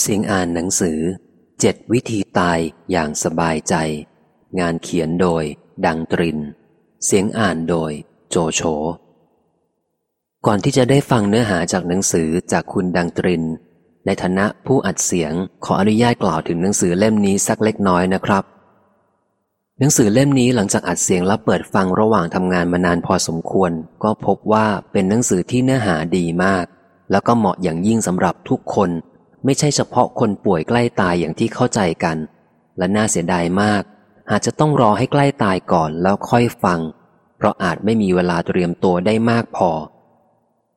เสียงอ่านหนังสือเจ็ดวิธีตายอย่างสบายใจ งานเขียนโดย ดังตริน เสียงอ่านโดย โจโฉก่อนที่จะได้ฟังเนื้อหาจากหนังสือจากคุณดังตริน ในฐานะผู้อัดเสียงขออนุญาตกล่าวถึงหนังสือเล่มนี้สักเล็กน้อยนะครับ หนังสือเล่มนี้หลังจากอัดเสียงและเปิดฟังระหว่างทำงานมานานพอสมควร ก็พบว่าเป็นหนังสือที่เนื้อหาดีมาก แล้วก็เหมาะอย่างยิ่งสำหรับทุกคน ไม่ใช่เฉพาะคนป่วยใกล้ตายอย่างที่เข้าใจกัน และน่าเสียดายมาก อาจจะต้องรอให้ใกล้ตายก่อนแล้วค่อยฟัง เพราะอาจไม่มีเวลาเตรียมตัวได้มากพอ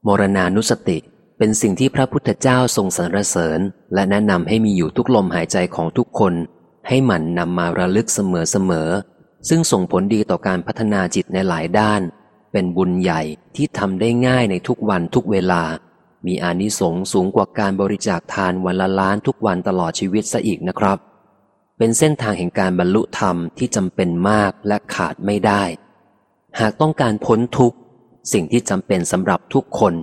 มรณานุสติเป็นสิ่งที่พระพุทธเจ้าทรงสรรเสริญ และแนะนำให้มีอยู่ทุกลมหายใจของทุกคน ให้หมั่นนำมาระลึกเสมอๆซึ่งส่งผลดีต่อการพัฒนาจิตในหลายด้าน เป็นบุญใหญ่ที่ทำได้ง่ายในทุกวันทุกเวลา มีอานิสงส์สูงกว่าการบริจาคทานวันละล้านทุกวันตลอดชีวิตซะอีกนะครับ เป็นเส้นทางแห่งการบรรลุธรรมที่จำเป็นมากและขาดไม่ได้ หากต้องการพ้นทุกข์ สิ่งที่จำเป็นสำหรับทุกคน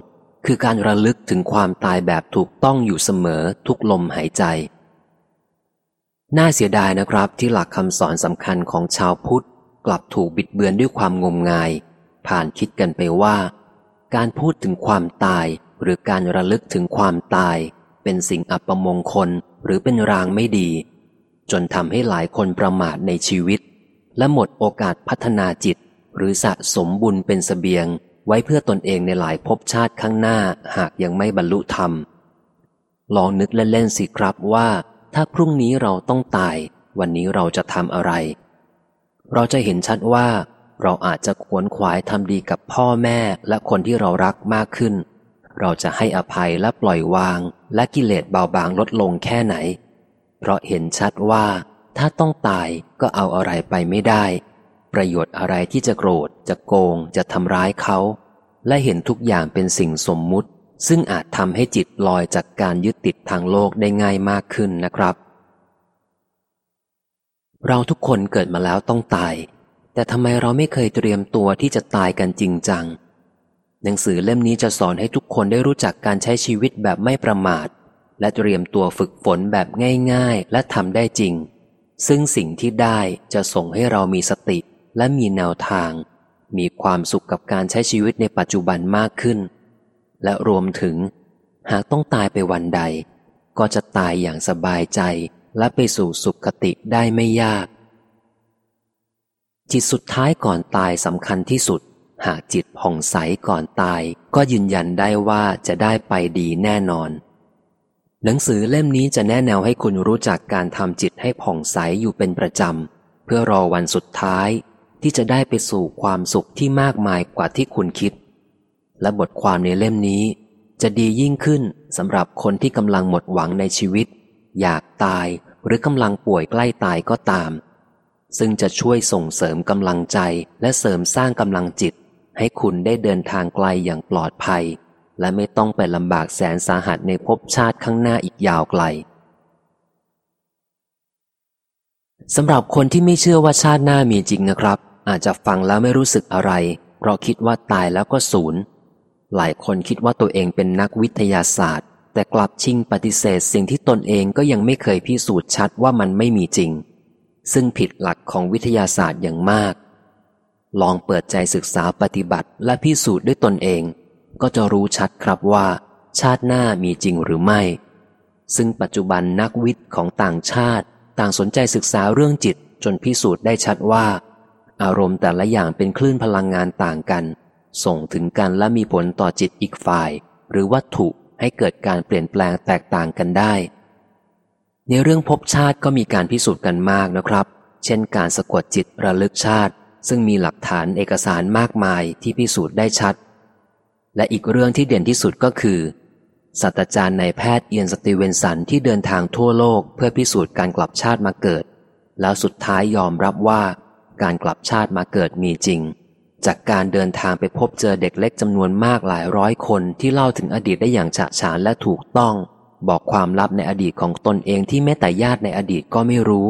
คือการระลึกถึงความตายแบบถูกต้องอยู่เสมอทุกลมหายใจ น่าเสียดายนะครับที่หลักคำสอนสำคัญของชาวพุทธ กลับถูกบิดเบือนด้วยความงมงาย ผ่านคิดกันไปว่า การพูดถึงความตาย หรือการระลึกถึงความตาย เป็นสิ่งอัปมงคลหรือเป็นรางไม่ดี จนทำให้หลายคนประมาทในชีวิต และหมดโอกาสพัฒนาจิต หรือสะสมบุญเป็นสเสบียง ไว้เพื่อตนเองในหลายภพชาติข้างหน้าหากยังไม่บรรลุธรรม ลองนึกเล่นๆสิครับว่า ถ้าพรุ่งนี้เราต้องตาย วันนี้เราจะทำอะไร เราจะเห็นชัดว่าเราอาจจะขวนขวายทำดีกับพ่อแม่และคนที่เรารักมากขึ้น เราจะให้อภัยและปล่อยวางและกิเลสเบาบางลดลงแค่ไหน เพราะเห็นชัดว่าถ้าต้องตายก็เอาอะไรไปไม่ได้ ประโยชน์อะไรที่จะโกรธ จะโกง จะทำร้ายเขา และเห็นทุกอย่างเป็นสิ่งสมมุติ ซึ่งอาจทำให้จิตลอยจากการยึดติดทางโลกได้ง่ายมากขึ้นนะครับ เราทุกคนเกิดมาแล้วต้องตาย แต่ทำไมเราไม่เคยเตรียมตัวที่จะตายกันจริงจัง หนังสือเล่มนี้จะสอนให้ทุกคนได้รู้จักการใช้ชีวิตแบบไม่ประมาท และเตรียมตัวฝึกฝนแบบง่าย ๆ และทำได้จริง ซึ่งสิ่งที่ได้จะส่งให้เรามีสติและมีแนวทาง มีความสุขกับการใช้ชีวิตในปัจจุบันมากขึ้น และรวมถึง หากต้องตายไปวันใด ก็จะตายอย่างสบายใจและไปสู่สุขติได้ไม่ยาก จิตสุดท้ายก่อนตายสำคัญที่สุด หากจิตผ่องใสก่อนตาย ก็ยืนยันได้ว่าจะได้ไปดีแน่นอน หนังสือเล่มนี้จะแนะแนวให้คุณรู้จักการทำจิตให้ผ่องใสอยู่เป็นประจำ เพื่อรอวันสุดท้าย ที่จะได้ไปสู่ความสุขที่มากมายกว่าที่คุณคิด และบทความในเล่มนี้ จะดียิ่งขึ้นสำหรับคนที่กำลังหมดหวังในชีวิต อยากตายหรือกำลังป่วยใกล้ตายก็ตาม ซึ่งจะช่วยส่งเสริมกำลังใจและเสริมสร้างกำลังจิต ให้คุณได้เดินทางไกลอย่างปลอดภัย และไม่ต้องไปลำบากแสนสาหัสในภพชาติข้างหน้าอีกยาวไกลสำหรับคนที่ไม่เชื่อว่าชาติหน้ามีจริงนะครับ อาจจะฟังแล้วไม่รู้สึกอะไร เพราะคิดว่าตายแล้วก็ศูนย์ หลายคนคิดว่าตัวเองเป็นนักวิทยาศาสตร์ แต่กลับชิงปฏิเสธสิ่งที่ตนเองก็ยังไม่เคยพิสูจน์ชัดว่ามันไม่มีจริง ซึ่งผิดหลักของวิทยาศาสตร์อย่างมาก ลองเปิดใจศึกษาปฏิบัติและพิสูจน์ด้วยตนเอง ก็จะรู้ชัดครับว่า ชาติหน้ามีจริงหรือไม่ ซึ่งปัจจุบันนักวิทย์ของต่างชาติ ต่างสนใจศึกษาเรื่องจิตจนพิสูจน์ได้ชัดว่า อารมณ์แต่ละอย่างเป็นคลื่นพลังงานต่างกัน ส่งถึงกันและมีผลต่อจิตอีกฝ่าย หรือวัตถุให้เกิดการเปลี่ยนแปลงแตกต่างกันได้ ในเรื่องภพชาติก็มีการพิสูจน์กันมากนะครับ เช่นการสะกดจิตระลึกชาติ ซึ่งมีหลักฐานเอกสารมากมายที่พิสูจน์ได้ชัด และอีกเรื่องที่เด่นที่สุดก็คือศาสตราจารย์นายแพทย์เอียนสตีเวนสันที่เดินทางทั่วโลกเพื่อพิสูจน์การกลับชาติมาเกิด แล้วสุดท้ายยอมรับว่าการกลับชาติมาเกิดมีจริง จากการเดินทางไปพบเจอเด็กเล็กจำนวนมากหลายร้อยคนที่เล่าถึงอดีตได้อย่างฉะฉานและถูกต้อง บอกความลับในอดีตของตนเองที่แม้แต่ญาติในอดีตก็ไม่รู้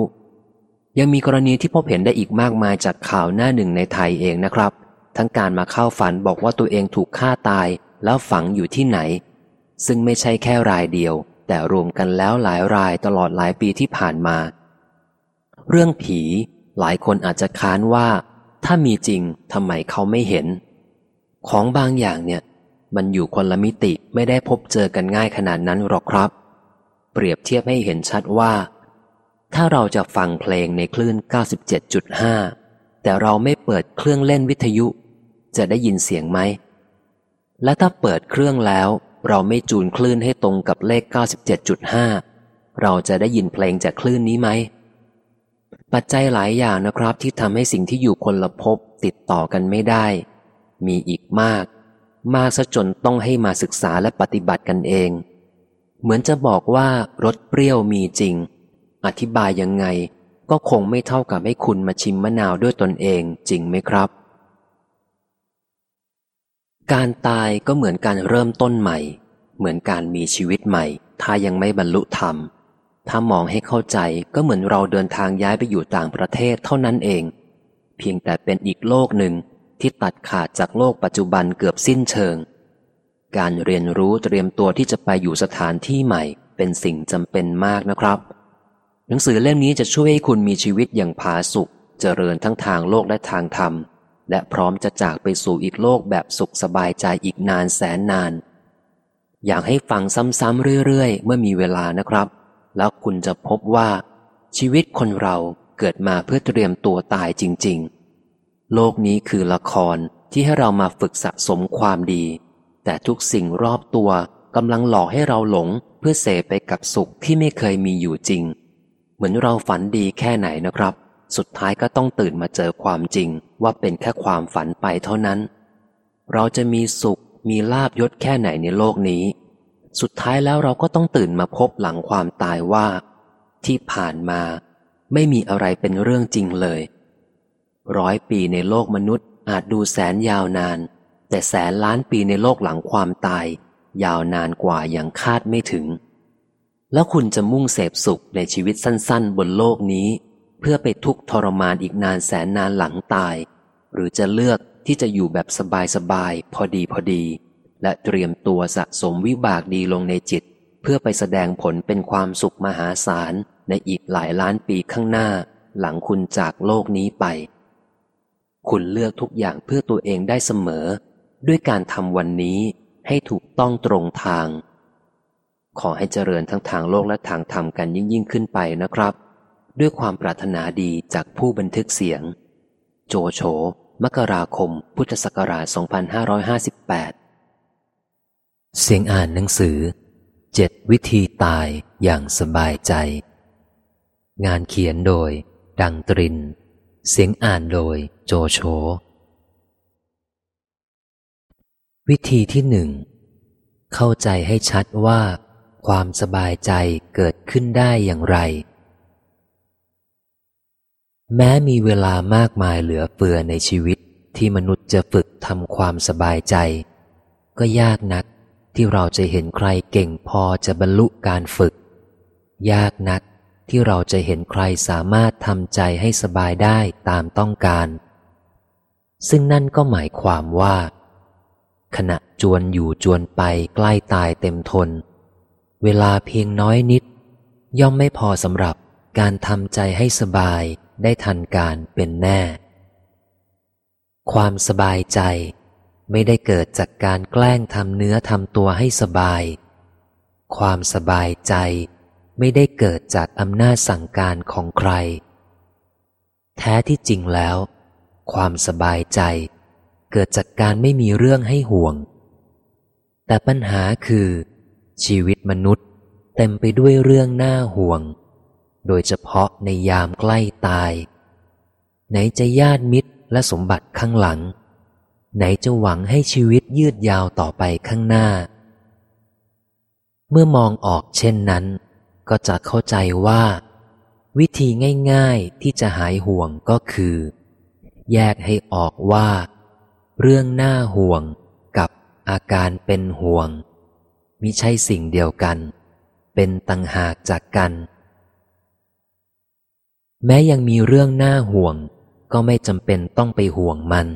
ยังมีกรณีที่พบเห็นได้อีกมากมายจากข่าวหน้าหนึ่งในไทยเองนะครับ ทั้งการมาเข้าฝันบอกว่าตัวเองถูกฆ่าตายแล้วฝังอยู่ที่ไหน ซึ่งไม่ใช่แค่รายเดียว แต่รวมกันแล้วหลายรายตลอดหลายปีที่ผ่านมา เรื่องผี หลายคนอาจจะค้านว่า ถ้ามีจริงทำไมเขาไม่เห็น ของบางอย่างเนี่ย มันอยู่คนละมิติไม่ได้พบเจอกันง่ายขนาดนั้นหรอกครับ เปรียบเทียบให้เห็นชัดว่า ถ้าเราจะฟังเพลงในคลื่น 97.5 แต่เราไม่เปิดเครื่องเล่นวิทยุ จะได้ยินเสียงไหม และถ้าเปิดเครื่องแล้ว เราไม่จูนคลื่นให้ตรงกับเลข 97.5 เราจะได้ยินเพลงจากคลื่นนี้ไหม ปัจจัยหลายอย่างนะครับที่ทำให้สิ่งที่อยู่คนละภพติดต่อกันไม่ได้ มีอีกมาก มากซะจนต้องให้มาศึกษาและปฏิบัติกันเอง เหมือนจะบอกว่ารสเปรี้ยวมีจริง อธิบายยังไง ก็คงไม่เท่ากับให้คุณมาชิมมะนาวด้วยตนเองจริงไหมครับ การตายก็เหมือนการเริ่มต้นใหม่ เหมือนการมีชีวิตใหม่ ถ้ายังไม่บรรลุธรรม ถ้ามองให้เข้าใจก็เหมือนเราเดินทางย้ายไปอยู่ต่างประเทศเท่านั้นเอง เพียงแต่เป็นอีกโลกหนึ่งที่ตัดขาดจากโลกปัจจุบันเกือบสิ้นเชิง การเรียนรู้เตรียมตัวที่จะไปอยู่สถานที่ใหม่ เป็นสิ่งจำเป็นมากนะครับ หนังสือเล่มนี้จะช่วยให้คุณมีชีวิตอย่างผาสุข เจริญทั้งทางโลกและทางธรรม และพร้อมจะจากไปสู่อีกโลกแบบสุขสบายใจอีกนานแสนนาน อยากให้ฟังซ้ำๆเรื่อยๆ เมื่อมีเวลานะครับ แล้วคุณจะพบว่า ชีวิตคนเราเกิดมาเพื่อเตรียมตัวตายจริง ๆ โลกนี้คือละครที่ให้เรามาฝึกสะสมความดี แต่ทุกสิ่งรอบตัวกำลังหลอกให้เราหลงเพื่อเสพไปกับสุขที่ไม่เคยมีอยู่จริง เหมือนเราฝันดีแค่ไหนนะครับ สุดท้ายก็ต้องตื่นมาเจอความจริงว่าเป็นแค่ความฝันไปเท่านั้น เราจะมีสุข มีลาบยศแค่ไหนในโลกนี้ สุดท้ายแล้วเราก็ต้องตื่นมาพบหลังความตายว่า ที่ผ่านมา ไม่มีอะไรเป็นเรื่องจริงเลย ร้อยปีในโลกมนุษย์อาจดูแสนยาวนาน แต่แสนล้านปีในโลกหลังความตาย ยาวนานกว่าอย่างคาดไม่ถึง แล้วคุณจะมุ่งเสพสุขในชีวิตสั้น ๆ บนโลกนี้ เพื่อไปทุกทรมานอีกนานแสนนานหลังตาย หรือจะเลือกที่จะอยู่แบบสบาย ๆ พอดีพอดี และเตรียมตัวสะสมวิบากดีลงในจิต เพื่อไปแสดงผลเป็นความสุขมหาศาลในอีกหลายล้านปีข้างหน้า หลังคุณจากโลกนี้ไป คุณเลือกทุกอย่างเพื่อตัวเองได้เสมอ ด้วยการทำวันนี้ให้ถูกต้องตรงทาง ขอให้เจริญทั้งทางโลกและทางธรรมกันยิ่งยิ่งขึ้นไปนะครับ ด้วยความปรารถนาดีจากผู้บันทึกเสียง โจโฉมกราคม พุทธศักราช 2558 เสียงอ่านหนังสือเจ็ดวิธีตายอย่างสบายใจ งานเขียนโดย ดังตริน เสียงอ่านโดยโจโฉวิธีที่หนึ่ง เข้าใจให้ชัดว่า ความสบายใจเกิดขึ้นได้อย่างไร แม้มีเวลามากมายเหลือเฟือในชีวิตที่มนุษย์จะฝึกทำความสบายใจ ก็ยากนักที่เราจะเห็นใครเก่งพอจะบรรลุการฝึก ยากนักที่เราจะเห็นใครสามารถทำใจให้สบายได้ตามต้องการ ซึ่งนั่นก็หมายความว่า ขณะจวนอยู่จวนไปใกล้ตายเต็มทน เวลาเพียงน้อยนิด ย่อมไม่พอสำหรับการทำใจให้สบายได้ทันการเป็นแน่ ความสบายใจไม่ได้เกิดจากการแกล้งทำเนื้อทำตัวให้สบาย ความสบายใจไม่ได้เกิดจากอำนาจสั่งการของใคร แท้ที่จริงแล้ว ความสบายใจ เกิดจากการไม่มีเรื่องให้ห่วง แต่ปัญหาคือ ชีวิตมนุษย์ เต็มไปด้วยเรื่องน่าห่วง โดยเฉพาะในยามใกล้ตาย ไหนจะญาติมิตรและสมบัติข้างหลัง ไหนจะหวังให้ชีวิตยืดยาวต่อไปข้างหน้า เมื่อมองออกเช่นนั้น ก็จะเข้าใจว่า วิธีง่ายๆที่จะหายห่วงก็คือ แยกให้ออกว่า เรื่องน่าห่วงกับอาการเป็นห่วง มิใช่สิ่งเดียวกัน เป็นตังหากจากกัน แม้ยังมีเรื่องน่าห่วง ก็ไม่จำเป็นต้องไปห่วงมัน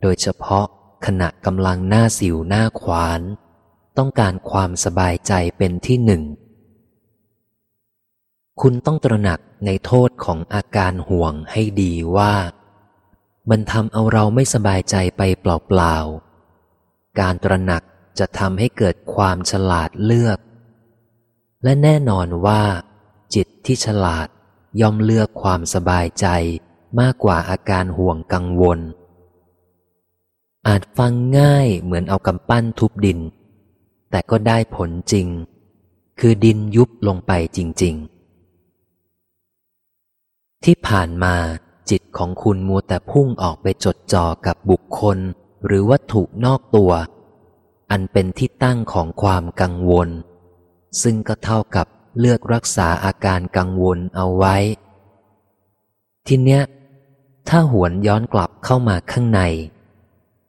โดยเฉพาะขณะกำลังหน้าสิวหน้าขวาน ต้องการความสบายใจเป็นที่หนึ่ง คุณต้องตระหนักในโทษของอาการห่วงให้ดีว่ามันทำเอาเราไม่สบายใจไปเปล่าๆ การตระหนัก จะทำให้เกิดความฉลาดเลือก และแน่นอนว่า จิตที่ฉลาดย่อมเลือกความสบายใจมากกว่าอาการห่วงกังวล อาจฟังง่ายเหมือนเอากำปั้นทุบดิน แต่ก็ได้ผลจริง คือดินยุบลงไปจริง ๆ ที่ผ่านมาจิตของคุณมัวแต่พุ่งออกไปจดจ่อกับบุคคล หรือวัตถุนอกตัว อันเป็นที่ตั้งของความกังวล ซึ่งก็เท่ากับเลือกรักษาอาการกังวลเอาไว้ ทีเนี้ย ถ้าหวนย้อนกลับเข้ามาข้างใน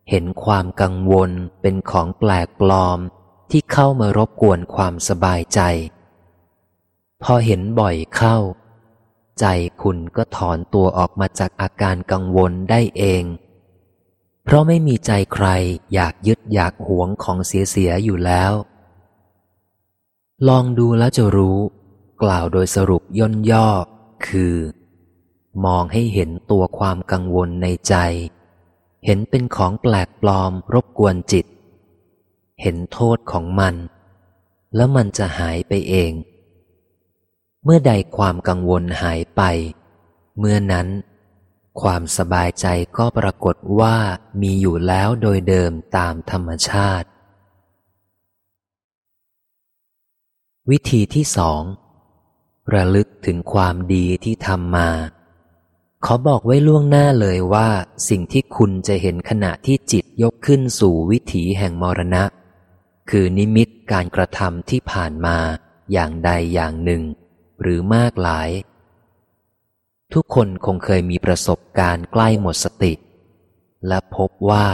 เห็นความกังวลเป็นของแปลกปลอมที่เข้ามารบกวนความสบายใจ พอเห็นบ่อยเข้า ใจคุณก็ถอนตัวออกมาจากอาการกังวลได้เอง เพราะไม่มีใจใครอยากยึดอยากหวงของเสียๆอยู่แล้ว ลองดูแล้วจะรู้ กล่าวโดยสรุปย่นย่อ คือ มองให้เห็นตัวความกังวลในใจ เห็นเป็นของแปลกปลอมรบกวนจิต เห็นโทษของมัน แล้วมันจะหายไปเอง เมื่อใดความกังวลหายไป เมื่อนั้น ความสบายใจก็ปรากฏว่ามีอยู่แล้วโดยเดิมตามธรรมชาติ วิธีที่สองระลึกถึงความดีที่ทำมา ขอบอกไว้ล่วงหน้าเลยว่า สิ่งที่คุณจะเห็นขณะที่จิตยกขึ้นสู่วิถีแห่งมรณะ คือนิมิตการกระทำที่ผ่านมาอย่างใดอย่างหนึ่ง หรือมากหลาย ทุกคนคงเคยมีประสบการณ์ใกล้หมดสติ และพบว่า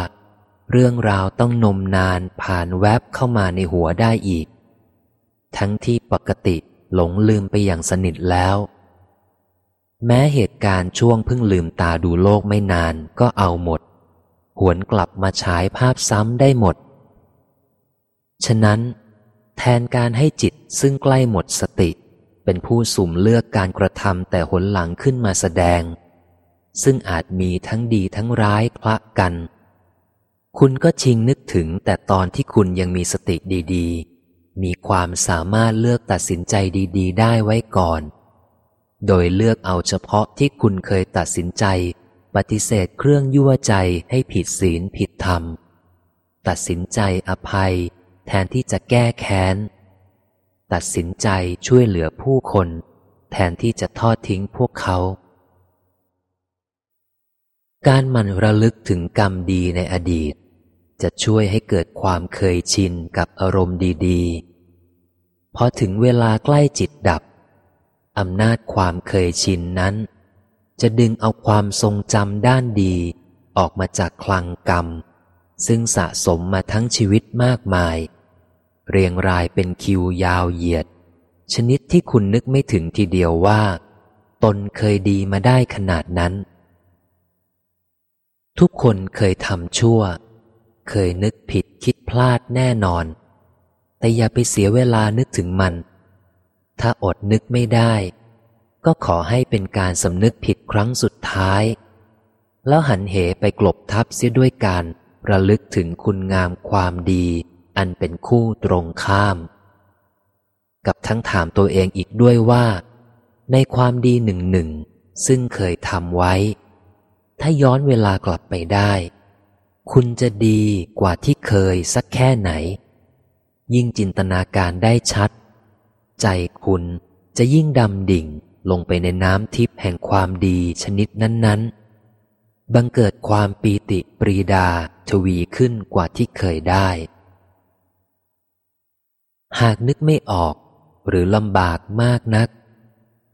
เรื่องราวต้องนมนานผ่านแวบเข้ามาในหัวได้อีก ทั้งที่ปกติหลงลืมไปอย่างสนิทแล้ว แม้เหตุการณ์ช่วงเพิ่งลืมตาดูโลกไม่นานก็เอาหมด หวนกลับมาฉายภาพซ้ำได้หมด ฉะนั้น แทนการให้จิตซึ่งใกล้หมดสติ เป็นผู้สุ่มเลือกการกระทำแต่หนหลังขึ้นมาแสดง ซึ่งอาจมีทั้งดีทั้งร้ายคละกัน คุณก็ชิงนึกถึงแต่ตอนที่คุณยังมีสติดีๆ มีความสามารถเลือกตัดสินใจดี ๆ ได้ไว้ก่อน โดยเลือกเอาเฉพาะที่คุณเคยตัดสินใจ ปฏิเสธเครื่องยั่วใจให้ผิดศีลผิดธรรม ตัดสินใจอภัย แทนที่จะแก้แค้น ตัดสินใจช่วยเหลือผู้คน แทนที่จะทอดทิ้งพวกเขา การมันระลึกถึงกรรมดีในอดีต จะช่วยให้เกิดความเคยชินกับอารมณ์ดีๆ พอถึงเวลาใกล้จิตดับ อำนาจความเคยชินนั้น จะดึงเอาความทรงจำด้านดีออกมาจากคลังกรรม ซึ่งสะสมมาทั้งชีวิตมากมาย เรียงรายเป็นคิวยาวเหยียด ชนิดที่คุณนึกไม่ถึงทีเดียวว่า ตนเคยดีมาได้ขนาดนั้น ทุกคนเคยทำชั่ว เคยนึกผิดคิดพลาดแน่นอน แต่อย่าไปเสียเวลานึกถึงมัน ถ้าอดนึกไม่ได้ ก็ขอให้เป็นการสำนึกผิดครั้งสุดท้าย แล้วหันเหไปกลบทับเสียด้วยการระลึกถึงคุณงามความดี อันเป็นคู่ตรงข้าม กับทั้งถามตัวเองอีกด้วยว่า ในความดีหนึ่งหนึ่งซึ่งเคยทำไว้ ถ้าย้อนเวลากลับไปได้ คุณจะดีกว่าที่เคยสักแค่ไหน ยิ่งจินตนาการได้ชัด ใจคุณจะยิ่งดำดิ่งลงไปในน้ำทิพย์แห่งความดีชนิดนั้น ๆ บังเกิดความปีติปรีดาทวีขึ้นกว่าที่เคยได้ หากนึกไม่ออก หรือลำบากมากนัก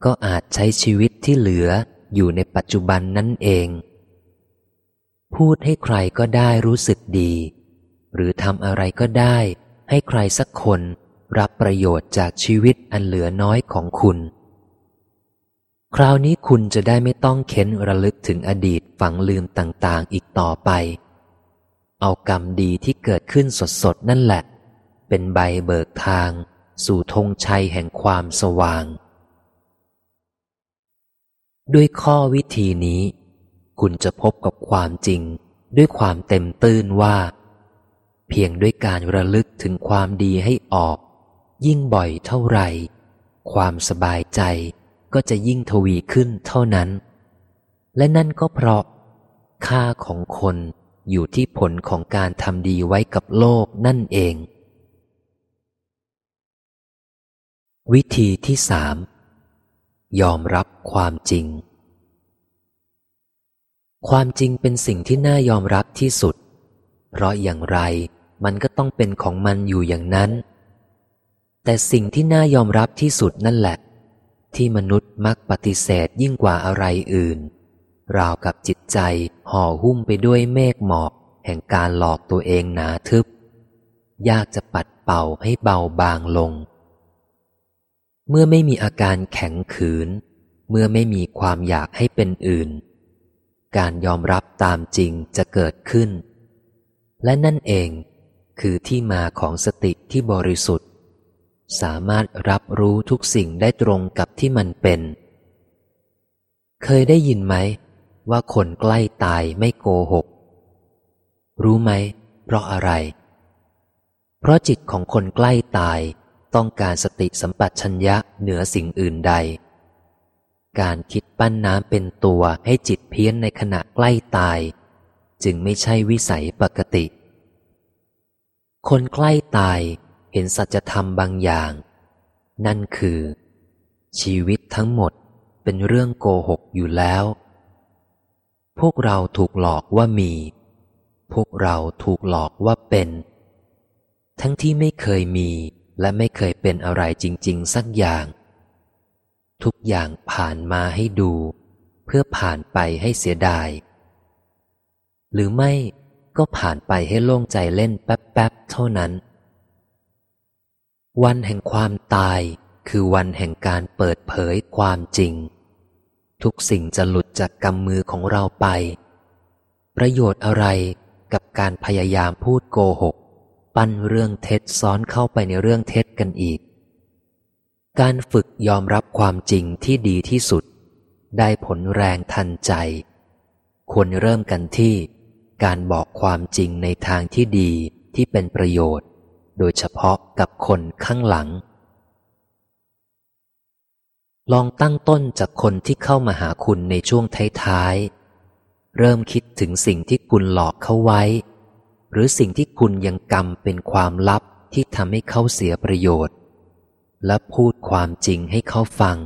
ก็อาจใช้ชีวิตที่เหลืออยู่ในปัจจุบันนั่นเอง พูดให้ใครก็ได้รู้สึกดี หรือทำอะไรก็ได้ให้ใครสักคนรับประโยชน์จากชีวิตอันเหลือน้อยของคุณ คราวนี้คุณจะได้ไม่ต้องเค้นระลึกถึงอดีตฝังลืมต่างๆอีกต่อไป เอากรรมดีที่เกิดขึ้นสดๆนั่นแหละ เป็นใบเบิกทาง สู่ธงชัยแห่งความสว่าง ด้วยข้อวิธีนี้ คุณจะพบกับความจริง ด้วยความเต็มตื้นว่า เพียงด้วยการระลึกถึงความดีให้ออก ยิ่งบ่อยเท่าไหร่ ความสบายใจก็จะยิ่งทวีขึ้นเท่านั้น และนั่นก็เพราะ ค่าของคนอยู่ที่ผลของการทำดีไว้กับโลกนั่นเอง วิธีที่สามยอมรับความจริง ความจริงเป็นสิ่งที่น่ายอมรับที่สุด เพราะอย่างไรมันก็ต้องเป็นของมันอยู่อย่างนั้น แต่สิ่งที่น่ายอมรับที่สุดนั่นแหละ ที่มนุษย์มักปฏิเสธยิ่งกว่าอะไรอื่น ราวกับจิตใจห่อหุ้มไปด้วยเมฆหมอก แห่งการหลอกตัวเองหนาทึบ ยากจะปัดเป่าให้เบาบางลง เมื่อไม่มีอาการแข็งขืน เมื่อไม่มีความอยากให้เป็นอื่น การยอมรับตามจริงจะเกิดขึ้น และนั่นเองคือที่มาของสติที่บริสุทธิ์ สามารถรับรู้ทุกสิ่งได้ตรงกับที่มันเป็น เคยได้ยินไหม ว่าคนใกล้ตายไม่โกหก รู้ไหม เพราะอะไร เพราะจิตของคนใกล้ตาย ต้องการสติสัมปชัญญะเหนือสิ่งอื่นใด การคิดปั้นน้ำเป็นตัวให้จิตเพี้ยนในขณะใกล้ตาย จึงไม่ใช่วิสัยปกติ คนใกล้ตายเห็นสัจธรรมบางอย่าง นั่นคือ ชีวิตทั้งหมดเป็นเรื่องโกหกอยู่แล้ว พวกเราถูกหลอกว่ามี พวกเราถูกหลอกว่าเป็น ทั้งที่ไม่เคยมี และไม่เคยเป็นอะไรจริง ๆ สักอย่าง ทุกอย่างผ่านมาให้ดู เพื่อผ่านไปให้เสียดาย หรือไม่ก็ผ่านไปให้โล่งใจเล่นแป๊บๆเท่านั้น วันแห่งความตายคือวันแห่งการเปิดเผยความจริง ทุกสิ่งจะหลุดจากกำมือของเราไป ประโยชน์อะไรกับการพยายามพูดโกหก ปั้นเรื่องเท็จซ้อนเข้าไปในเรื่องเท็จกันอีก การฝึกยอมรับความจริงที่ดีที่สุด ได้ผลแรงทันใจ ควรเริ่มกันที่ การบอกความจริงในทางที่ดีที่เป็นประโยชน์ โดยเฉพาะกับคนข้างหลัง ลองตั้งต้นจากคนที่เข้ามาหาคุณในช่วงท้ายๆเริ่มคิดถึงสิ่งที่คุณหลอกเขาไว้ หรือสิ่งที่คุณยังกำเป็นความลับที่ทำให้เขาเสียประโยชน์ และพูดความจริงให้เขาฟัง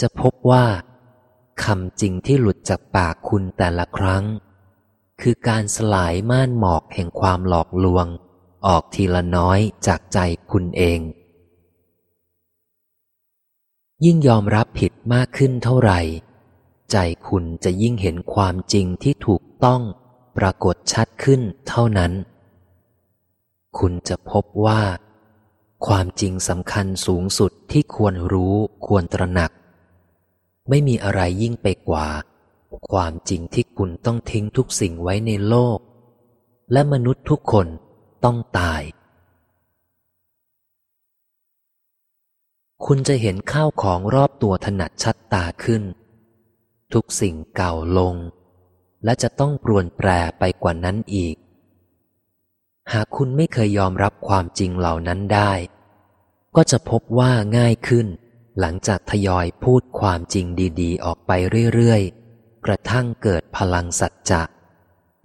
จะพบว่าคำจริงที่หลุดจากปากคุณแต่ละครั้ง คือการสลายม่านหมอกแห่งความหลอกลวง ออกทีละน้อยจากใจคุณเอง ยิ่งยอมรับผิดมากขึ้นเท่าไหร่ ใจคุณจะยิ่งเห็นความจริงที่ถูกต้อง ปรากฏชัดขึ้นเท่านั้น คุณจะพบว่า ความจริงสำคัญสูงสุดที่ควรรู้ควรตระหนัก ไม่มีอะไรยิ่งไปกว่า ความจริงที่คุณต้องทิ้งทุกสิ่งไว้ในโลก และมนุษย์ทุกคนต้องตาย คุณจะเห็นข้าวของรอบตัวถนัดชัดตาขึ้น ทุกสิ่งเก่าลง และจะต้องปรวนแปรไปกว่านั้นอีก หากคุณไม่เคยยอมรับความจริงเหล่านั้นได้ ก็จะพบว่าง่ายขึ้น หลังจากทยอยพูดความจริงดีๆ ออกไปเรื่อยๆ กระทั่งเกิดพลังสัจจะ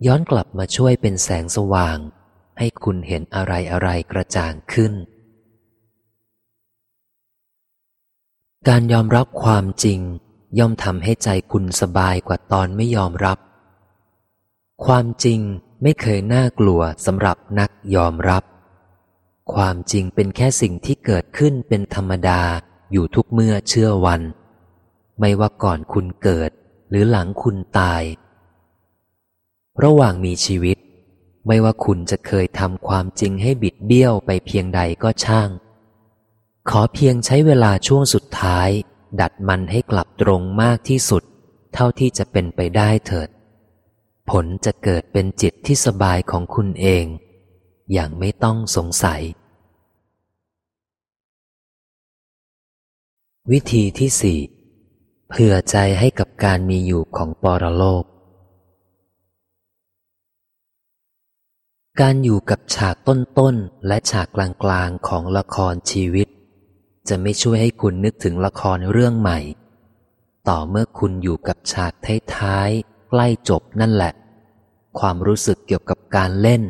ย้อนกลับมาช่วยเป็นแสงสว่าง ให้คุณเห็นอะไรๆกระจ่างขึ้น การยอมรับความจริงย่อมทำให้ใจคุณสบายกว่าตอนไม่ยอมรับ ความจริงไม่เคยน่ากลัวสำหรับนักยอมรับ ความจริงเป็นแค่สิ่งที่เกิดขึ้นเป็นธรรมดาอยู่ทุกเมื่อเชื่อวัน ไม่ว่าก่อนคุณเกิดหรือหลังคุณตาย ระหว่างมีชีวิต ไม่ว่าคุณจะเคยทำความจริงให้บิดเบี้ยวไปเพียงใดก็ช่าง ขอเพียงใช้เวลาช่วงสุดท้าย ดัดมันให้กลับตรงมากที่สุด เท่าที่จะเป็นไปได้เถิด ผลจะเกิดเป็นจิตที่สบายของคุณเอง อย่างไม่ต้องสงสัย วิธีที่สี่เผื่อใจให้กับการมีอยู่ของปรโลก การอยู่กับฉากต้นๆและฉากกลางๆของละครชีวิต จะไม่ช่วยให้คุณนึกถึงละครเรื่องใหม่ ต่อเมื่อคุณอยู่กับฉากท้ายๆ ใกล้จบนั่นแหละ ความรู้สึกเกี่ยวกับการเล่น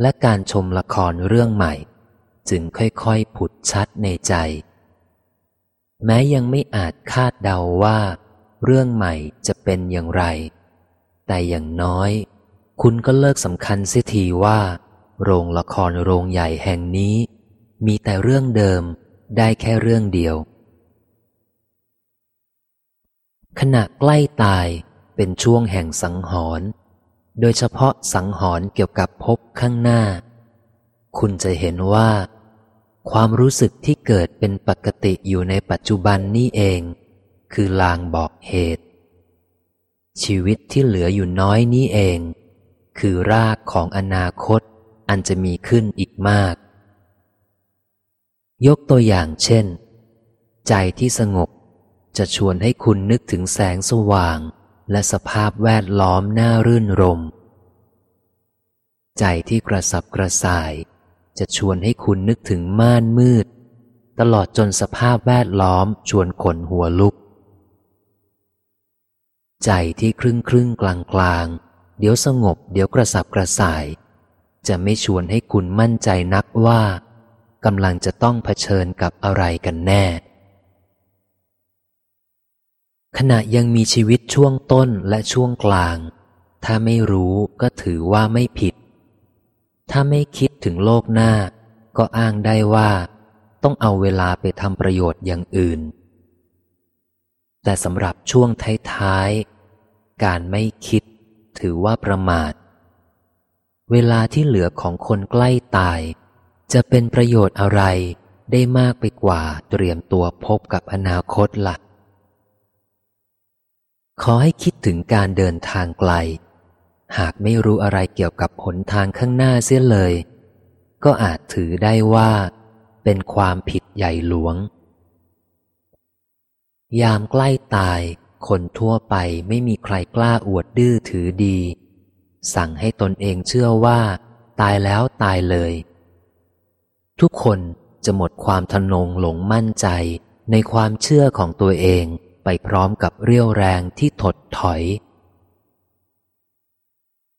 และการชมละครเรื่องใหม่ จึงค่อยๆผุดชัดในใจ แม้ยังไม่อาจคาดเดาว่า เรื่องใหม่จะเป็นอย่างไร แต่อย่างน้อย คุณก็เลิกสำคัญเสียทีว่า โรงละครโรงใหญ่แห่งนี้ มีแต่เรื่องเดิมได้แค่เรื่องเดียวขณะใกล้ตาย เป็นช่วงแห่งสังหรณ์โดยเฉพาะสังหรณ์เกี่ยวกับภพข้างหน้า คุณจะเห็นว่า ความรู้สึกที่เกิดเป็นปกติอยู่ในปัจจุบันนี่เอง คือลางบอกเหตุ ชีวิตที่เหลืออยู่น้อยนี้เอง คือรากของอนาคต อันจะมีขึ้นอีกมาก ยกตัวอย่างเช่น ใจที่สงบจะชวนให้คุณนึกถึงแสงสว่าง และสภาพแวดล้อมน่ารื่นรม ใจที่กระสับกระส่าย จะชวนให้คุณนึกถึงม่านมืด ตลอดจนสภาพแวดล้อมชวนขนหัวลุก ใจที่ครึ่งครึ่งกลางกลางเดี๋ยวสงบเดี๋ยวกระสับกระส่าย จะไม่ชวนให้คุณมั่นใจนักว่ากำลังจะต้องเผชิญกับอะไรกันแน่ ขณะยังมีชีวิตช่วงต้นและช่วงกลาง ถ้าไม่รู้ก็ถือว่าไม่ผิด ถ้าไม่คิดถึงโลกหน้า ก็อ้างได้ว่า ต้องเอาเวลาไปทำประโยชน์อย่างอื่น แต่สำหรับช่วงท้ายๆ การไม่คิด ถือว่าประมาท เวลาที่เหลือของคนใกล้ตาย จะเป็นประโยชน์อะไรได้มากไปกว่าเตรียมตัวพบกับอนาคตละ่ะ ขอให้คิดถึงการเดินทางไกล หากไม่รู้อะไรเกี่ยวกับหนทางข้างหน้าเสียเลย ก็อาจถือได้ว่า เป็นความผิดใหญ่หลวง ยามใกล้ตาย คนทั่วไปไม่มีใครกล้าอวดดื้อถือดี สั่งให้ตนเองเชื่อว่า ตายแล้วตายเลย ทุกคนจะหมดความทนงหลงมั่นใจในความเชื่อของตัวเอง ไปพร้อมกับเรี่ยวแรงที่ถดถอย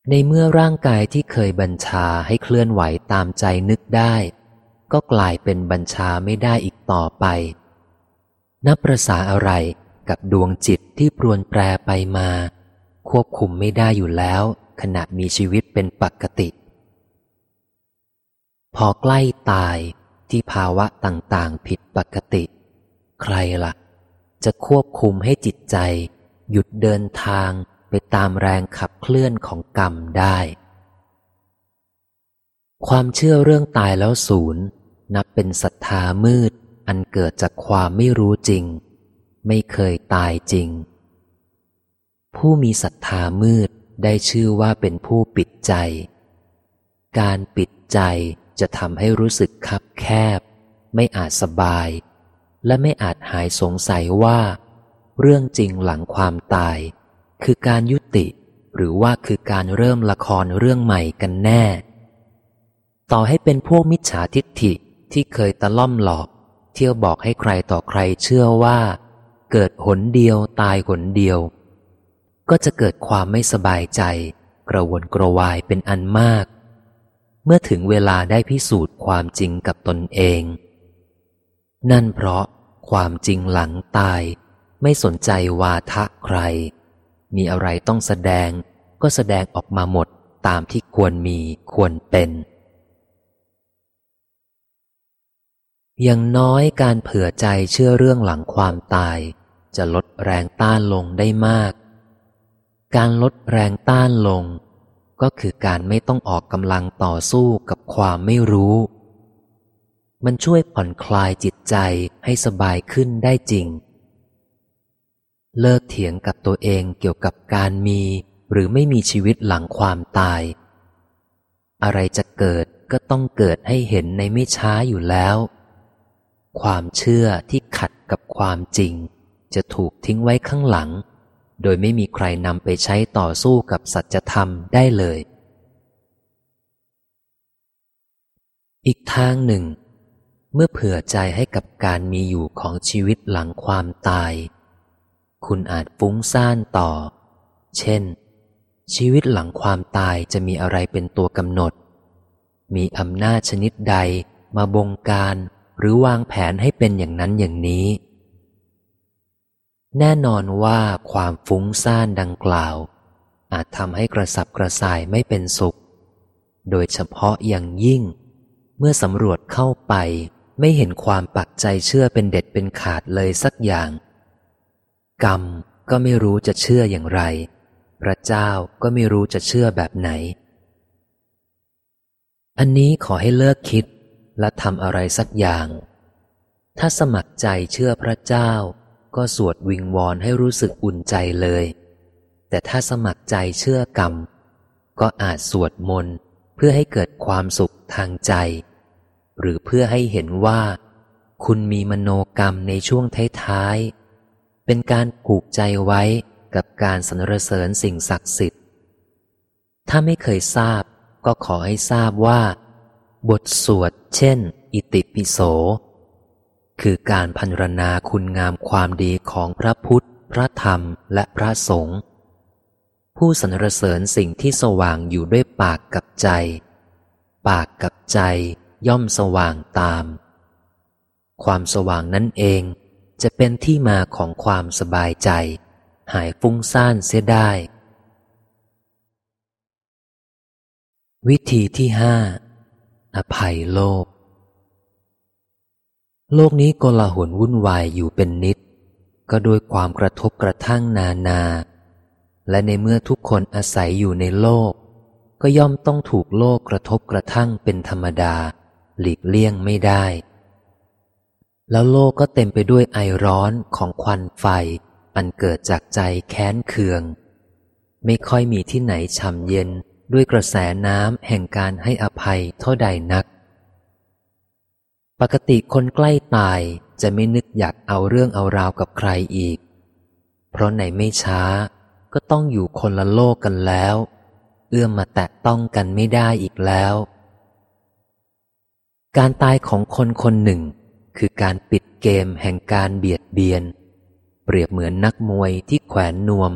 ในเมื่อร่างกายที่เคยบัญชาให้เคลื่อนไหวตามใจนึกได้ ก็กลายเป็นบัญชาไม่ได้อีกต่อไป นับประษาอะไรกับดวงจิตที่ปรวนแปรไปมา ควบคุมไม่ได้อยู่แล้ว ขณะมีชีวิตเป็นปกติ พอใกล้ตายที่ภาวะต่างๆ ผิดปกติ ใครละ่ะ จะควบคุมให้จิตใจ หยุดเดินทางไปตามแรงขับเคลื่อนของกรรมได้ ความเชื่อเรื่องตายแล้วศูนย์นับเป็นศรัทธามืด อันเกิดจากความไม่รู้จริง ไม่เคยตายจริง ผู้มีศรัทธามืดได้ชื่อว่าเป็นผู้ปิดใจ การปิดใจจะทำให้รู้สึกคับแคบ ไม่อาจสบาย และไม่อาจหายสงสัยว่า เรื่องจริงหลังความตาย คือการยุติ หรือว่าคือการเริ่มละครเรื่องใหม่กันแน่ ต่อให้เป็นพวกมิจฉาทิฏฐิที่เคยตะล่อมหลอก เที่ยวบอกให้ใครต่อใครเชื่อว่า เกิดหนเดียวตายหนเดียว ก็จะเกิดความไม่สบายใจ กระวนกระวายเป็นอันมาก เมื่อถึงเวลาได้พิสูจน์ความจริงกับตนเอง นั่นเพราะความจริงหลังตาย ไม่สนใจวาทะใคร มีอะไรต้องแสดง ก็แสดงออกมาหมดตามที่ควรมีควรเป็น อย่างน้อยการเผื่อใจเชื่อเรื่องหลังความตาย จะลดแรงต้านลงได้มาก การลดแรงต้านลง ก็คือการไม่ต้องออกกำลังต่อสู้กับความไม่รู้ มันช่วยผ่อนคลายจิตใจให้สบายขึ้นได้จริง เลิกเถียงกับตัวเองเกี่ยวกับการมี หรือไม่มีชีวิตหลังความตาย อะไรจะเกิดก็ต้องเกิดให้เห็นในไม่ช้าอยู่แล้ว ความเชื่อที่ขัดกับความจริง จะถูกทิ้งไว้ข้างหลัง โดยไม่มีใครนำไปใช้ต่อสู้กับสัจธรรมได้เลย อีกทางหนึ่ง เมื่อเผื่อใจให้กับการมีอยู่ของชีวิตหลังความตาย คุณอาจฟุ้งซ่านต่อ เช่น ชีวิตหลังความตายจะมีอะไรเป็นตัวกำหนด มีอำนาจชนิดใดมาบงการหรือวางแผนให้เป็นอย่างนั้นอย่างนี้ แน่นอนว่าความฟุ้งซ่านดังกล่าว อาจทำให้กระสับกระส่ายไม่เป็นสุข โดยเฉพาะอย่างยิ่งเมื่อสำรวจเข้าไป ไม่เห็นความปักใจเชื่อเป็นเด็ดเป็นขาดเลยสักอย่าง กรรมก็ไม่รู้จะเชื่ออย่างไร พระเจ้าก็ไม่รู้จะเชื่อแบบไหน อันนี้ขอให้เลิกคิดและทำอะไรสักอย่าง ถ้าสมัครใจเชื่อพระเจ้า ก็สวดวิงวอนให้รู้สึกอุ่นใจเลย แต่ถ้าสมัครใจเชื่อกรรม ก็อาจสวดมนต์เพื่อให้เกิดความสุขทางใจ หรือเพื่อให้เห็นว่า คุณมีมโนกรรมในช่วงท้ายๆ เป็นการผูกใจไว้กับการสรรเสริญสิ่งศักดิ์สิทธิ์ ถ้าไม่เคยทราบก็ขอให้ทราบว่า บทสวดเช่น อิติปิโส คือการพันรนาคุณงามความดีของพระพุทธ พระธรรมและพระสงฆ์ผู้สรรเสริญสิ่งที่สว่างอยู่ด้วยปากกับใจ ปากกับใจ ย่อมสว่างตาม ความสว่างนั่นเองจะเป็นที่มาของความสบายใจ หายฟุ้งซ่านเสียได้ วิธีที่ห้าอภัยโลก โลกนี้กลาหนวุ่นวายอยู่เป็นนิด ก็โดยความกระทบกระทั่งนานา และในเมื่อทุกคนอาศัยอยู่ในโลก ก็ย่อมต้องถูกโลกกระทบกระทั่งเป็นธรรมดา หลีกเลี่ยงไม่ได้ แล้วโลกก็เต็มไปด้วยไอร้อนของควันไฟ อันเกิดจากใจแค้นเคือง ไม่ค่อยมีที่ไหนช่ำเย็นด้วยกระแสน้ำแห่งการให้อภัยเท่าใดนัก ปกติคนใกล้ตายจะไม่นึกอยากเอาเรื่องเอาราวกับใครอีก เพราะในไม่ช้าก็ต้องอยู่คนละโลกกันแล้ว เอื้อมมาแตะต้องกันไม่ได้อีกแล้ว การตายของคนคนหนึ่ง คือการปิดเกมแห่งการเบียดเบียน เปรียบเหมือนนักมวยที่แขวนนวม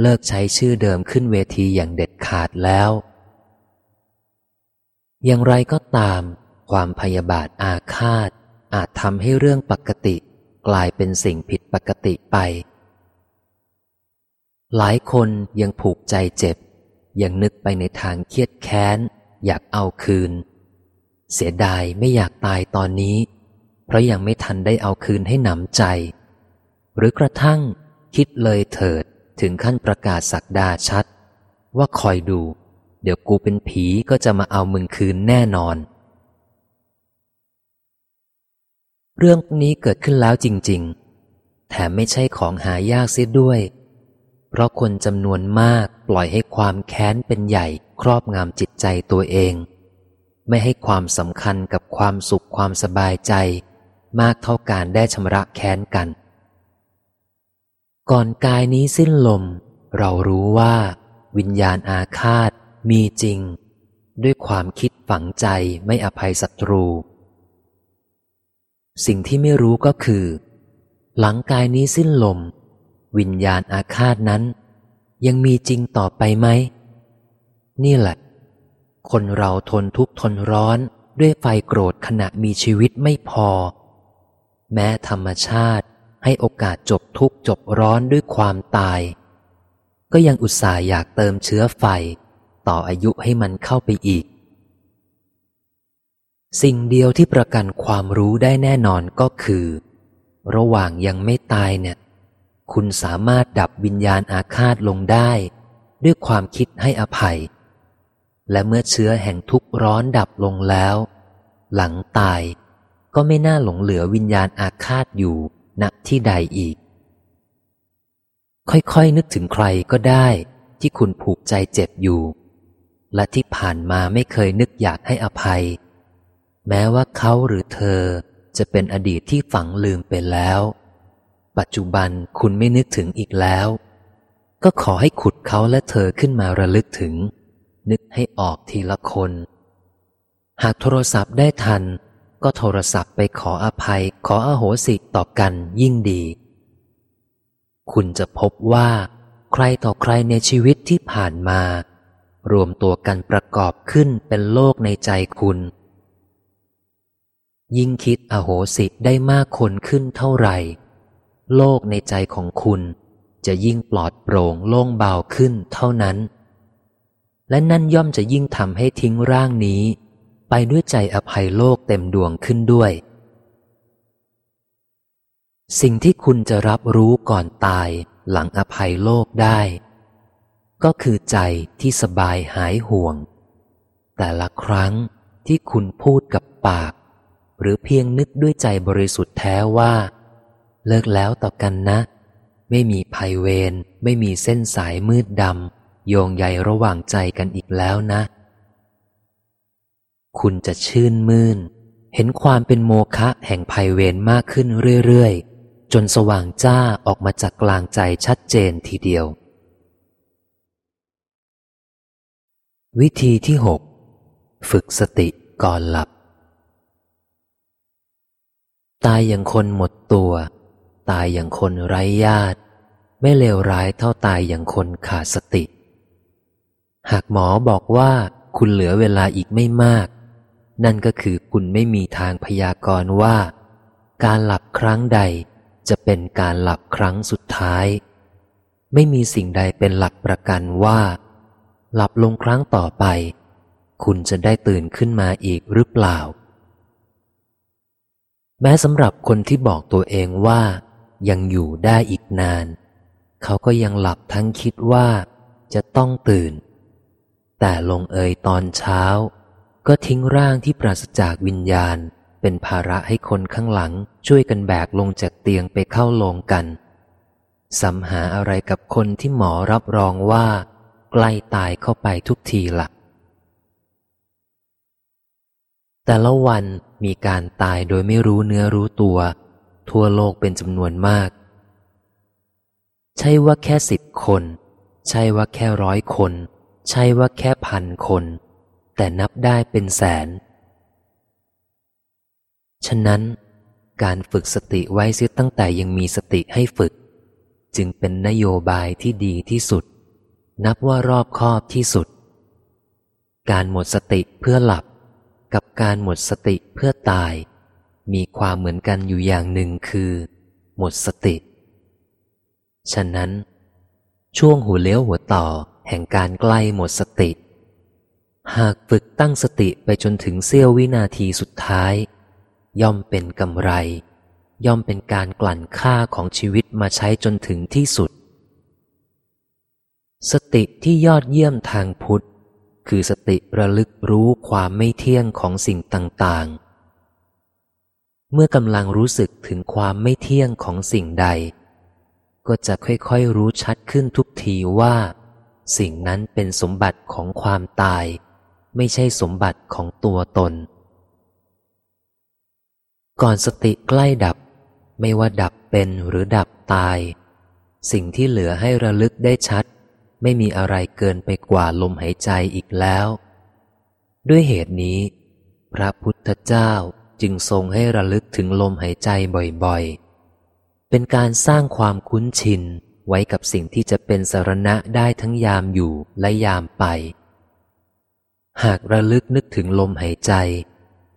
เลิกใช้ชื่อเดิมขึ้นเวทีอย่างเด็ดขาดแล้ว อย่างไรก็ตาม ความพยาบาทอาฆาต อาจทำให้เรื่องปกติ กลายเป็นสิ่งผิดปกติไป หลายคนยังผูกใจเจ็บ ยังนึกไปในทางเครียดแค้น อยากเอาคืน เสียดายไม่อยากตายตอนนี้ เพราะยังไม่ทันได้เอาคืนให้หนำใจ หรือกระทั่งคิดเลยเถิดถึงขั้นประกาศสักดาชัด ว่าคอยดู เดี๋ยวกูเป็นผีก็จะมาเอามึงคืนแน่นอน เรื่องนี้เกิดขึ้นแล้วจริง ๆ แถมไม่ใช่ของหายากเสียด้วย เพราะคนจำนวนมากปล่อยให้ความแค้นเป็นใหญ่ครอบงำจิตใจตัวเอง ไม่ให้ความสำคัญกับความสุขความสบายใจ มากเท่าการได้ชำระแค้นกัน ก่อนกายนี้สิ้นลม เรารู้ว่า วิญญาณอาฆาตมีจริง ด้วยความคิดฝังใจไม่อภัยศัตรู สิ่งที่ไม่รู้ก็คือ หลังกายนี้สิ้นลม วิญญาณอาฆาตนั้น ยังมีจริงต่อไปไหม นี่แหละ คนเราทนทุกข์ทนร้อนด้วยไฟโกรธขณะมีชีวิตไม่พอ แม้ธรรมชาติให้โอกาสจบทุกข์จบร้อนด้วยความตาย ก็ยังอุตส่าห์อยากเติมเชื้อไฟ ต่ออายุให้มันเข้าไปอีก สิ่งเดียวที่ประกันความรู้ได้แน่นอนก็คือ ระหว่างยังไม่ตายเนี่ย คุณสามารถดับวิญญาณอาฆาตลงได้ ด้วยความคิดให้อภัย และเมื่อเชื้อแห่งทุกข์ร้อนดับลงแล้ว หลังตายก็ไม่น่าหลงเหลือวิญญาณอาฆาตอยู่ณที่ใดอีก ค่อยๆนึกถึงใครก็ได้ที่คุณผูกใจเจ็บอยู่ และที่ผ่านมาไม่เคยนึกอยากให้อภัย แม้ว่าเขาหรือเธอจะเป็นอดีตที่ฝังลืมไปแล้ว ปัจจุบันคุณไม่นึกถึงอีกแล้ว ก็ขอให้ขุดเขาและเธอขึ้นมาระลึกถึง นึกให้ออกทีละคน หากโทรศัพท์ได้ทัน ก็โทรศัพท์ไปขออภัยขออโหสิต่อกันยิ่งดี คุณจะพบว่า ใครต่อใครในชีวิตที่ผ่านมา รวมตัวกันประกอบขึ้นเป็นโลกในใจคุณ ยิ่งคิดอโหสิได้มากคนขึ้นเท่าไหร่ โลกในใจของคุณจะยิ่งปลอดโปร่งโล่งเบาขึ้นเท่านั้น และนั่นย่อมจะยิ่งทำให้ทิ้งร่างนี้ ไปด้วยใจอภัยโลกเต็มดวงขึ้นด้วย สิ่งที่คุณจะรับรู้ก่อนตายหลังอภัยโลกได้ ก็คือใจที่สบายหายห่วง แต่ละครั้งที่คุณพูดกับปาก หรือเพียงนึกด้วยใจบริสุทธิ์แท้ว่า เลิกแล้วต่อกันนะ ไม่มีภัยเวรไม่มีเส้นสายมืดดำ โยงใยระหว่างใจกันอีกแล้วนะ คุณจะชื่นมื่น เห็นความเป็นโมฆะแห่งภัยเวรมากขึ้นเรื่อยๆ จนสว่างจ้าออกมาจากกลางใจชัดเจนทีเดียว วิธีที่หกฝึกสติก่อนหลับ ตายอย่างคนหมดตัว ตายอย่างคนไร้ญาติ ไม่เลวร้ายเท่าตายอย่างคนขาดสติ หากหมอบอกว่าคุณเหลือเวลาอีกไม่มาก นั่นก็คือคุณไม่มีทางพยากรณ์ว่า การหลับครั้งใดจะเป็นการหลับครั้งสุดท้าย ไม่มีสิ่งใดเป็นหลักประกันว่า หลับลงครั้งต่อไป คุณจะได้ตื่นขึ้นมาอีกหรือเปล่า แม้สำหรับคนที่บอกตัวเองว่า ยังอยู่ได้อีกนาน เขาก็ยังหลับทั้งคิดว่าจะต้องตื่น แต่ลงเอยตอนเช้า ก็ทิ้งร่างที่ปราศจากวิญญาณ เป็นภาระให้คนข้างหลังช่วยกันแบกลงจากเตียงไปเข้าโลงกันสัมหาอะไรกับคนที่หมอรับรองว่า ใกล้ตายเข้าไปทุกทีละ่ะ แต่ละวันมีการตายโดยไม่รู้เนื้อรู้ตัว ทั่วโลกเป็นจำนวนมาก ใช่ว่าแค่สิบคน ใช่ว่าแค่ร้อยคน ใช่ว่าแค่พันคน แต่นับได้เป็นแสน ฉะนั้น การฝึกสติไว้เสียตั้งแต่ยังมีสติให้ฝึก จึงเป็นนโยบายที่ดีที่สุด นับว่ารอบคอบที่สุด การหมดสติเพื่อหลับ กับการหมดสติเพื่อตาย มีความเหมือนกันอยู่อย่างหนึ่งคือ หมดสติ ฉะนั้น ช่วงหัวเลี้ยวหัวต่อ แห่งการใกล้หมดสติ หากฝึกตั้งสติไปจนถึงเสี้ยววินาทีสุดท้าย ย่อมเป็นกำไร ย่อมเป็นการกลั่นค่าของชีวิตมาใช้จนถึงที่สุด สติที่ยอดเยี่ยมทางพุทธ คือสติระลึกรู้ความไม่เที่ยงของสิ่งต่างๆเมื่อกำลังรู้สึกถึงความไม่เที่ยงของสิ่งใด ก็จะค่อยๆรู้ชัดขึ้นทุกทีว่า สิ่งนั้นเป็นสมบัติของความตาย ไม่ใช่สมบัติของตัวตน ก่อนสติใกล้ดับ ไม่ว่าดับเป็นหรือดับตาย สิ่งที่เหลือให้ระลึกได้ชัด ไม่มีอะไรเกินไปกว่าลมหายใจอีกแล้ว ด้วยเหตุนี้ พระพุทธเจ้าจึงทรงให้ระลึกถึงลมหายใจบ่อยๆ เป็นการสร้างความคุ้นชิน ไว้กับสิ่งที่จะเป็นสารณะได้ทั้งยามอยู่และยามไป หากระลึกนึกถึงลมหายใจ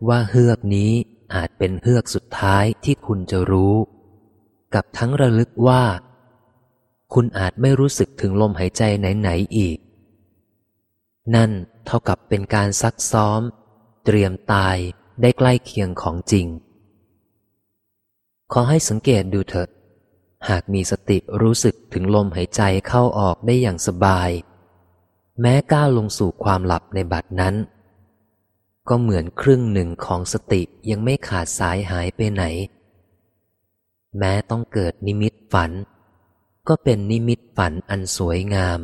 ว่าเฮือกนี้อาจเป็นเฮือกสุดท้ายที่คุณจะรู้ กับทั้งระลึกว่า คุณอาจไม่รู้สึกถึงลมหายใจไหนๆอีก นั่นเท่ากับเป็นการซักซ้อม เตรียมตายได้ใกล้เคียงของจริง ขอให้สังเกตดูเถิด หากมีสติรู้สึกถึงลมหายใจเข้าออกได้อย่างสบาย แม้ก้าวลงสู่ความหลับในบัดนั้น ก็เหมือนครึ่งหนึ่งของสติยังไม่ขาดสายหายไปไหน แม้ต้องเกิดนิมิตฝัน ก็เป็นนิมิตฝันอันสวยงาม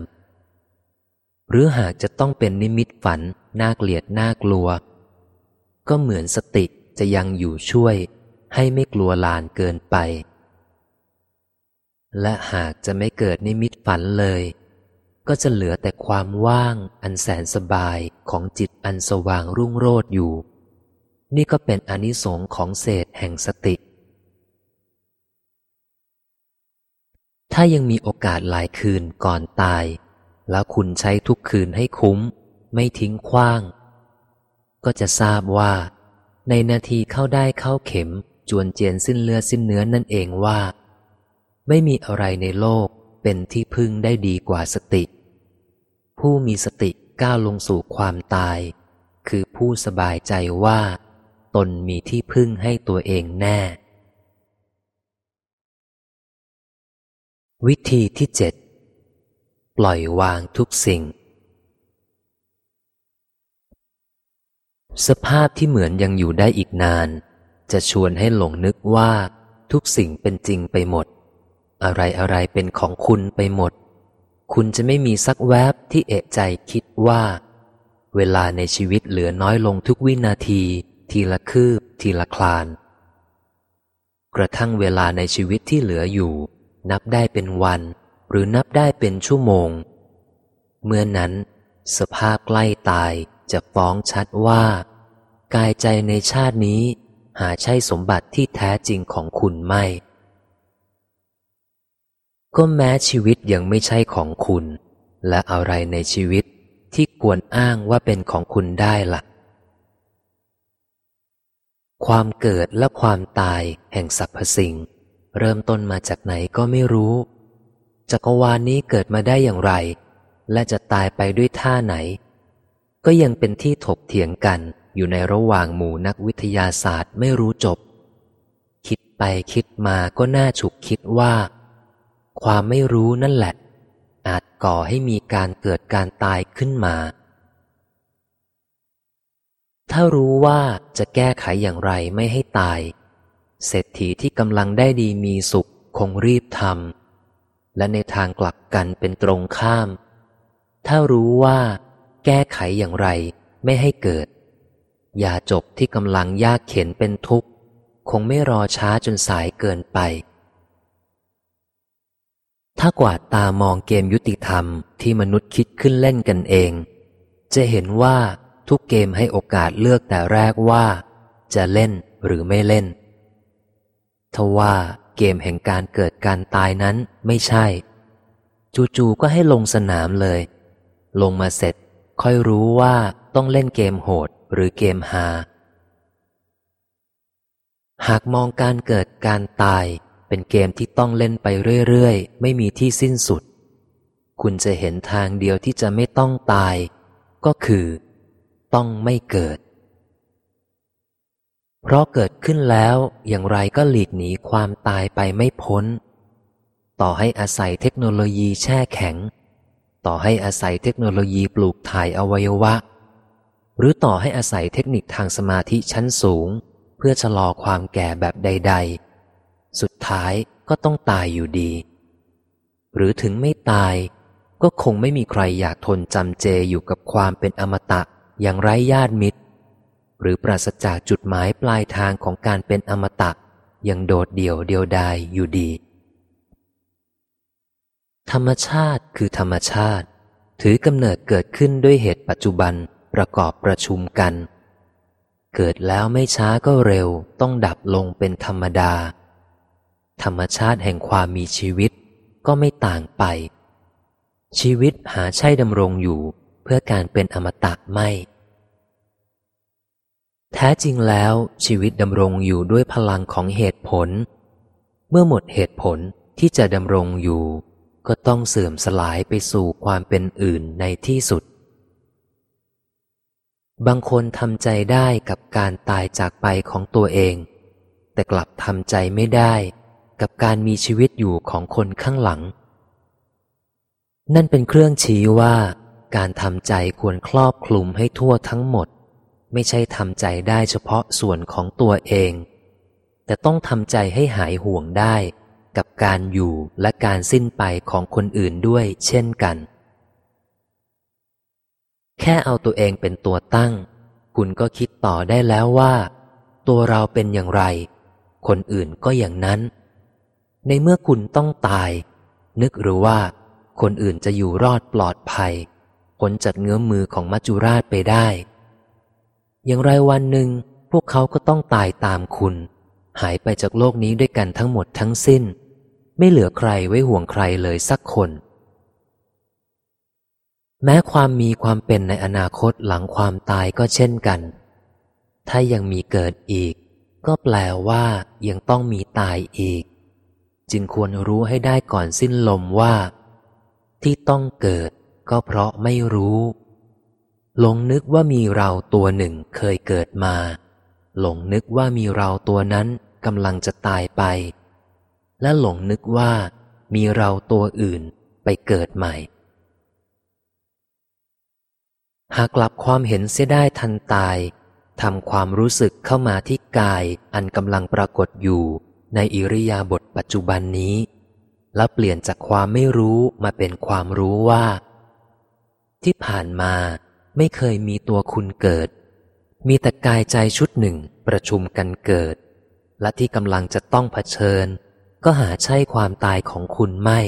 หรือหากจะต้องเป็นนิมิตฝันน่าเกลียดน่ากลัว ก็เหมือนสติจะยังอยู่ช่วยให้ไม่กลัวลานเกินไป และหากจะไม่เกิดนิมิตฝันเลย ก็จะเหลือแต่ความว่างอันแสนสบายของจิตอันสว่างรุ่งโรจน์อยู่ นี่ก็เป็นอนิสงค์ของเศษแห่งสติ ถ้ายังมีโอกาสหลายคืนก่อนตาย แล้วคุณใช้ทุกคืนให้คุ้ม ไม่ทิ้งขว้าง ก็จะทราบว่า ในนาทีเข้าได้เข้าเข็มจวนเจียนสิ้นเลือดสิ้นเนื้อนั่นเองว่า ไม่มีอะไรในโลกเป็นที่พึ่งได้ดีกว่าสติ ผู้มีสติก้าวลงสู่ความตาย คือผู้สบายใจว่า ตนมีที่พึ่งให้ตัวเองแน่ วิธีที่เจ็ดปล่อยวางทุกสิ่ง สภาพที่เหมือนยังอยู่ได้อีกนาน จะชวนให้หลงนึกว่าทุกสิ่งเป็นจริงไปหมด อะไรอะไรเป็นของคุณไปหมด คุณจะไม่มีสักแวบที่เอะใจคิดว่า เวลาในชีวิตเหลือน้อยลงทุกวินาที ทีละคืบ ทีละคลาน กระทั่งเวลาในชีวิตที่เหลืออยู่ นับได้เป็นวัน หรือนับได้เป็นชั่วโมง เมื่อนั้น สภาพใกล้ตายจะฟ้องชัดว่า กายใจในชาตินี้ หาใช่สมบัติที่แท้จริงของคุณไม่ ก็แม้ชีวิตยังไม่ใช่ของคุณ และอะไรในชีวิตที่ควรอ้างว่าเป็นของคุณได้ละ่ะ ความเกิดและความตายแห่งสรรพสิ่ง เริ่มต้นมาจากไหนก็ไม่รู้ จักรวาลนี้เกิดมาได้อย่างไร และจะตายไปด้วยท่าไหน ก็ยังเป็นที่ถกเถียงกันอยู่ในระหว่างหมู่นักวิทยาศาสตร์ไม่รู้จบ คิดไปคิดมาก็น่าฉุกคิดว่า ความไม่รู้นั่นแหละ อาจก่อให้มีการเกิดการตายขึ้นมา ถ้ารู้ว่าจะแก้ไขอย่างไรไม่ให้ตาย เศรษฐีที่กำลังได้ดีมีสุขคงรีบทำและในทางกลับกันเป็นตรงข้าม ถ้ารู้ว่าแก้ไขอย่างไรไม่ให้เกิด อย่าจบที่กำลังยากเข็นเป็นทุกข์ คงไม่รอช้าจนสายเกินไป ถ้ากวาดตามองเกมยุติธรรมที่มนุษย์คิดขึ้นเล่นกันเอง จะเห็นว่าทุกเกมให้โอกาสเลือกแต่แรกว่า จะเล่นหรือไม่เล่น ทว่าเกมแห่งการเกิดการตายนั้นไม่ใช่ จู่ๆก็ให้ลงสนามเลย ลงมาเสร็จ ค่อยรู้ว่าต้องเล่นเกมโหดหรือเกมหา หากมองการเกิดการตาย เป็นเกมที่ต้องเล่นไปเรื่อยๆ ไม่มีที่สิ้นสุด คุณจะเห็นทางเดียวที่จะไม่ต้องตาย ก็คือ ต้องไม่เกิด เพราะเกิดขึ้นแล้วอย่างไรก็หลีกหนีความตายไปไม่พ้น ต่อให้อาศัยเทคโนโลยีแช่แข็ง ต่อให้อาศัยเทคโนโลยีปลูกถ่ายอวัยวะ หรือต่อให้อาศัยเทคนิคทางสมาธิชั้นสูง เพื่อชะลอความแก่แบบใด ๆ สุดท้ายก็ต้องตายอยู่ดี หรือถึงไม่ตาย ก็คงไม่มีใครอยากทนจำเจอยู่กับความเป็นอมตะอย่างไร้ญาติมิตร หรือปราศจากจุดหมายปลายทางของการเป็นอมตะยังโดดเดี่ยวเดียวดายอยู่ดี ธรรมชาติคือธรรมชาติ ถือกำเนิดเกิดขึ้นด้วยเหตุปัจจุบันประกอบประชุมกัน เกิดแล้วไม่ช้าก็เร็วต้องดับลงเป็นธรรมดา ธรรมชาติแห่งความมีชีวิตก็ไม่ต่างไป ชีวิตหาใช่ดำรงอยู่เพื่อการเป็นอมตะไม่ แท้จริงแล้วชีวิตดำรงอยู่ด้วยพลังของเหตุผล เมื่อหมดเหตุผลที่จะดำรงอยู่ ก็ต้องเสื่อมสลายไปสู่ความเป็นอื่นในที่สุด บางคนทำใจได้กับการตายจากไปของตัวเอง แต่กลับทำใจไม่ได้ กับการมีชีวิตอยู่ของคนข้างหลัง นั่นเป็นเครื่องชี้ว่า การทำใจควรครอบคลุมให้ทั่วทั้งหมด ไม่ใช่ทำใจได้เฉพาะส่วนของตัวเอง แต่ต้องทำใจให้หายห่วงได้ กับการอยู่และการสิ้นไปของคนอื่นด้วยเช่นกัน แค่เอาตัวเองเป็นตัวตั้ง คุณก็คิดต่อได้แล้วว่า ตัวเราเป็นอย่างไรคนอื่นก็อย่างนั้น ในเมื่อคุณต้องตาย นึกหรือว่า คนอื่นจะอยู่รอดปลอดภัยพ้นจากเงื้อมมือของมัจจุราชไปได้ อย่างไรวันหนึ่ง พวกเขาก็ต้องตายตามคุณ หายไปจากโลกนี้ด้วยกันทั้งหมดทั้งสิ้น ไม่เหลือใครไว้ห่วงใครเลยสักคน แม้ความมีความเป็นในอนาคตหลังความตายก็เช่นกัน ถ้ายังมีเกิดอีก ก็แปลว่ายังต้องมีตายอีก จึงควรรู้ให้ได้ก่อนสิ้นลมว่า ที่ต้องเกิดก็เพราะไม่รู้ หลงนึกว่ามีเราตัวหนึ่งเคยเกิดมา หลงนึกว่ามีเราตัวนั้นกำลังจะตายไป และหลงนึกว่ามีเราตัวอื่นไปเกิดใหม่ หากกลับความเห็นเสียได้ทันตายทำความรู้สึกเข้ามาที่กายอันกำลังปรากฏอยู่ ในอิริยาบถปัจจุบันนี้ แล้วเปลี่ยนจากความไม่รู้มาเป็นความรู้ว่า ที่ผ่านมาไม่เคยมีตัวคุณเกิด มีแต่กายใจชุดหนึ่งประชุมกันเกิด และที่กำลังจะต้องเผชิญ ก็หาใช่ความตายของคุณไม่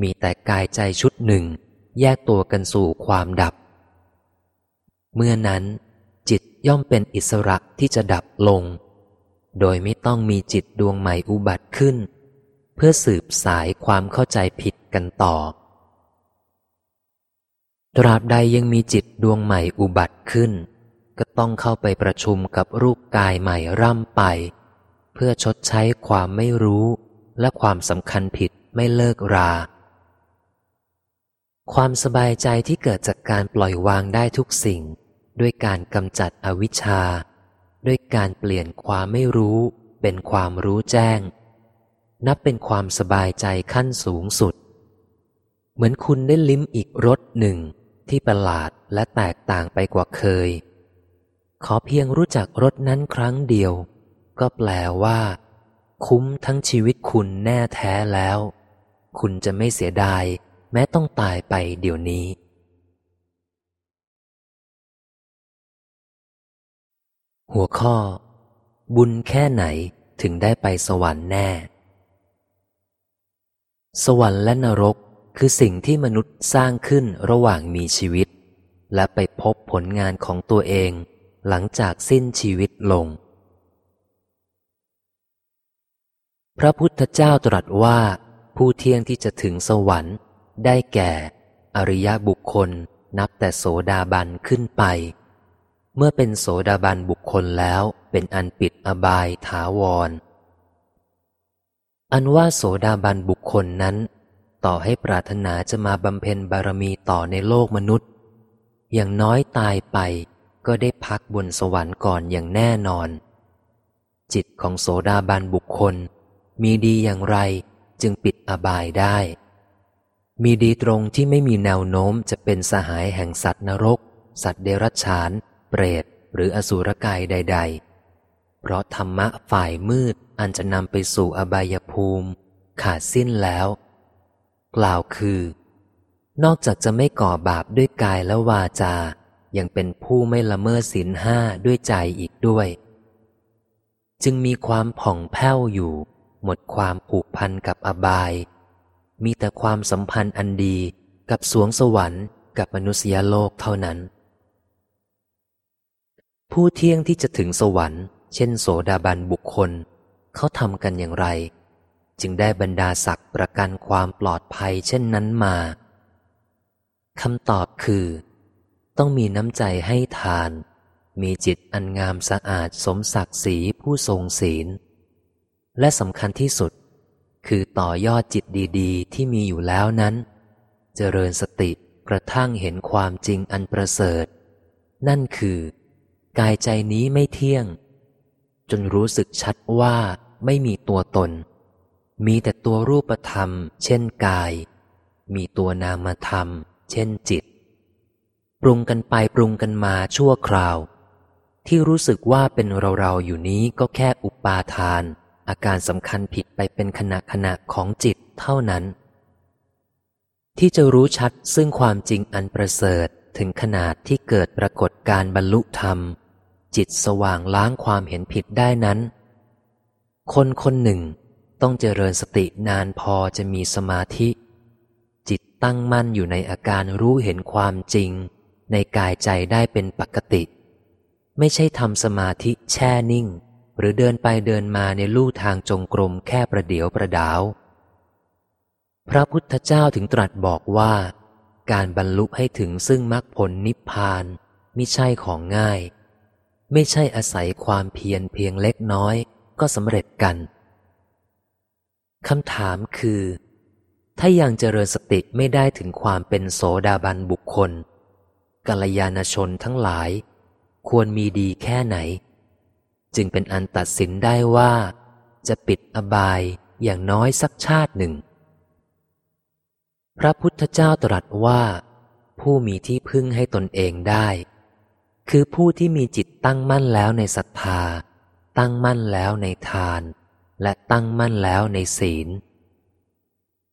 มีแต่กายใจชุดหนึ่ง แยกตัวกันสู่ความดับ เมื่อนั้น จิตย่อมเป็นอิสระที่จะดับลง โดยไม่ต้องมีจิตดวงใหม่อุบัติขึ้น เพื่อสืบสายความเข้าใจผิดกันต่อ ตราบใดยังมีจิตดวงใหม่อุบัติขึ้น ก็ต้องเข้าไปประชุมกับรูปกายใหม่ร่ำไป เพื่อชดใช้ความไม่รู้และความสำคัญผิดไม่เลิกรา ความสบายใจที่เกิดจากการปล่อยวางได้ทุกสิ่ง ด้วยการกำจัดอวิชชา ด้วยการเปลี่ยนความไม่รู้เป็นความรู้แจ้ง นับเป็นความสบายใจขั้นสูงสุด เหมือนคุณได้ลิ้มอีกรสหนึ่งที่ประหลาดและแตกต่างไปกว่าเคย ขอเพียงรู้จักรถนั้นครั้งเดียว ก็แปลว่า คุ้มทั้งชีวิตคุณแน่แท้แล้ว คุณจะไม่เสียดาย แม้ต้องตายไปเดี๋ยวนี้ หัวข้อ บุญแค่ไหนถึงได้ไปสวรรค์แน่ สวรรค์และนรกคือสิ่งที่มนุษย์สร้างขึ้นระหว่างมีชีวิต และไปพบผลงานของตัวเองหลังจากสิ้นชีวิตลง พระพุทธเจ้าตรัสว่า ผู้เที่ยงที่จะถึงสวรรค์ ได้แก่ อริยบุคคลนับแต่โสดาบันขึ้นไป เมื่อเป็นโสดาบันบุคคลแล้วเป็นอันปิดอบายถาวร อันว่าโสดาบันบุคคลนั้น ต่อให้ปรารถนาจะมาบำเพ็ญบารมีต่อในโลกมนุษย์ อย่างน้อยตายไปก็ได้พักบนสวรรค์ก่อนอย่างแน่นอน จิตของโสดาบันบุคคล มีดีอย่างไรจึงปิดอบายได้ มีดีตรงที่ไม่มีแนวโน้มจะเป็นสหายแห่งสัตว์นรก สัตว์เดรัจฉาน เปรตหรืออสุรกายใด ๆ เพราะธรรมะฝ่ายมืดอันจะนำไปสู่อบายภูมิ ขาดสิ้นแล้ว กล่าวคือ นอกจากจะไม่ก่อบาปด้วยกายและวาจา ยังเป็นผู้ไม่ละเมิดศีลห้าด้วยใจอีกด้วย จึงมีความผ่องแผ้วอยู่ หมดความผูกพันกับอบาย มีแต่ความสัมพันธ์อันดีกับสวงสวรรค์กับมนุษยโลกเท่านั้น ผู้เที่ยงที่จะถึงสวรรค์ เช่นโสดาบันบุคคล เขาทำกันอย่างไร จึงได้บรรดาศักดิ์ประกันความปลอดภัยเช่นนั้นมาคำตอบคือ ต้องมีน้ำใจให้ทาน มีจิตอันงามสะอาดสมศักดิ์ศรีผู้ทรงศีล และสำคัญที่สุด คือต่อยอดจิตดีๆ ที่มีอยู่แล้วนั้น เจริญสติกระทั่งเห็นความจริงอันประเสริฐ นั่นคือ กายใจนี้ไม่เที่ยง จนรู้สึกชัดว่าไม่มีตัวตน มีแต่ตัวรูปธรรม เช่นกาย มีตัวนามธรรม เช่นจิต ปรุงกันไปปรุงกันมาชั่วคราว ที่รู้สึกว่าเป็นเราๆอยู่นี้ก็แค่อุปาทาน อาการสำคัญผิดไปเป็นขณะขณะของจิตเท่านั้น ที่จะรู้ชัดซึ่งความจริงอันประเสริฐถึงขนาดที่เกิดปรากฏการบรรลุธรรม จิตสว่างล้างความเห็นผิดได้นั้น คนคนหนึ่งต้องเจริญสตินานพอจะมีสมาธิ จิตตั้งมั่นอยู่ในอาการรู้เห็นความจริง ในกายใจได้เป็นปกติ ไม่ใช่ทำสมาธิแช่นิ่ง หรือเดินไปเดินมาในลู่ทางจงกรมแค่ประเดียวประดาว พระพุทธเจ้าถึงตรัสบอกว่า การบรรลุให้ถึงซึ่งมรรคผลนิพพานไม่ใช่ของง่าย ไม่ใช่อาศัยความเพียรเพียงเล็กน้อยก็สำเร็จกัน คำถามคือ ถ้ายังเจริญสติไม่ได้ถึงความเป็นโสดาบันบุคคลกัลยาณชนทั้งหลาย ควรมีดีแค่ไหน จึงเป็นอันตัดสินได้ว่า จะปิดอบายอย่างน้อยสักชาติหนึ่ง พระพุทธเจ้าตรัสว่า ผู้มีที่พึ่งให้ตนเองได้ คือผู้ที่มีจิตตั้งมั่นแล้วในศรัทธา ตั้งมั่นแล้วในทาน และตั้งมั่นแล้วในศีล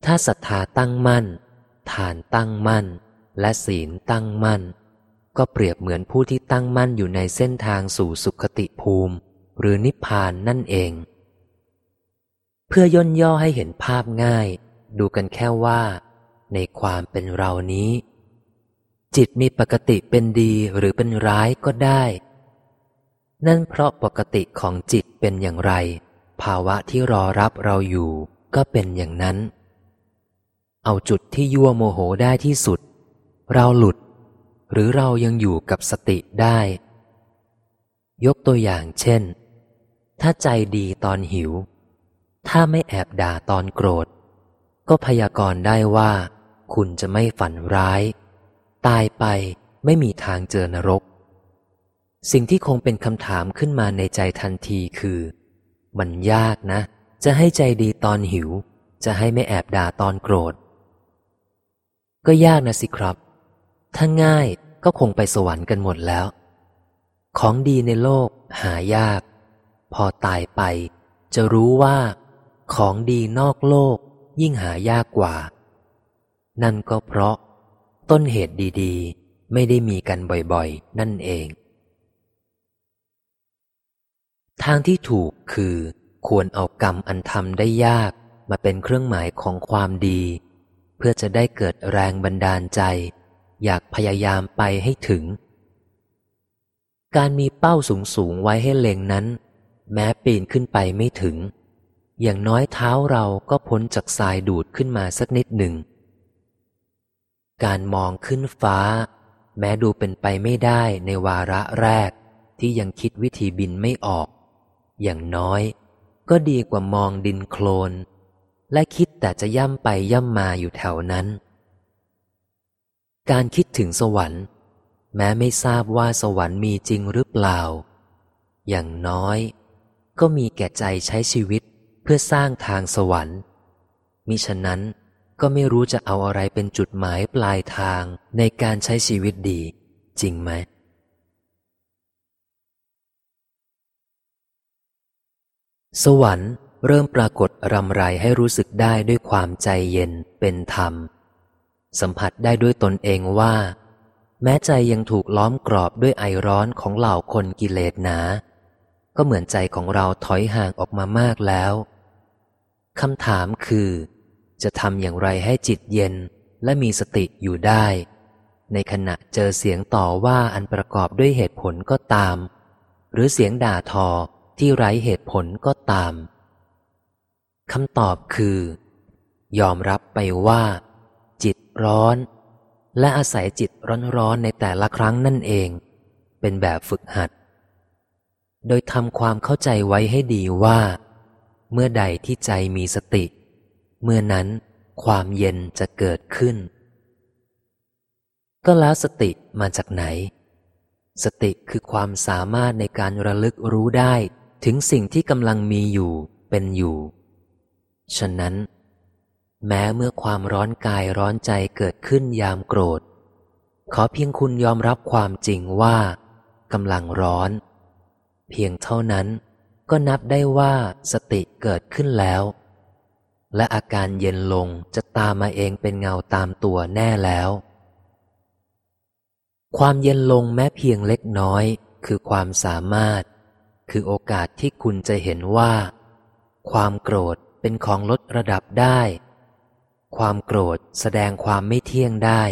ถ้าศรัทธาตั้งมั่น ทานตั้งมั่น และศีลตั้งมั่น ก็เปรียบเหมือนผู้ที่ตั้งมั่นอยู่ในเส้นทางสู่สุขติภูมิ หรือนิพพานนั่นเอง เพื่อย่นย่อให้เห็นภาพง่าย ดูกันแค่ว่า ในความเป็นเรานี้ จิตมีปกติเป็นดีหรือเป็นร้ายก็ได้ นั่นเพราะปกติของจิตเป็นอย่างไร ภาวะที่รอรับเราอยู่ก็เป็นอย่างนั้น เอาจุดที่ยั่วโมโหได้ที่สุด เราหลุด หรือเรายังอยู่กับสติได้ ยกตัวอย่างเช่น ถ้าใจดีตอนหิว ถ้าไม่แอบด่าตอนโกรธ ก็พยากรณ์ได้ว่า คุณจะไม่ฝันร้าย ตายไปไม่มีทางเจอนรก สิ่งที่คงเป็นคำถามขึ้นมาในใจทันทีคือ มันยากนะ จะให้ใจดีตอนหิว จะให้ไม่แอบด่าตอนโกรธ ก็ยากนะสิครับ ถ้าง่ายก็คงไปสวรรค์กันหมดแล้ว ของดีในโลกหายาก พอตายไป จะรู้ว่า ของดีนอกโลกยิ่งหายากกว่า นั่นก็เพราะ ต้นเหตุดีๆ ไม่ได้มีกันบ่อยๆ นั่นเอง ทางที่ถูกคือ ควรเอากรรมอันทำได้ยากมาเป็นเครื่องหมายของความดี เพื่อจะได้เกิดแรงบันดาลใจ อยากพยายามไปให้ถึง การมีเป้าสูงสูงไว้ให้เล็งนั้น แม้ปีนขึ้นไปไม่ถึง อย่างน้อยเท้าเราก็พ้นจากทรายดูดขึ้นมาสักนิดหนึ่ง การมองขึ้นฟ้า แม้ดูเป็นไปไม่ได้ในวาระแรก ที่ยังคิดวิธีบินไม่ออก อย่างน้อย ก็ดีกว่ามองดินโคลน และคิดแต่จะย่ำไปย่ำมาอยู่แถวนั้น การคิดถึงสวรรค์ แม้ไม่ทราบว่าสวรรค์มีจริงหรือเปล่า อย่างน้อย ก็มีแก่ใจใช้ชีวิตเพื่อสร้างทางสวรรค์มิฉะนั้น ก็ไม่รู้จะเอาอะไรเป็นจุดหมายปลายทางในการใช้ชีวิตดี จริงไหม สวรรค์เริ่มปรากฏรำไรให้รู้สึกได้ด้วยความใจเย็นเป็นธรรม สัมผัสได้ด้วยตนเองว่า แม้ใจยังถูกล้อมกรอบด้วยไอร้อนของเหล่าคนกิเลสหนา ก็เหมือนใจของเราถอยห่างออกมามากแล้วคำถามคือ จะทำอย่างไรให้จิตเย็นและมีสติอยู่ได้ ในขณะเจอเสียงต่อว่าอันประกอบด้วยเหตุผลก็ตาม หรือเสียงด่าทอที่ไร้เหตุผลก็ตามคำตอบคือ ยอมรับไปว่า จิตร้อน และอาศัยจิตร้อนๆในแต่ละครั้งนั่นเอง เป็นแบบฝึกหัด โดยทำความเข้าใจไว้ให้ดีว่า เมื่อใดที่ใจมีสติ เมื่อนั้นความเย็นจะเกิดขึ้น ก็แล้วสติมาจากไหน สติคือความสามารถในการระลึกรู้ได้ถึงสิ่งที่กำลังมีอยู่เป็นอยู่ ฉะนั้น แม้เมื่อความร้อนกายร้อนใจเกิดขึ้นยามโกรธ ขอเพียงคุณยอมรับความจริงว่ากำลังร้อน เพียงเท่านั้นก็นับได้ว่าสติเกิดขึ้นแล้ว และอาการเย็นลงจะตามมาเองเป็นเงาตามตัวแน่แล้ว ความเย็นลงแม้เพียงเล็กน้อย คือความสามารถ คือโอกาสที่คุณจะเห็นว่า ความโกรธเป็นของลดระดับได้ ความโกรธแสดงความไม่เที่ยงได้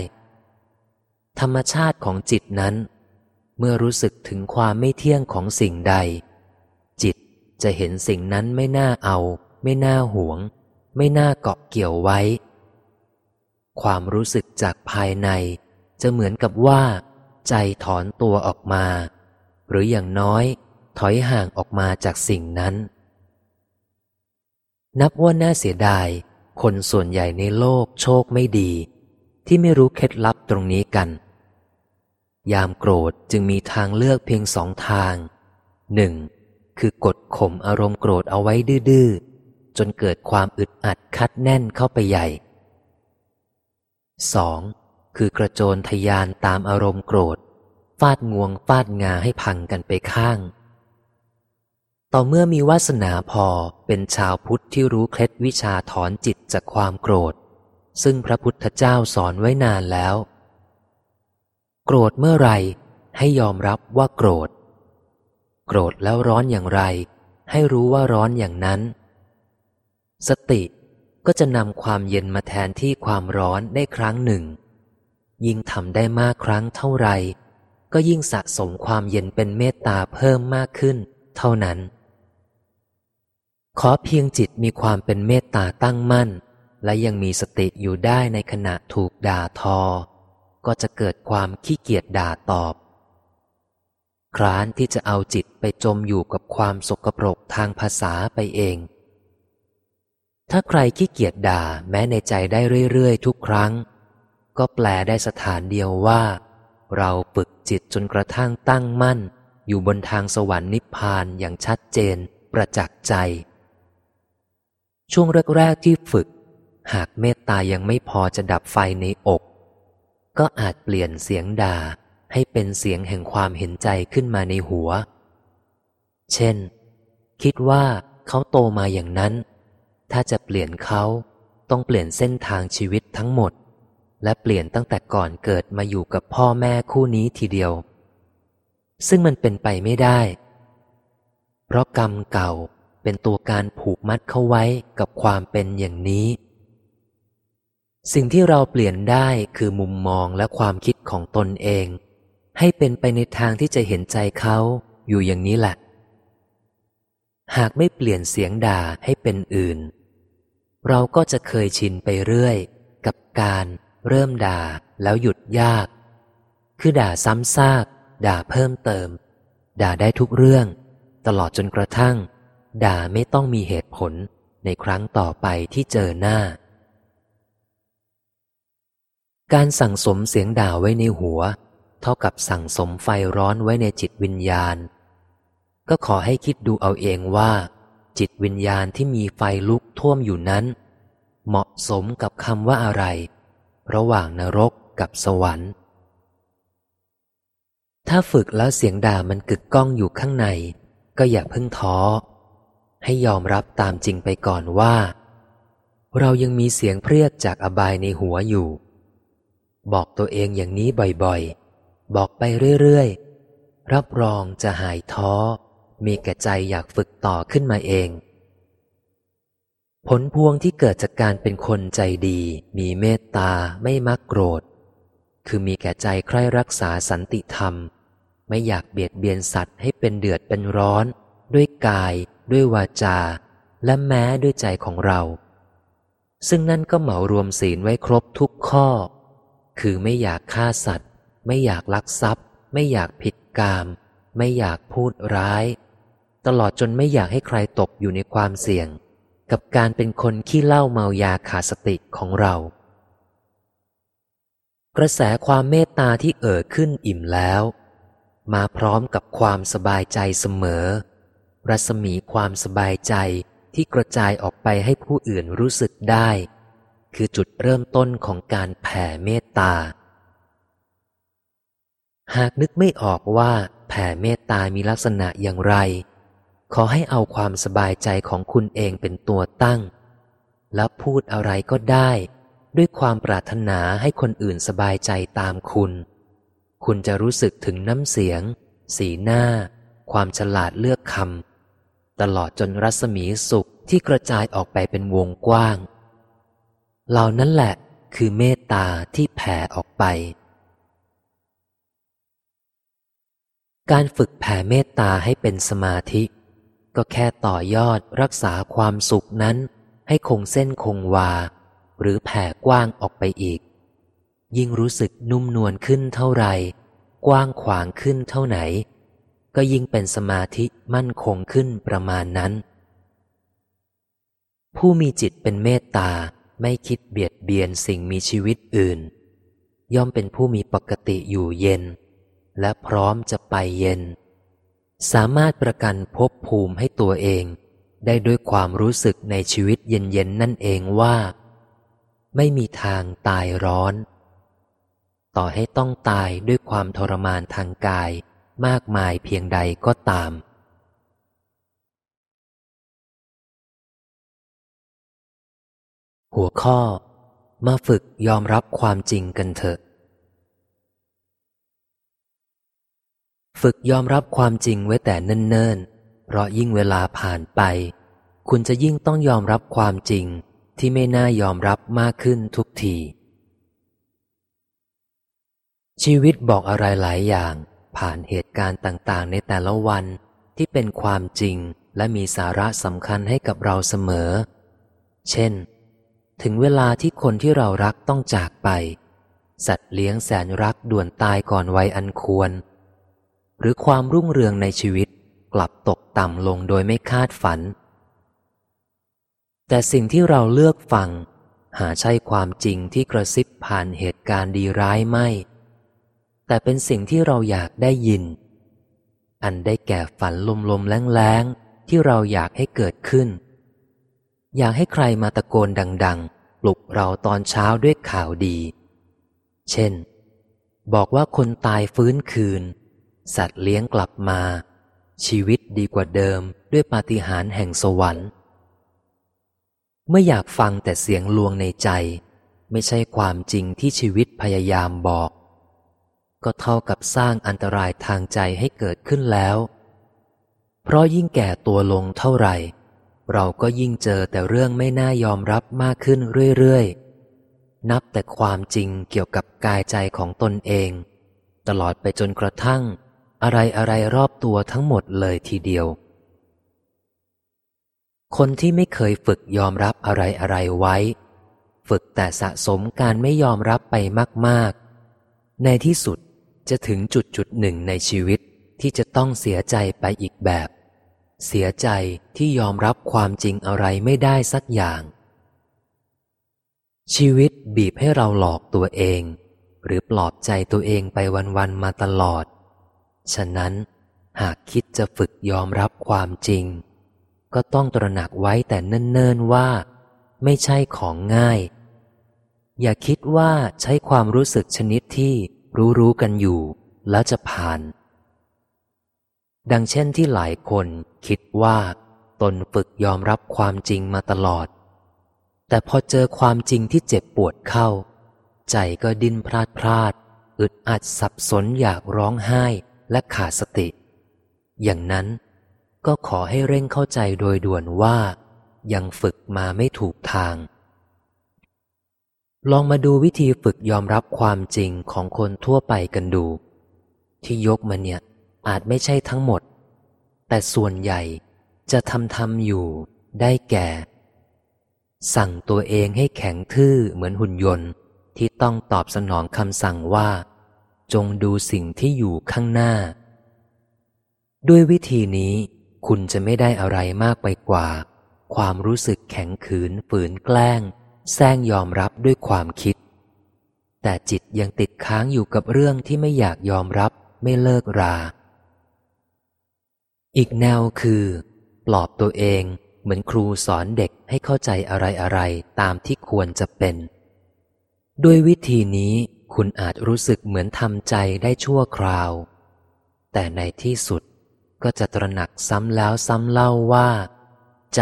ธรรมชาติของจิตนั้น เมื่อรู้สึกถึงความไม่เที่ยงของสิ่งใด จิตจะเห็นสิ่งนั้นไม่น่าเอา ไม่น่าหวง ไม่น่าเกาะเกี่ยวไว้ ความรู้สึกจากภายใน จะเหมือนกับว่า ใจถอนตัวออกมา หรืออย่างน้อย ถอยห่างออกมาจากสิ่งนั้น นับว่าน่าเสียดาย คนส่วนใหญ่ในโลกโชคไม่ดี ที่ไม่รู้เคล็ดลับตรงนี้กัน ยามโกรธจึงมีทางเลือกเพียงสองทางหนึ่งคือกดข่มอารมณ์โกรธเอาไว้ดื้อๆ จนเกิดความอึดอัดคัดแน่นเข้าไปใหญ่สองคือกระโจนทยานตามอารมณ์โกรธ ฟาดงวงฟาดงาให้พังกันไปข้าง ต่อเมื่อมีวาสนาพอเป็นชาวพุทธที่รู้เคล็ดวิชาถอนจิตจากความโกรธ ซึ่งพระพุทธเจ้าสอนไว้นานแล้ว โกรธเมื่อไรให้ยอมรับว่าโกรธ โกรธแล้วร้อนอย่างไร ให้รู้ว่าร้อนอย่างนั้น สติก็จะนำความเย็นมาแทนที่ความร้อนได้ครั้งหนึ่ง ยิ่งทำได้มากครั้งเท่าไรก็ยิ่งสะสมความเย็นเป็นเมตตาเพิ่มมากขึ้น เท่านั้น ขอเพียงจิตมีความเป็นเมตตาตั้งมั่น และยังมีสติอยู่ได้ในขณะถูกด่าทอ ก็จะเกิดความขี้เกียจด่าตอบ คร้านที่จะเอาจิตไปจมอยู่กับความสกปรกทางภาษาไปเอง ถ้าใครขี้เกียจด่าแม้ในใจได้เรื่อยๆ ทุกครั้ง ก็แปลได้สถานเดียวว่า เราฝึกจิตจนกระทั่งตั้งมั่น อยู่บนทางสวรรค์นิพพานอย่างชัดเจน ประจักษ์ใจ ช่วงแรกๆที่ฝึก หากเมตตายังไม่พอจะดับไฟในอก ก็อาจเปลี่ยนเสียงด่าให้เป็นเสียงแห่งความเห็นใจขึ้นมาในหัว เช่น คิดว่าเขาโตมาอย่างนั้น ถ้าจะเปลี่ยนเขาต้องเปลี่ยนเส้นทางชีวิตทั้งหมด และเปลี่ยนตั้งแต่ก่อนเกิดมาอยู่กับพ่อแม่คู่นี้ทีเดียว ซึ่งมันเป็นไปไม่ได้ เพราะกรรมเก่าเป็นตัวการผูกมัดเข้าไว้กับความเป็นอย่างนี้ สิ่งที่เราเปลี่ยนได้คือมุมมองและความคิดของตนเอง ให้เป็นไปในทางที่จะเห็นใจเขาอยู่อย่างนี้แหละ หากไม่เปลี่ยนเสียงด่าให้เป็นอื่น เราก็จะเคยชินไปเรื่อย กับการเริ่มด่าแล้วหยุดยาก คือด่าซ้ำซาก ด่าเพิ่มเติม ด่าได้ทุกเรื่อง ตลอดจนกระทั่ง ด่าไม่ต้องมีเหตุผลในครั้งต่อไปที่เจอหน้า การสั่งสมเสียงด่าไว้ในหัว เท่ากับสั่งสมไฟร้อนไว้ในจิตวิญญาณ ก็ขอให้คิดดูเอาเองว่า จิตวิญญาณที่มีไฟลุกท่วมอยู่นั้น เหมาะสมกับคำว่าอะไร ระหว่างนรกกับสวรรค์ ถ้าฝึกแล้วเสียงด่ามันกึกก้องอยู่ข้างใน ก็อย่าเพิ่งท้อ ให้ยอมรับตามจริงไปก่อนว่า เรายังมีเสียงเพรียกจากอบายในหัวอยู่ บอกตัวเองอย่างนี้บ่อยๆ บอกไปเรื่อยๆ รับรองจะหายท้อ มีแก่ใจอยากฝึกต่อขึ้นมาเอง ผลพวงที่เกิดจากการเป็นคนใจดี มีเมตตาไม่มักโกรธ คือมีแก่ใจใคร่รักษาสันติธรรม ไม่อยากเบียดเบียนสัตว์ให้เป็นเดือดเป็นร้อน ด้วยกาย ด้วยวาจา และแม้ด้วยใจของเรา ซึ่งนั่นก็เหมารวมศีลไว้ครบทุกข้อ คือไม่อยากฆ่าสัตว์ ไม่อยากลักทรัพย์ ไม่อยากผิดกามไม่อยากพูดร้าย ตลอดจนไม่อยากให้ใครตกอยู่ในความเสี่ยง กับการเป็นคนขี้เล่าเมายาขาดสติของเรา กระแสความเมตตาที่เอ่อขึ้นอิ่มแล้ว มาพร้อมกับความสบายใจเสมอ รัศมีความสบายใจที่กระจายออกไปให้ผู้อื่นรู้สึกได้ คือจุดเริ่มต้นของการแผ่เมตตา หากนึกไม่ออกว่าแผ่เมตตามีลักษณะอย่างไร ขอให้เอาความสบายใจของคุณเองเป็นตัวตั้ง แล้วพูดอะไรก็ได้ ด้วยความปรารถนาให้คนอื่นสบายใจตามคุณ คุณจะรู้สึกถึงน้ำเสียง สีหน้า ความฉลาดเลือกคำตลอดจนรัศมีสุขที่กระจายออกไปเป็นวงกว้าง เหล่านั้นแหละคือเมตตาที่แผ่ออกไป การฝึกแผ่เมตตาให้เป็นสมาธิ ก็แค่ต่อยอดรักษาความสุขนั้น ให้คงเส้นคงวา หรือแผ่กว้างออกไปอีก ยิ่งรู้สึกนุ่มนวลขึ้นเท่าไหร่ กว้างขวางขึ้นเท่าไหน ก็ยิ่งเป็นสมาธิมั่นคงขึ้นประมาณนั้น ผู้มีจิตเป็นเมตตาไม่คิดเบียดเบียนสิ่งมีชีวิตอื่น ย่อมเป็นผู้มีปกติอยู่เย็น และพร้อมจะไปเย็น สามารถประกันภพภูมิให้ตัวเอง ได้ด้วยความรู้สึกในชีวิตเย็นๆนั่นเองว่า ไม่มีทางตายร้อน ต่อให้ต้องตายด้วยความทรมานทางกายมากมายเพียงใดก็ตาม หัวข้อ มาฝึกยอมรับความจริงกันเถอะ ฝึกยอมรับความจริงไว้แต่เนิ่นๆ เพราะยิ่งเวลาผ่านไป คุณจะยิ่งต้องยอมรับความจริงที่ไม่น่ายอมรับมากขึ้นทุกที ชีวิตบอกอะไรหลายอย่าง ผ่านเหตุการณ์ต่างๆ ในแต่ละวันที่เป็นความจริงและมีสาระสำคัญให้กับเราเสมอ เช่น ถึงเวลาที่คนที่เรารักต้องจากไป สัตว์เลี้ยงแสนรักด่วนตายก่อนวัยอันควร หรือความรุ่งเรืองในชีวิต กลับตกต่ำลงโดยไม่คาดฝัน แต่สิ่งที่เราเลือกฟัง หาใช่ความจริงที่กระซิบผ่านเหตุการณ์ดีร้ายไม่ แต่เป็นสิ่งที่เราอยากได้ยิน อันได้แก่ฝันลมๆแล้งๆ ที่เราอยากให้เกิดขึ้น อยากให้ใครมาตะโกนดัง ๆ ปลุกเราตอนเช้าด้วยข่าวดี เช่น บอกว่าคนตายฟื้นคืน สัตว์เลี้ยงกลับมา ชีวิตดีกว่าเดิมด้วยปาฏิหาริย์แห่งสวรรค์ เมื่ออยากฟังแต่เสียงลวงในใจ ไม่ใช่ความจริงที่ชีวิตพยายามบอก ก็เท่ากับสร้างอันตรายทางใจให้เกิดขึ้นแล้ว เพราะยิ่งแก่ตัวลงเท่าไหร่ เราก็ยิ่งเจอแต่เรื่องไม่น่ายอมรับมากขึ้นเรื่อยๆนับแต่ความจริงเกี่ยวกับกายใจของตนเอง ตลอดไปจนกระทั่ง อะไรอะไรรอบตัวทั้งหมดเลยทีเดียว คนที่ไม่เคยฝึกยอมรับอะไรอะไรไว้ ฝึกแต่สะสมการไม่ยอมรับไปมาก ๆ ในที่สุดจะถึงจุดจุดหนึ่งในชีวิตที่จะต้องเสียใจไปอีกแบบ เสียใจที่ยอมรับความจริงอะไรไม่ได้สักอย่าง ชีวิตบีบให้เราหลอกตัวเอง หรือปลอบใจตัวเองไปวัน ๆ มาตลอด ฉะนั้นหากคิดจะฝึกยอมรับความจริง ก็ต้องตระหนักไว้แต่เนิ่นๆว่า ไม่ใช่ของง่าย อย่าคิดว่าใช้ความรู้สึกชนิดที่รู้รู้กันอยู่ แล้วจะผ่าน ดังเช่นที่หลายคนคิดว่า ตนฝึกยอมรับความจริงมาตลอด แต่พอเจอความจริงที่เจ็บปวดเข้า ใจก็ดิ้นพลาดพลาด อึดอัดสับสนอยากร้องไห้ และขาดสติ อย่างนั้นก็ขอให้เร่งเข้าใจโดยด่วนว่ายังฝึกมาไม่ถูกทาง ลองมาดูวิธีฝึกยอมรับความจริงของคนทั่วไปกันดู ที่ยกมาเนี่ยอาจไม่ใช่ทั้งหมด แต่ส่วนใหญ่จะทำทำอยู่ได้แก่ สั่งตัวเองให้แข็งทื่อเหมือนหุ่นยนต์ที่ต้องตอบสนองคำสั่งว่า จงดูสิ่งที่อยู่ข้างหน้า ด้วยวิธีนี้คุณจะไม่ได้อะไรมากไปกว่า ความรู้สึกแข็งขืนฝืนแกล้งแซงยอมรับด้วยความคิด แต่จิตยังติดค้างอยู่กับเรื่องที่ไม่อยากยอมรับไม่เลิกรา อีกแนวคือ ปลอบตัวเองเหมือนครูสอนเด็กให้เข้าใจอะไรอะไรตามที่ควรจะเป็น ด้วยวิธีนี้ คุณอาจรู้สึกเหมือนทำใจได้ชั่วคราว แต่ในที่สุดก็จะตระหนักซ้ำแล้วซ้ำเล่าว่า ใจ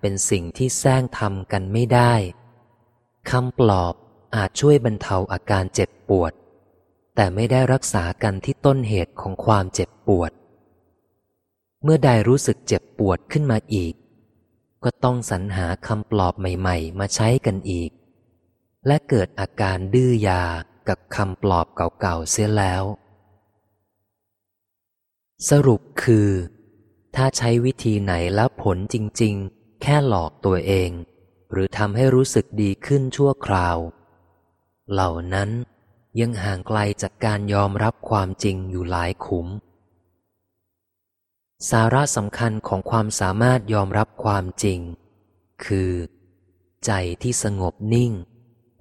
เป็นสิ่งที่แซงทำกันไม่ได้คำปลอบอาจช่วยบรรเทาอาการเจ็บปวด แต่ไม่ได้รักษากันที่ต้นเหตุของความเจ็บปวด เมื่อใดรู้สึกเจ็บปวดขึ้นมาอีก ก็ต้องสรรหาคำปลอบใหม่ ๆ มาใช้กันอีก และเกิดอาการดื้อยา กับคำปลอบเก่าๆเสียแล้ว สรุปคือ ถ้าใช้วิธีไหนแล้วผลจริงๆ แค่หลอกตัวเอง หรือทำให้รู้สึกดีขึ้นชั่วคราว เหล่านั้นยังห่างไกลจากการยอมรับความจริงอยู่หลายขุม สาระสำคัญของความสามารถยอมรับความจริง คือ ใจที่สงบนิ่ง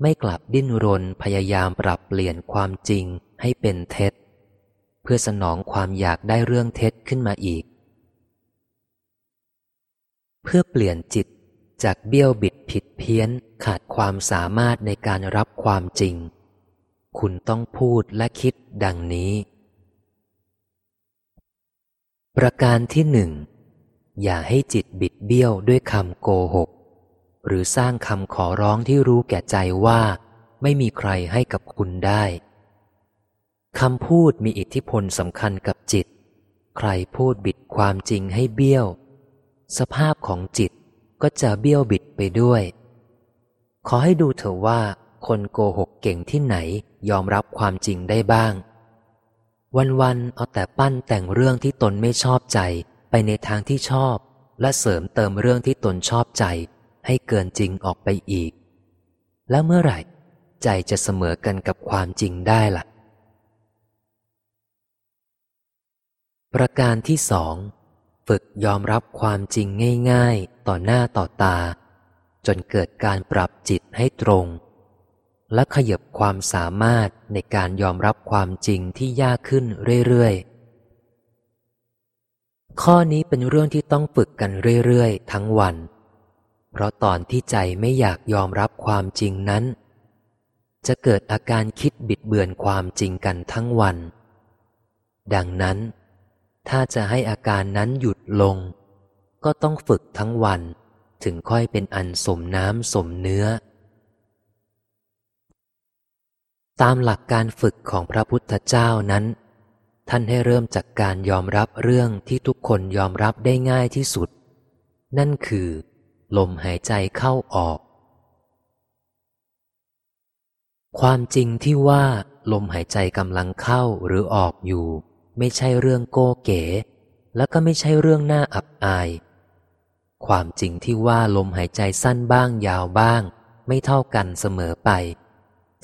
ไม่กลับดิ้นรนพยายามปรับเปลี่ยนความจริงให้เป็นเท็จ เพื่อสนองความอยากได้เรื่องเท็จขึ้นมาอีก เพื่อเปลี่ยนจิตจากเบี้ยวบิดผิดเพี้ยนขาดความสามารถในการรับความจริง คุณต้องพูดและคิดดังนี้ ประการที่หนึ่งอย่าให้จิตบิดเบี้ยวด้วยคำโกหก หรือสร้างคำขอร้องที่รู้แก่ใจว่าไม่มีใครให้กับคุณได้คำพูดมีอิทธิพลสำคัญกับจิต ใครพูดบิดความจริงให้เบี้ยว สภาพของจิตก็จะเบี้ยวบิดไปด้วย ขอให้ดูเถอะว่าคนโกหกเก่งที่ไหนยอมรับความจริงได้บ้าง วันๆเอาแต่ปั้นแต่งเรื่องที่ตนไม่ชอบใจไปในทางที่ชอบ และเสริมเติมเรื่องที่ตนชอบใจ ให้เกินจริงออกไปอีก แล้วเมื่อไหร่ ใจจะเสมอกันกับความจริงได้ละ่ะ ประการที่สองฝึกยอมรับความจริงง่าย ๆ ต่อหน้าต่อตา จนเกิดการปรับจิตให้ตรง และขยับความสามารถในการยอมรับความจริงที่ยากขึ้นเรื่อยๆ ข้อนี้เป็นเรื่องที่ต้องฝึกกันเรื่อยๆ ทั้งวัน เพราะตอนที่ใจไม่อยากยอมรับความจริงนั้น จะเกิดอาการคิดบิดเบือนความจริงกันทั้งวัน ดังนั้น ถ้าจะให้อาการนั้นหยุดลง ก็ต้องฝึกทั้งวันถึงค่อยเป็นอันสมน้ำสมเนื้อ ตามหลักการฝึกของพระพุทธเจ้านั้น ท่านให้เริ่มจากการยอมรับเรื่องที่ทุกคนยอมรับได้ง่ายที่สุด นั่นคือ ลมหายใจเข้าออก ความจริงที่ว่าลมหายใจกำลังเข้าหรือออกอยู่ ไม่ใช่เรื่องโก้เก๋ และก็ไม่ใช่เรื่องน่าอับอาย ความจริงที่ว่าลมหายใจสั้นบ้างยาวบ้าง ไม่เท่ากันเสมอไป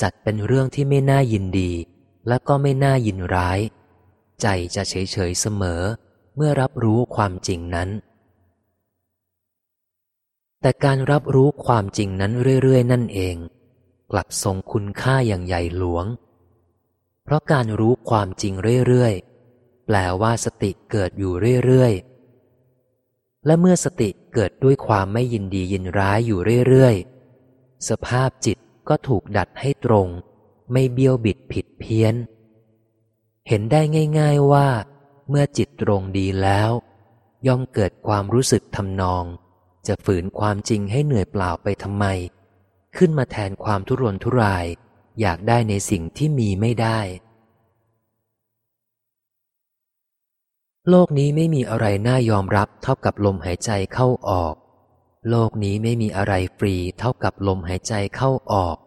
จัดเป็นเรื่องที่ไม่น่ายินดี และก็ไม่น่ายินร้าย ใจจะเฉยเฉยเสมอ เมื่อรับรู้ความจริงนั้น แต่การรับรู้ความจริงนั้นเรื่อย ๆ นั่นเอง กลับทรงคุณค่าอย่างใหญ่หลวง เพราะการรู้ความจริงเรื่อยๆ แปลว่าสติเกิดอยู่เรื่อยๆ และเมื่อสติเกิดด้วยความไม่ยินดียินร้ายอยู่เรื่อยๆ สภาพจิตก็ถูกดัดให้ตรง ไม่เบี้ยวบิดผิดเพี้ยน เห็นได้ง่าย ๆว่า เมื่อจิตตรงดีแล้ว ย่อมเกิดความรู้สึกทำนอง จะฝืนความจริงให้เหนื่อยเปล่าไปทำไม ขึ้นมาแทนความทุรนทุราย อยากได้ในสิ่งที่มีไม่ได้ โลกนี้ไม่มีอะไรน่ายอมรับเท่ากับลมหายใจเข้าออก โลกนี้ไม่มีอะไรฟรีเท่ากับลมหายใจเข้าออก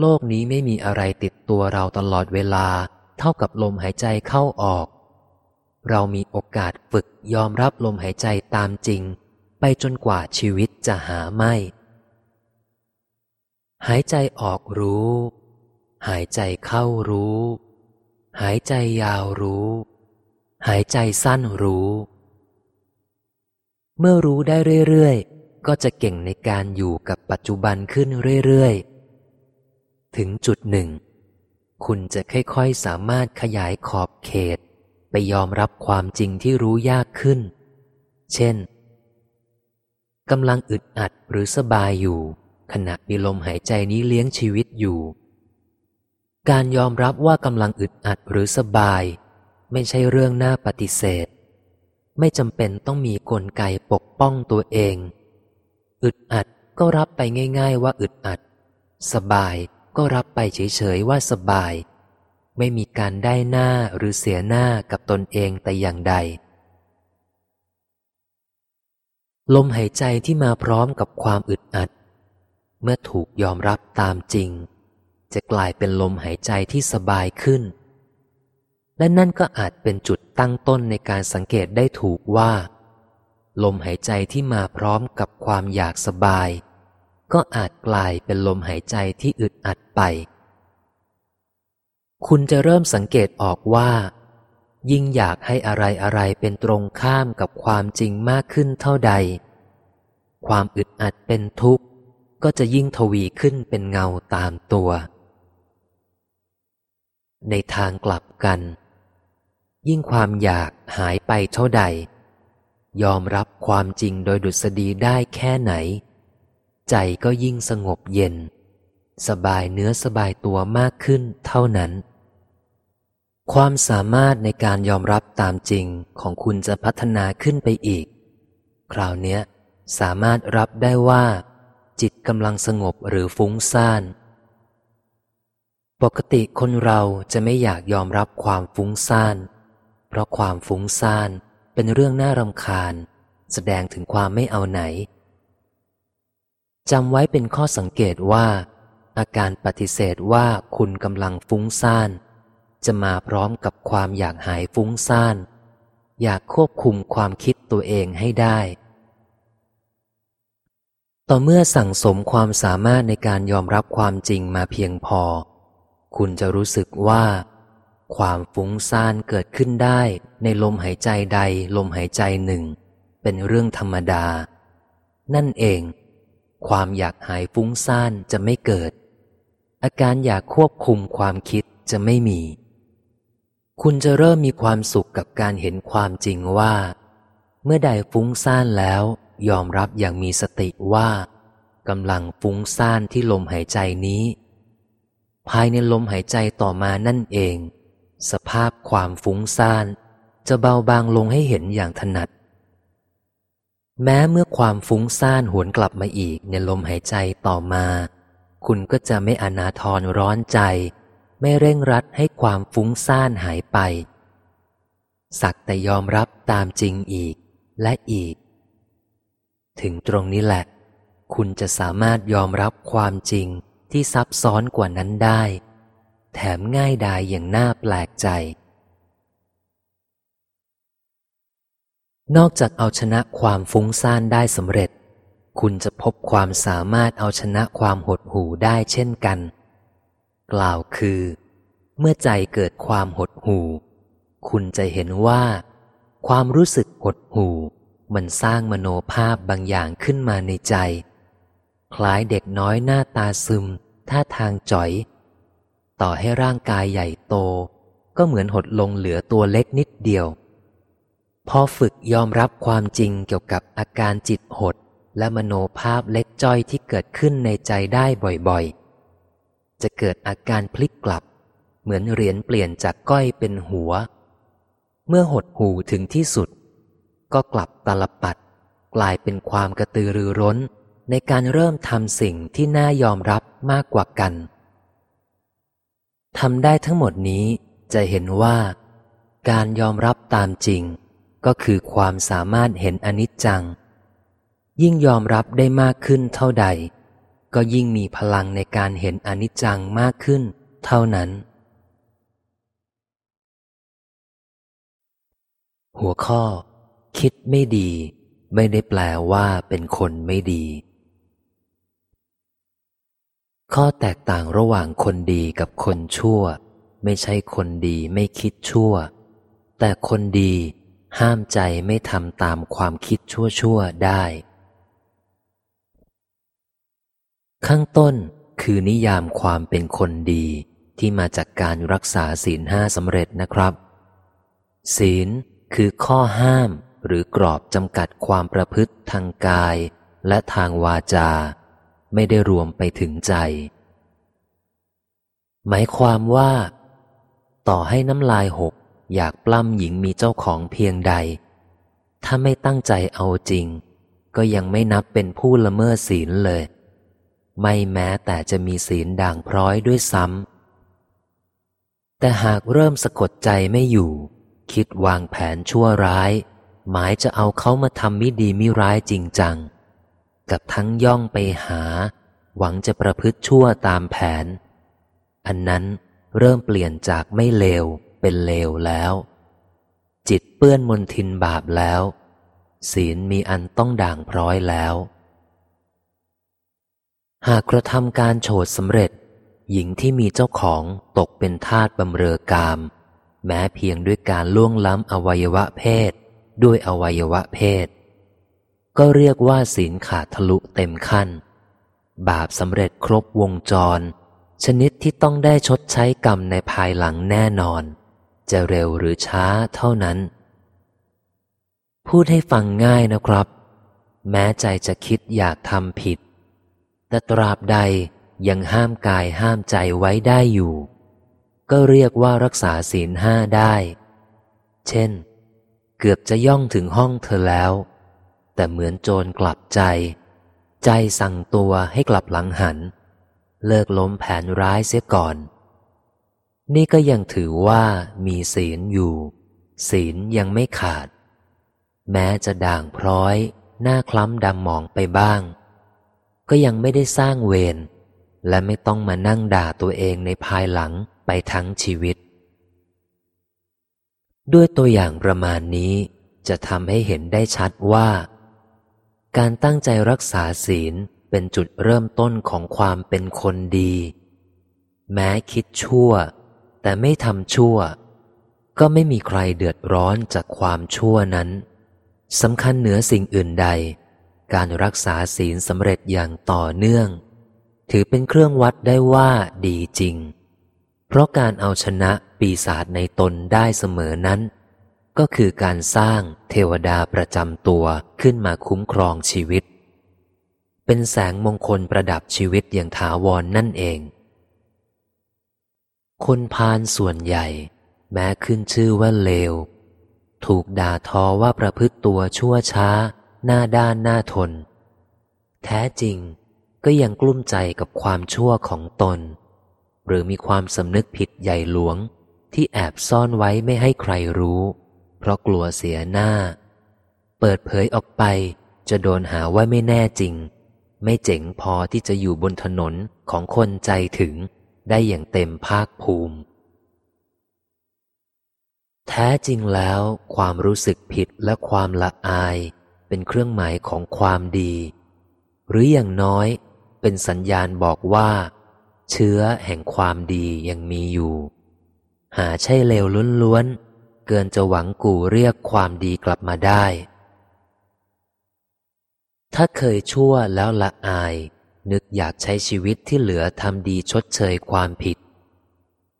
โลกนี้ไม่มีอะไรติดตัวเราตลอดเวลา เท่ากับลมหายใจเข้าออก เรามีโอกาสฝึกยอมรับลมหายใจตามจริง ไปจนกว่าชีวิตจะหาไม่ หายใจออกรู้ หายใจเข้ารู้ หายใจยาวรู้ หายใจสั้นรู้ เมื่อรู้ได้เรื่อยๆ ก็จะเก่งในการอยู่กับปัจจุบันขึ้นเรื่อยๆ ถึงจุดหนึ่ง คุณจะค่อยๆ สามารถขยายขอบเขต ไปยอมรับความจริงที่รู้ยากขึ้น เช่น กำลังอึดอัดหรือสบายอยู่ ขณะมีลมหายใจนี้เลี้ยงชีวิตอยู่ การยอมรับว่ากำลังอึดอัดหรือสบาย ไม่ใช่เรื่องน่าปฏิเสธ ไม่จำเป็นต้องมีกลไกปกป้องตัวเอง อึดอัดก็รับไปง่าย ๆ ว่าอึดอัด สบายก็รับไปเฉยๆว่าสบาย ไม่มีการได้หน้าหรือเสียหน้ากับตนเองแต่อย่างใด ลมหายใจที่มาพร้อมกับความอึดอัด เมื่อถูกยอมรับตามจริง จะกลายเป็นลมหายใจที่สบายขึ้น และนั่นก็อาจเป็นจุดตั้งต้นในการสังเกตได้ถูกว่า ลมหายใจที่มาพร้อมกับความอยากสบาย ก็อาจกลายเป็นลมหายใจที่อึดอัดไป คุณจะเริ่มสังเกตออกว่า ยิ่งอยากให้อะไรอะไรเป็นตรงข้ามกับความจริงมากขึ้นเท่าใด ความอึดอัดเป็นทุกข์ ก็จะยิ่งทวีขึ้นเป็นเงาตามตัว ในทางกลับกัน ยิ่งความอยากหายไปเท่าใด ยอมรับความจริงโดยดุษฎีได้แค่ไหน ใจก็ยิ่งสงบเย็น สบายเนื้อสบายตัวมากขึ้นเท่านั้น ความสามารถในการยอมรับตามจริงของคุณจะพัฒนาขึ้นไปอีก คราวนี้สามารถรับได้ว่า จิตกำลังสงบหรือฟุ้งซ่าน ปกติคนเราจะไม่อยากยอมรับความฟุ้งซ่าน เพราะความฟุ้งซ่านเป็นเรื่องน่ารำคาญ แสดงถึงความไม่เอาไหนจำไว้เป็นข้อสังเกตว่า อาการปฏิเสธว่าคุณกำลังฟุ้งซ่าน จะมาพร้อมกับความอยากหายฟุ้งซ่าน อยากควบคุมความคิดตัวเองให้ได้ ต่อเมื่อสั่งสมความสามารถในการยอมรับความจริงมาเพียงพอ คุณจะรู้สึกว่า ความฟุ้งซ่านเกิดขึ้นได้ในลมหายใจใดลมหายใจหนึ่ง เป็นเรื่องธรรมดา นั่นเอง ความอยากหายฟุ้งซ่านจะไม่เกิด อาการอยากควบคุมความคิดจะไม่มี คุณจะเริ่มมีความสุขกับการเห็นความจริงว่า เมื่อใดฟุ้งซ่านแล้ว ยอมรับอย่างมีสติว่ากำลังฟุ้งซ่านที่ลมหายใจนี้ ภายในลมหายใจต่อมานั่นเอง สภาพความฟุ้งซ่านจะเบาบางลงให้เห็นอย่างถนัด แม้เมื่อความฟุ้งซ่านหวนกลับมาอีกในลมหายใจต่อมา คุณก็จะไม่อนาทรร้อนใจ ไม่เร่งรัดให้ความฟุ้งซ่านหายไป สักแต่ยอมรับตามจริงอีกและอีก ถึงตรงนี้แหละ คุณจะสามารถยอมรับความจริงที่ซับซ้อนกว่านั้นได้ แถมง่ายดายอย่างน่าแปลกใจ นอกจากเอาชนะความฟุ้งซ่านได้สำเร็จ คุณจะพบความสามารถเอาชนะความหดหู่ได้เช่นกัน กล่าวคือ เมื่อใจเกิดความหดหู่ คุณจะเห็นว่า ความรู้สึกหดหู่ มันสร้างมโนภาพบางอย่างขึ้นมาในใจ คล้ายเด็กน้อยหน้าตาซึม ท่าทางจ่อย ต่อให้ร่างกายใหญ่โต ก็เหมือนหดลงเหลือตัวเล็กนิดเดียวพอฝึกยอมรับความจริงเกี่ยวกับอาการจิตหด และมโนภาพเล็กจ้อยที่เกิดขึ้นในใจได้บ่อยๆ จะเกิดอาการพลิกกลับ เหมือนเหรียญเปลี่ยนจากก้อยเป็นหัว เมื่อหดหูถึงที่สุด ก็กลับตลปัด กลายเป็นความกระตือรือร้น ในการเริ่มทำสิ่งที่น่ายอมรับมากกว่ากันทำได้ทั้งหมดนี้จะเห็นว่า การยอมรับตามจริง ก็คือความสามารถเห็นอนิจจัง ยิ่งยอมรับได้มากขึ้นเท่าใด ก็ยิ่งมีพลังในการเห็นอนิจจังมากขึ้น เท่านั้น หัวข้อ คิดไม่ดี ไม่ได้แปลว่าเป็นคนไม่ดี ข้อแตกต่างระหว่างคนดีกับคนชั่ว ไม่ใช่คนดีไม่คิดชั่ว แต่คนดีห้ามใจไม่ทำตามความคิดชั่วชั่วได้ ข้างต้นคือนิยามความเป็นคนดีที่มาจากการรักษาศีลห้าสำเร็จนะครับ ศีลคือข้อห้ามหรือกรอบจำกัดความประพฤติทางกาย และทางวาจา ไม่ได้รวมไปถึงใจ หมายความว่า ต่อให้น้ำลายหกอยากปล้ำหญิงมีเจ้าของเพียงใด ถ้าไม่ตั้งใจเอาจริง ก็ยังไม่นับเป็นผู้ละเมิดศีลเลย ไม่แม้แต่จะมีศีลด่างพร้อยด้วยซ้ำ แต่หากเริ่มสะกดใจไม่อยู่ คิดวางแผนชั่วร้าย หมายจะเอาเขามาทำมิดีมิร้ายจริงจัง กับทั้งย่องไปหา หวังจะประพฤติชั่วตามแผน อันนั้นเริ่มเปลี่ยนจากไม่เลวเป็นเลวแล้ว จิตเปื้อนมนทินบาปแล้ว ศีลมีอันต้องด่างพร้อยแล้ว หากกระทำการโฉดสำเร็จ หญิงที่มีเจ้าของตกเป็นทาสบำเรอกาม แม้เพียงด้วยการล่วงล้ำอวัยวะเพศ ด้วยอวัยวะเพศ ก็เรียกว่าศีลขาดทะลุเต็มขั้น บาปสำเร็จครบวงจร ชนิดที่ต้องได้ชดใช้กรรมในภายหลังแน่นอน จะเร็วหรือช้าเท่านั้น พูดให้ฟังง่ายนะครับ แม้ใจจะคิดอยากทำผิด แต่ตราบใดยังห้ามกายห้ามใจไว้ได้อยู่ ก็เรียกว่ารักษาศีลห้าได้ เช่น เกือบจะย่องถึงห้องเธอแล้ว แต่เหมือนโจรกลับใจ ใจสั่งตัวให้กลับหลังหัน เลิกล้มแผนร้ายเสียก่อน นี่ก็ยังถือว่ามีศีลอยู่ ศีลยังไม่ขาด แม้จะด่างพร้อย หน้าคล้ำดำหมองไปบ้าง ก็ยังไม่ได้สร้างเวรและไม่ต้องมานั่งด่าตัวเองในภายหลังไปทั้งชีวิต ด้วยตัวอย่างประมาณนี้จะทำให้เห็นได้ชัดว่า การตั้งใจรักษาศีลเป็นจุดเริ่มต้นของความเป็นคนดี แม้คิดชั่ว แต่ไม่ทำชั่ว ก็ไม่มีใครเดือดร้อนจากความชั่วนั้นสำคัญเหนือสิ่งอื่นใด การรักษาศีลสำเร็จอย่างต่อเนื่อง ถือเป็นเครื่องวัดได้ว่าดีจริง เพราะการเอาชนะปีศาจในตนได้เสมอนั้น ก็คือการสร้างเทวดาประจำตัวขึ้นมาคุ้มครองชีวิต เป็นแสงมงคลประดับชีวิตอย่างถาวรนนั่นเอง คนพาลส่วนใหญ่ แม้ขึ้นชื่อว่าเลว ถูกด่าทอว่าประพฤติตัวชั่วช้า หน้าด้านหน้าทน แท้จริงก็ยังกลุ้มใจกับความชั่วของตน หรือมีความสำนึกผิดใหญ่หลวงที่แอบซ่อนไว้ไม่ให้ใครรู้ เพราะกลัวเสียหน้า เปิดเผยออกไปจะโดนหาว่าไม่แน่จริง ไม่เจ๋งพอที่จะอยู่บนถนนของคนใจถึงได้อย่างเต็มภาคภูมิ แท้จริงแล้วความรู้สึกผิดและความละอาย เป็นเครื่องหมายของความดี หรืออย่างน้อยเป็นสัญญาณบอกว่า เชื้อแห่งความดียังมีอยู่ หาใช่เลวล้วนๆ เกินจะหวังกู่เรียกความดีกลับมาได้ ถ้าเคยชั่วแล้วละอาย นึกอยากใช้ชีวิตที่เหลือทำดีชดเชยความผิด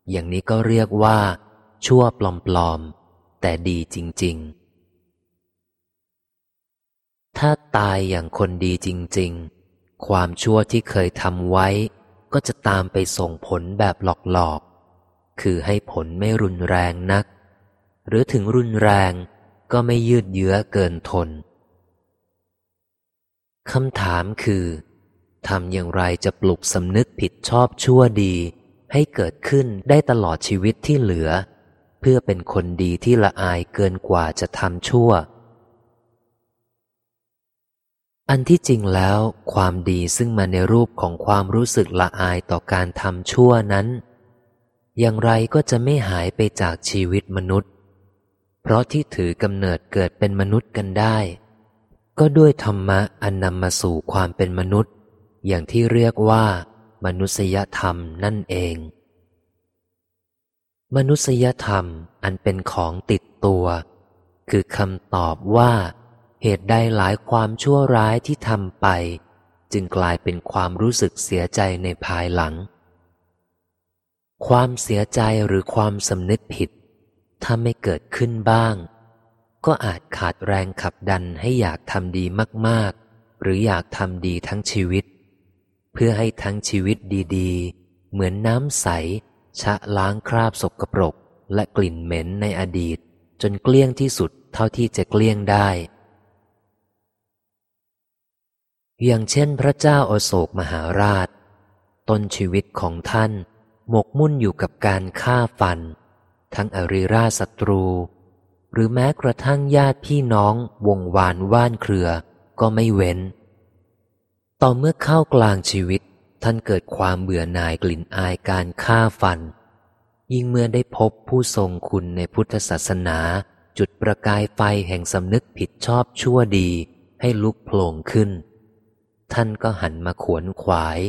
อย่างนี้ก็เรียกว่า ชั่วปลอมๆ แต่ดีจริง ๆ ถ้าตายอย่างคนดีจริง ๆ ความชั่วที่เคยทำไว้ ก็จะตามไปส่งผลแบบหลอกๆ คือให้ผลไม่รุนแรงนัก หรือถึงรุนแรงก็ไม่ยืดเยื้อเกินทนคำถามคือทำอย่างไรจะปลุกสำนึกผิดชอบชั่วดี ให้เกิดขึ้นได้ตลอดชีวิตที่เหลือ เพื่อเป็นคนดีที่ละอายเกินกว่าจะทำชั่ว อันที่จริงแล้วความดีซึ่งมาในรูปของความรู้สึกละอายต่อการทำชั่วนั้น อย่างไรก็จะไม่หายไปจากชีวิตมนุษย์ เพราะที่ถือกำเนิดเกิดเป็นมนุษย์กันได้ ก็ด้วยธรรมะอันนำมาสู่ความเป็นมนุษย์ อย่างที่เรียกว่า มนุษยธรรมนั่นเอง มนุษยธรรมอันเป็นของติดตัว คือคำตอบว่า เหตุใดหลายความชั่วร้ายที่ทำไป จึงกลายเป็นความรู้สึกเสียใจในภายหลัง ความเสียใจหรือความสำนึกผิด ถ้าไม่เกิดขึ้นบ้าง ก็อาจขาดแรงขับดันให้อยากทำดีมากๆ หรืออยากทำดีทั้งชีวิต เพื่อให้ทั้งชีวิตดีๆ เหมือนน้ำใส ชะล้างคราบสกปรกและกลิ่นเหม็นในอดีต จนเกลี้ยงที่สุดเท่าที่จะเกลี้ยงได้ อย่างเช่นพระเจ้าอโศกมหาราช ต้นชีวิตของท่านหมกมุ่นอยู่กับการฆ่าฟัน ทั้งอริราศัตรู หรือแม้กระทั่งญาติพี่น้องวงวานว่านเครือก็ไม่เว้น ต่อเมื่อเข้ากลางชีวิตท่านเกิดความเบื่อหน่ายกลิ่นอายการฆ่าฟัน ยิ่งเมื่อได้พบผู้ทรงคุณในพุทธศาสนา จุดประกายไฟแห่งสำนึกผิดชอบชั่วดีให้ลุกโผล่ขึ้น ท่านก็หันมาขวนขวาย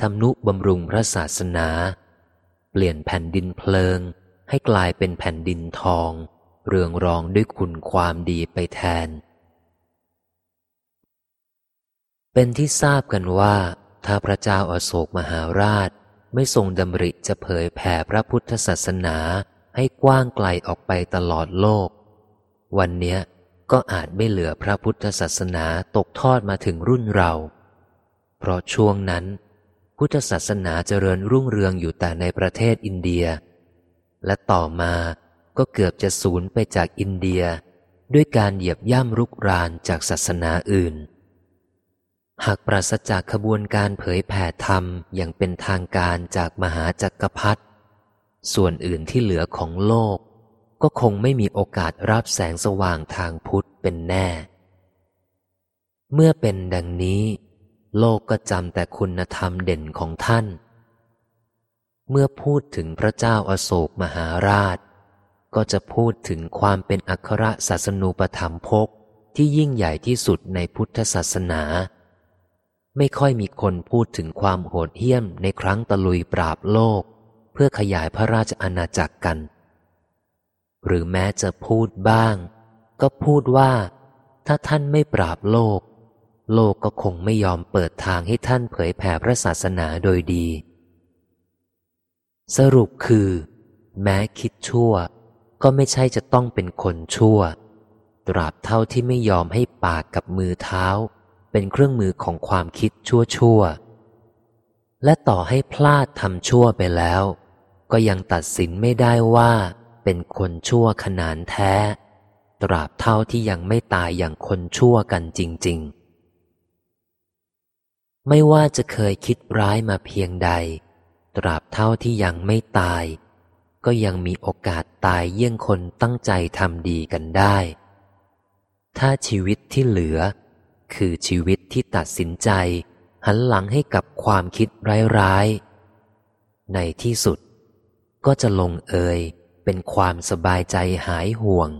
ทำนุบำรุงพระศาสนา เปลี่ยนแผ่นดินเพลิง ให้กลายเป็นแผ่นดินทอง เรืองรองด้วยคุณความดีไปแทน เป็นที่ทราบกันว่า ถ้าพระเจ้าอาโศกมหาราช ไม่ทรงดำริจะเผยแผ่พระพุทธศาสนาให้กว้างไกลออกไปตลอดโลก วันเนี้ยก็อาจไม่เหลือพระพุทธศาสนาตกทอดมาถึงรุ่นเรา เพราะช่วงนั้น พุทธศาสนาเจริญรุ่งเรืองอยู่แต่ในประเทศอินเดีย และต่อมาก็เกือบจะสูญไปจากอินเดีย ด้วยการเหยียบย่ำรุกรานจากศาสนาอื่น หากปราศจากขบวนการเผยแผ่ธรรมอย่างเป็นทางการจากมหาจักรพรรดิส่วนอื่นที่เหลือของโลก ก็คงไม่มีโอกาสรับแสงสว่างทางพุทธเป็นแน่ เมื่อเป็นดังนี้ โลกก็จำแต่คุณธรรมเด่นของท่าน เมื่อพูดถึงพระเจ้าอาโศกมหาราช ก็จะพูดถึงความเป็นอัครศาสนูปธรรมภกที่ยิ่งใหญ่ที่สุดในพุทธศาสนา ไม่ค่อยมีคนพูดถึงความโหดเหี้ยมในครั้งตะลุยปราบโลก เพื่อขยายพระราชอาณาจักรกัน หรือแม้จะพูดบ้าง ก็พูดว่าถ้าท่านไม่ปราบโลก โลกก็คงไม่ยอมเปิดทางให้ท่านเผยแผ่พระศาสนาโดยดี สรุปคือ แม้คิดชั่ว ก็ไม่ใช่จะต้องเป็นคนชั่ว ตราบเท่าที่ไม่ยอมให้ปากกับมือเท้า เป็นเครื่องมือของความคิดชั่วชั่วและต่อให้พลาดทำชั่วไปแล้ว ก็ยังตัดสินไม่ได้ว่าเป็นคนชั่วขนานแท้ ตราบเท่าที่ยังไม่ตายอย่างคนชั่วกันจริง ๆ ไม่ว่าจะเคยคิดร้ายมาเพียงใด ตราบเท่าที่ยังไม่ตาย ก็ยังมีโอกาสตายเยี่ยงคนตั้งใจทำดีกันได้ ถ้าชีวิตที่เหลือ คือชีวิตที่ตัดสินใจ หันหลังให้กับความคิดร้ายๆ ในที่สุด ก็จะลงเอยเป็นความสบายใจหายห่วง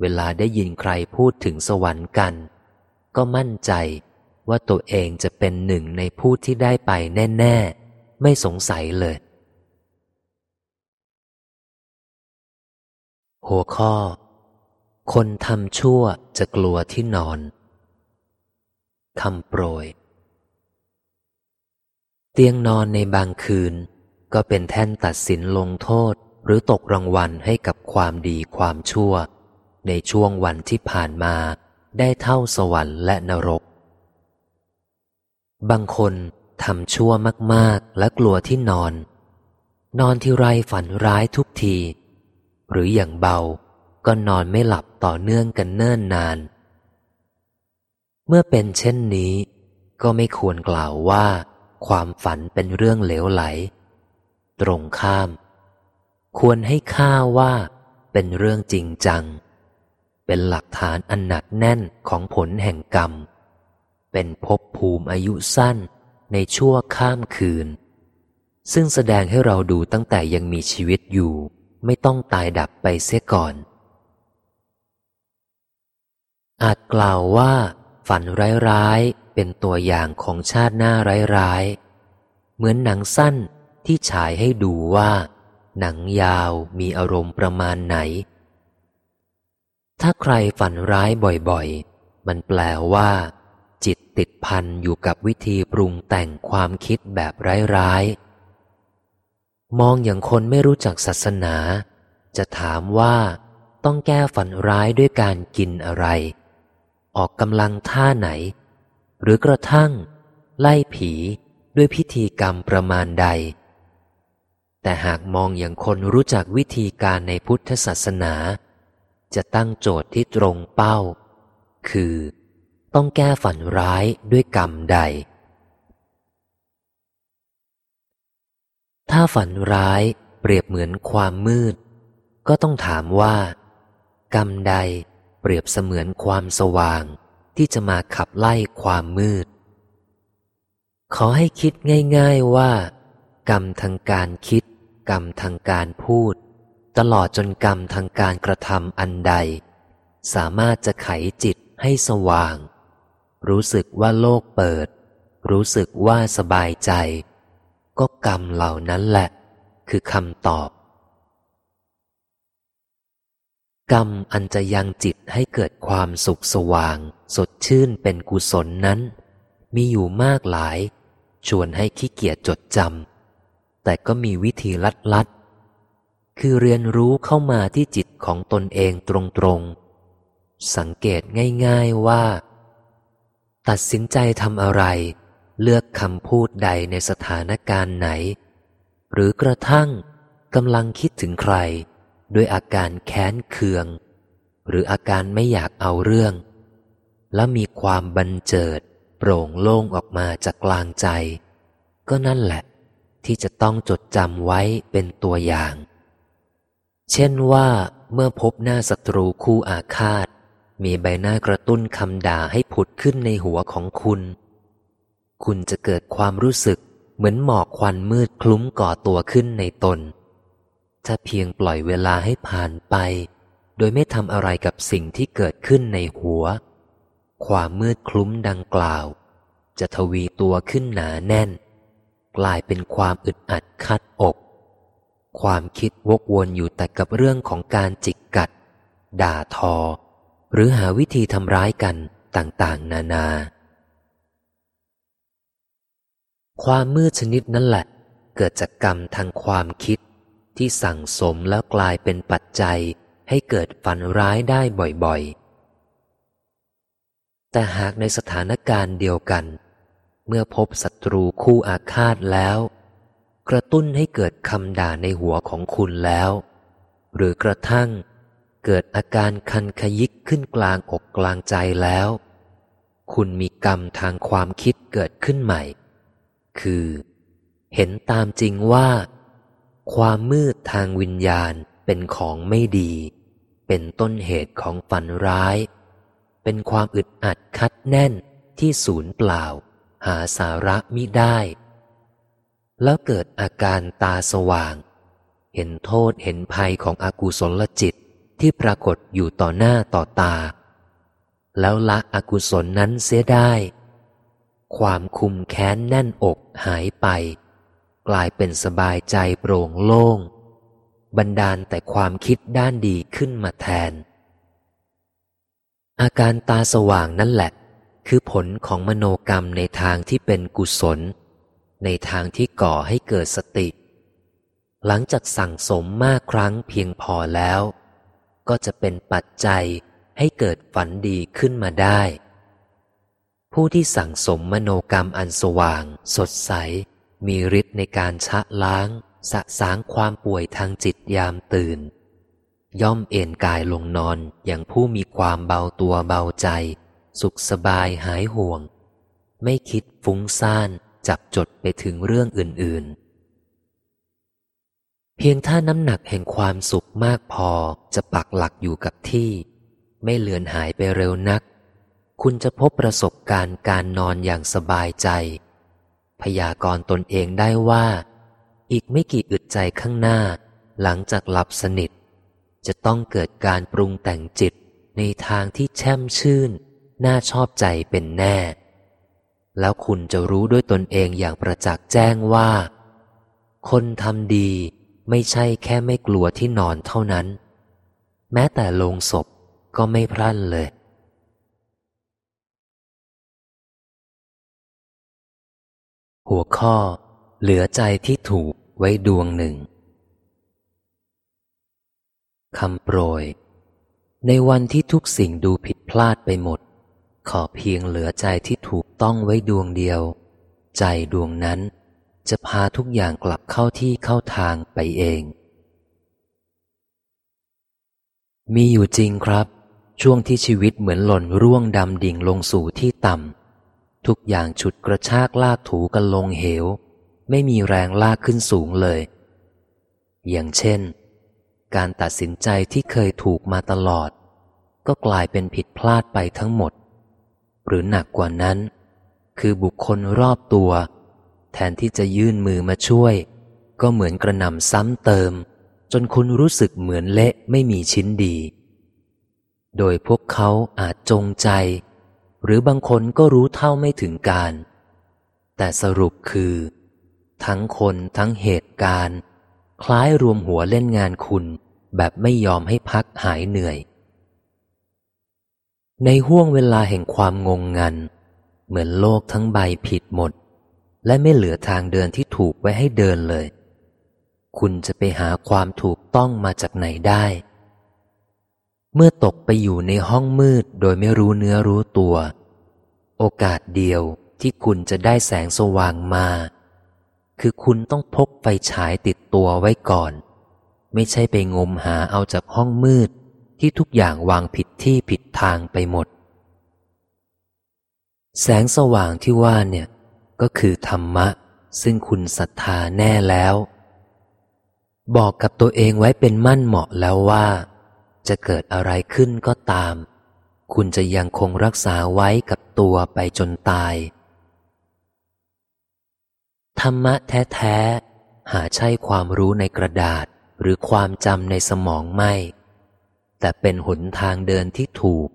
เวลาได้ยินใครพูดถึงสวรรค์กัน ก็มั่นใจ ว่าตัวเองจะเป็นหนึ่งในผู้ที่ได้ไปแน่ๆ ไม่สงสัยเลย หัวข้อ คนทำชั่วจะกลัวที่นอนคำโปรย เตียงนอนในบางคืน ก็เป็นแท่นตัดสินลงโทษหรือตกรางวัลให้กับความดีความชั่ว ในช่วงวันที่ผ่านมาได้เท่าสวรรค์และนรก บางคนทำชั่วมากๆ และกลัวที่นอน นอนที่ไรฝันร้ายทุกที หรืออย่างเบาก็นอนไม่หลับต่อเนื่องกันเนิ่นนาน เมื่อเป็นเช่นนี้ ก็ไม่ควรกล่าวว่า ความฝันเป็นเรื่องเหลวไหล ตรงข้าม ควรให้ค่าว่า เป็นเรื่องจริงจัง เป็นหลักฐานอันหนักแน่นของผลแห่งกรรม เป็นภพภูมิอายุสั้นในชั่วข้ามคืน ซึ่งแสดงให้เราดูตั้งแต่ยังมีชีวิตอยู่ ไม่ต้องตายดับไปเสียก่อน อาจกล่าวว่า ฝันร้ายๆ เป็นตัวอย่างของชาติหน้าร้ายๆ เหมือนหนังสั้นที่ฉายให้ดูว่า หนังยาวมีอารมณ์ประมาณไหน ถ้าใครฝันร้ายบ่อยๆ มันแปลว่า จิตติดพันอยู่กับวิธีปรุงแต่งความคิดแบบร้ายๆ มองอย่างคนไม่รู้จักศาสนา จะถามว่าต้องแก้ฝันร้ายด้วยการกินอะไร ออกกำลังท่าไหน หรือกระทั่ง ไล่ผีด้วยพิธีกรรมประมาณใด แต่หากมองอย่างคนรู้จักวิธีการในพุทธศาสนา จะตั้งโจทย์ที่ตรงเป้า คือ ต้องแก้ฝันร้ายด้วยกรรมใด ถ้าฝันร้ายเปรียบเหมือนความมืด ก็ต้องถามว่า กรรมใดเปรียบเสมือนความสว่างที่จะมาขับไล่ความมืด ขอให้คิดง่ายๆว่า กรรมทางการคิด กรรมทางการพูด ตลอดจนกรรมทางการกระทำอันใด สามารถจะไขจิตให้สว่าง รู้สึกว่าโลกเปิด รู้สึกว่าสบายใจ ก็กรรมเหล่านั้นแหละ คือคำตอบ กรรมอันจะยังจิตให้เกิดความสุขสว่าง สดชื่นเป็นกุศลนั้น มีอยู่มากหลาย ชวนให้ขี้เกียจจดจำแต่ก็มีวิธีลัดลัดคือเรียนรู้เข้ามาที่จิตของตนเองตรงๆ สังเกตง่าย ๆว่า ตัดสินใจทำอะไร เลือกคำพูดใดในสถานการณ์ไหน หรือกระทั่งกำลังคิดถึงใคร ด้วยอาการแค้นเคือง หรืออาการไม่อยากเอาเรื่อง และมีความบันเจิด โปร่งโล่งออกมาจากกลางใจ ก็นั่นแหละ ที่จะต้องจดจำไว้เป็นตัวอย่าง เช่นว่าเมื่อพบหน้าศัตรูคู่อาฆาต มีใบหน้ากระตุ้นคำด่าให้ผุดขึ้นในหัวของคุณ คุณจะเกิดความรู้สึกเหมือนหมอกควันมืดคลุ้มก่อตัวขึ้นในตน ถ้าเพียงปล่อยเวลาให้ผ่านไป โดยไม่ทำอะไรกับสิ่งที่เกิดขึ้นในหัว ความมืดคลุ้มดังกล่าว จะทวีตัวขึ้นหนาแน่น กลายเป็นความอึดอัดคัดอก ความคิดวกวนอยู่แต่กับเรื่องของการจิกกัด ด่าทอ หรือหาวิธีทำร้ายกันต่างๆ นานา ความมืดชนิดนั้นแหละ เกิดจากกรรมทางความคิดที่สั่งสมแล้วกลายเป็นปัจจัยให้เกิดฝันร้ายได้บ่อยๆ แต่หากในสถานการณ์เดียวกัน เมื่อพบศัตรูคู่อาฆาตแล้ว กระตุ้นให้เกิดคำด่าในหัวของคุณแล้ว หรือกระทั่ง เกิดอาการคันขยิกขึ้นกลางอกกลางใจแล้ว คุณมีกรรมทางความคิดเกิดขึ้นใหม่ คือ เห็นตามจริงว่า ความมืดทางวิญญาณเป็นของไม่ดี เป็นต้นเหตุของฝันร้าย เป็นความอึดอัดคัดแน่นที่ศูนย์เปล่า หาสาระมิได้ แล้วเกิดอาการตาสว่าง เห็นโทษเห็นภัยของอากุศลจิต ที่ปรากฏอยู่ต่อหน้าต่อตา แล้วละอกุศลนั้นเสียได้ ความคุมแค้นแน่นอกหายไป กลายเป็นสบายใจโปร่งโล่ง บันดาลแต่ความคิดด้านดีขึ้นมาแทน อาการตาสว่างนั่นแหละ คือผลของมโนกรรมในทางที่เป็นกุศล ในทางที่ก่อให้เกิดสติหลังจากสั่งสมมากครั้งเพียงพอแล้ว ก็จะเป็นปัจจัยให้เกิดฝันดีขึ้นมาได้ ผู้ที่สั่งสมมโนกรรมอันสว่าง สดใส มีฤทธิ์ในการชะล้าง สะสางความป่วยทางจิตยามตื่น ย่อมเอนกายลงนอนอย่างผู้มีความเบาตัวเบาใจ สุขสบายหายห่วง ไม่คิดฟุ้งซ่านจับจดไปถึงเรื่องอื่นๆ เพียงถ้าน้ำหนักแห่งความสุขมากพอจะปักหลักอยู่กับที่ ไม่เลือนหายไปเร็วนัก คุณจะพบประสบการณ์การนอนอย่างสบายใจ พยากรณ์ตนเองได้ว่า อีกไม่กี่อึดใจข้างหน้า หลังจากหลับสนิท จะต้องเกิดการปรุงแต่งจิตในทางที่แช่มชื่น น่าชอบใจเป็นแน่ แล้วคุณจะรู้ด้วยตนเองอย่างประจักษ์แจ้งว่า คนทำดี ไม่ใช่แค่ไม่กลัวที่นอนเท่านั้น แม้แต่โลงศพก็ไม่พรั่นเลย หัวข้อ เหลือใจที่ถูกไว้ดวงหนึ่งคำโปรย ในวันที่ทุกสิ่งดูผิดพลาดไปหมด ขอเพียงเหลือใจที่ถูกต้องไว้ดวงเดียว ใจดวงนั้น จะพาทุกอย่างกลับเข้าที่เข้าทางไปเอง มีอยู่จริงครับ ช่วงที่ชีวิตเหมือนหล่นร่วงดำดิ่งลงสู่ที่ต่ำทุกอย่างฉุดกระชากลากถูกันลงเหว ไม่มีแรงลากขึ้นสูงเลย อย่างเช่น การตัดสินใจที่เคยถูกมาตลอด ก็กลายเป็นผิดพลาดไปทั้งหมด หรือหนักกว่านั้น คือบุคคลรอบตัว แทนที่จะยื่นมือมาช่วย ก็เหมือนกระหน่ำซ้ำเติม จนคุณรู้สึกเหมือนเละไม่มีชิ้นดี โดยพวกเขาอาจจงใจ หรือบางคนก็รู้เท่าไม่ถึงการ แต่สรุปคือ ทั้งคนทั้งเหตุการณ์ คล้ายรวมหัวเล่นงานคุณ แบบไม่ยอมให้พักหายเหนื่อย ในห่วงเวลาแห่งความงงงัน เหมือนโลกทั้งใบผิดหมด และไม่เหลือทางเดินที่ถูกไว้ให้เดินเลย คุณจะไปหาความถูกต้องมาจากไหนได้ เมื่อตกไปอยู่ในห้องมืดโดยไม่รู้เนื้อรู้ตัว โอกาสเดียวที่คุณจะได้แสงสว่างมา คือคุณต้องพกไฟฉายติดตัวไว้ก่อน ไม่ใช่ไปงมหาเอาจากห้องมืดที่ทุกอย่างวางผิดที่ผิดทางไปหมด แสงสว่างที่ว่าเนี่ย ก็คือธรรมะ ซึ่งคุณศรัทธาแน่แล้ว บอกกับตัวเองไว้เป็นมั่นเหมาะแล้วว่า จะเกิดอะไรขึ้นก็ตาม คุณจะยังคงรักษาไว้กับตัวไปจนตาย ธรรมะแท้ๆหาใช่ความรู้ในกระดาษหรือความจำในสมองไม่ แต่เป็นหนทางเดินที่ถูก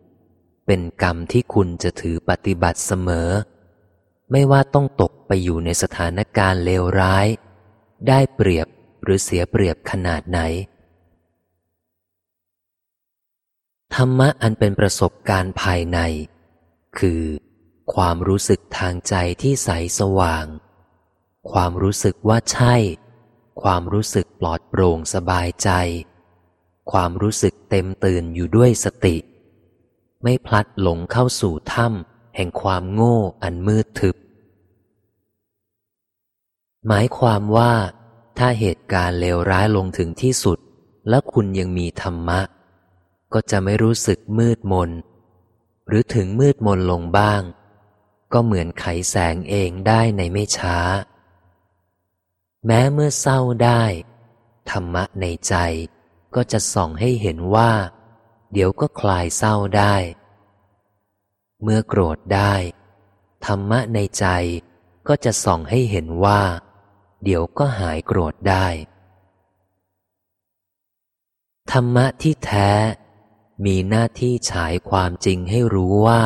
เป็นกรรมที่คุณจะถือปฏิบัติเสมอ ไม่ว่าต้องตกไปอยู่ในสถานการณ์เลวร้าย ได้เปรียบหรือเสียเปรียบขนาดไหน ธรรมะอันเป็นประสบการณ์ภายใน คือ ความรู้สึกทางใจที่ใสสว่าง ความรู้สึกว่าใช่ ความรู้สึกปลอดโปร่งสบายใจ ความรู้สึกเต็มตื่นอยู่ด้วยสติ ไม่พลัดหลงเข้าสู่ถ้ำ แห่งความโง่อันมืดทึบ หมายความว่าถ้าเหตุการณ์เลวร้ายลงถึงที่สุด และคุณยังมีธรรมะ ก็จะไม่รู้สึกมืดมน หรือถึงมืดมนลงบ้าง ก็เหมือนไขแสงเองได้ในไม่ช้า แม้เมื่อเศร้าได้ ธรรมะในใจก็จะส่องให้เห็นว่า เดี๋ยวก็คลายเศร้าได้ เมื่อโกรธได้ ธรรมะในใจก็จะส่องให้เห็นว่า เดี๋ยวก็หายโกรธได้ ธรรมะที่แท้ มีหน้าที่ฉายความจริงให้รู้ว่า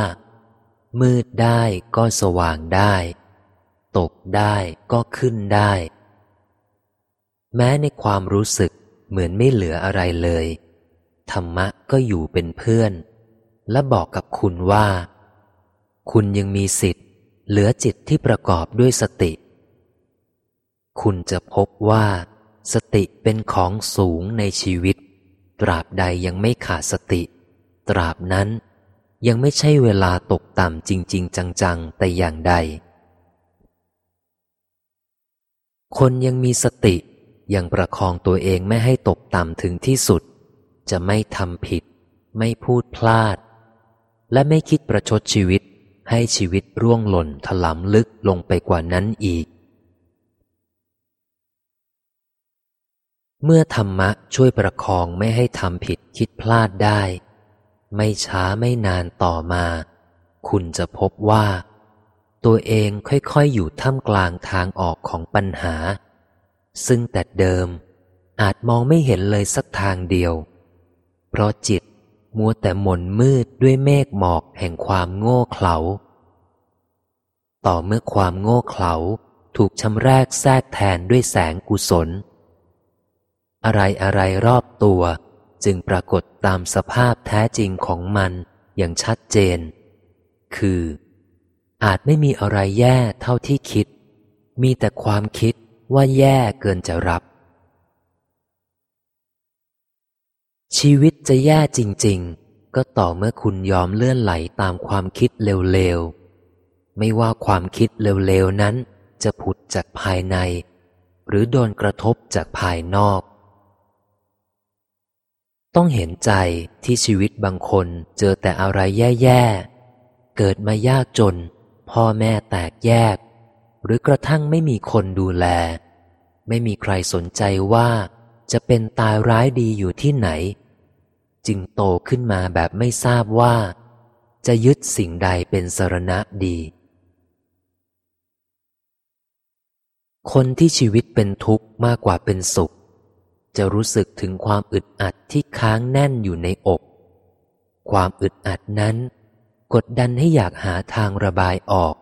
มืดได้ก็สว่างได้ ตกได้ก็ขึ้นได้ แม้ในความรู้สึกเหมือนไม่เหลืออะไรเลย ธรรมะก็อยู่เป็นเพื่อน และบอกกับคุณว่า คุณยังมีสิทธิ์ เหลือจิตที่ประกอบด้วยสติ คุณจะพบว่า สติเป็นของสูงในชีวิต ตราบใดยังไม่ขาดสติ ตราบนั้นยังไม่ใช่เวลาตกต่ำจริง ๆ จัง ๆ แต่อย่างใด คนยังมีสติยังประคองตัวเองไม่ให้ตกต่ำถึงที่สุด จะไม่ทำผิด ไม่พูดพลาด และไม่คิดประชดชีวิต ให้ชีวิตร่วงหล่นถลำลึกลงไปกว่านั้นอีก เมื่อธรรมะช่วยประคองไม่ให้ทำผิดคิดพลาดได้ ไม่ช้าไม่นานต่อมา คุณจะพบว่า ตัวเองค่อยๆอยู่ท่ามกลางทางออกของปัญหา ซึ่งแต่เดิมอาจมองไม่เห็นเลยสักทางเดียว เพราะจิต มัวแต่หม่นมืดด้วยเมฆหมอกแห่งความโง่เขลา ต่อเมื่อความโง่เขลาถูกชำแรกแทรกแทนด้วยแสงกุศล อะไรอะไรรอบตัวจึงปรากฏตามสภาพแท้จริงของมันอย่างชัดเจน คือ อาจไม่มีอะไรแย่เท่าที่คิด มีแต่ความคิดว่าแย่เกินจะรับ ชีวิตจะแย่จริง ๆ ก็ต่อเมื่อคุณยอมเลื่อนไหลตามความคิดเร็วๆ ไม่ว่าความคิดเร็วๆ นั้นจะผุดจากภายใน หรือโดนกระทบจากภายนอก ต้องเห็นใจที่ชีวิตบางคนเจอแต่อะไรแย่ๆ เกิดมายากจน พ่อแม่แตกแยก หรือกระทั่งไม่มีคนดูแล ไม่มีใครสนใจว่า จะเป็นตายร้ายดีอยู่ที่ไหน จึงโตขึ้นมาแบบไม่ทราบว่า จะยึดสิ่งใดเป็นสรณะดี คนที่ชีวิตเป็นทุกข์มากกว่าเป็นสุข จะรู้สึกถึงความอึดอัดที่ค้างแน่นอยู่ในอก ความอึดอัดนั้น กดดันให้อยากหาทางระบายออก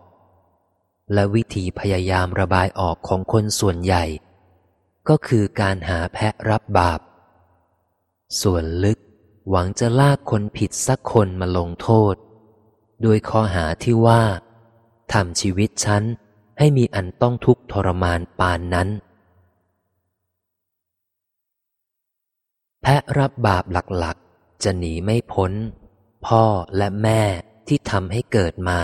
และวิธีพยายามระบายออกของคนส่วนใหญ่ ก็คือการหาแพะรับบาป ส่วนลึกหวังจะลากคนผิดสักคนมาลงโทษ โดยข้อหาที่ว่าทำชีวิตฉันให้มีอันต้องทุกข์ทรมานปานนั้น แพะรับบาปหลักๆ จะหนีไม่พ้น พ่อและแม่ที่ทำให้เกิดมา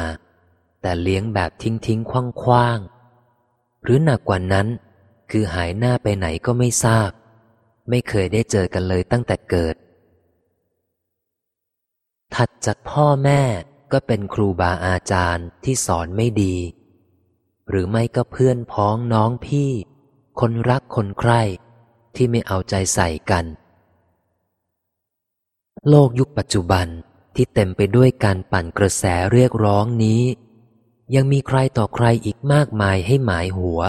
แต่เลี้ยงแบบทิ้งทิ้งคว่างคว่างหรือหนักกว่านั้น คือหายหน้าไปไหนก็ไม่ทราบ ไม่เคยได้เจอกันเลยตั้งแต่เกิด ถัดจากพ่อแม่ก็เป็นครูบาอาจารย์ที่สอนไม่ดี หรือไม่ก็เพื่อนพ้องน้องพี่ คนรักคนใคร่ที่ไม่เอาใจใส่กัน โลกยุคปัจจุบันที่เต็มไปด้วยการปั่นกระแสเรียกร้องนี้ ยังมีใครต่อใครอีกมากมายให้หมายหัว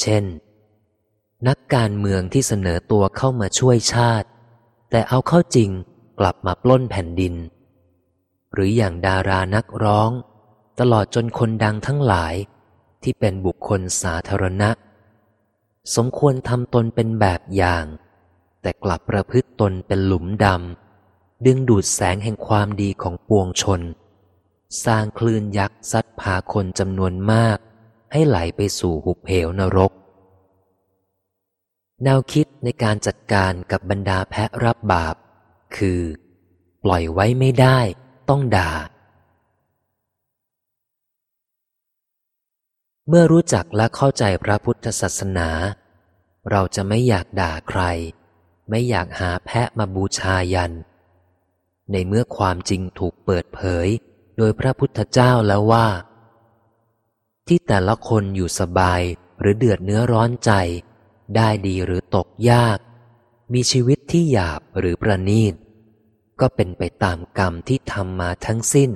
เช่น นักการเมืองที่เสนอตัวเข้ามาช่วยชาติ แต่เอาเข้าจริงกลับมาปล้นแผ่นดิน หรืออย่างดารานักร้อง ตลอดจนคนดังทั้งหลายที่เป็นบุคคลสาธารณะ สมควรทำตนเป็นแบบอย่าง แต่กลับประพฤติตนเป็นหลุมดำดึงดูดแสงแห่งความดีของปวงชน สร้างคลื่นยักษ์ซัดพาคนจำนวนมาก ให้ไหลไปสู่หุบเหวนรก แนวคิดในการจัดการกับบรรดาแพะรับบาป คือ ปล่อยไว้ไม่ได้ต้องด่า เมื่อรู้จักและเข้าใจพระพุทธศาสนา เราจะไม่อยากด่าใคร ไม่อยากหาแพะมาบูชายัน ในเมื่อความจริงถูกเปิดเผย โดยพระพุทธเจ้าแล้วว่า ที่แต่ละคนอยู่สบายหรือเดือดเนื้อร้อนใจ ได้ดีหรือตกยาก มีชีวิตที่หยาบหรือประณีต ก็เป็นไปตามกรรมที่ทำมาทั้งสิ้น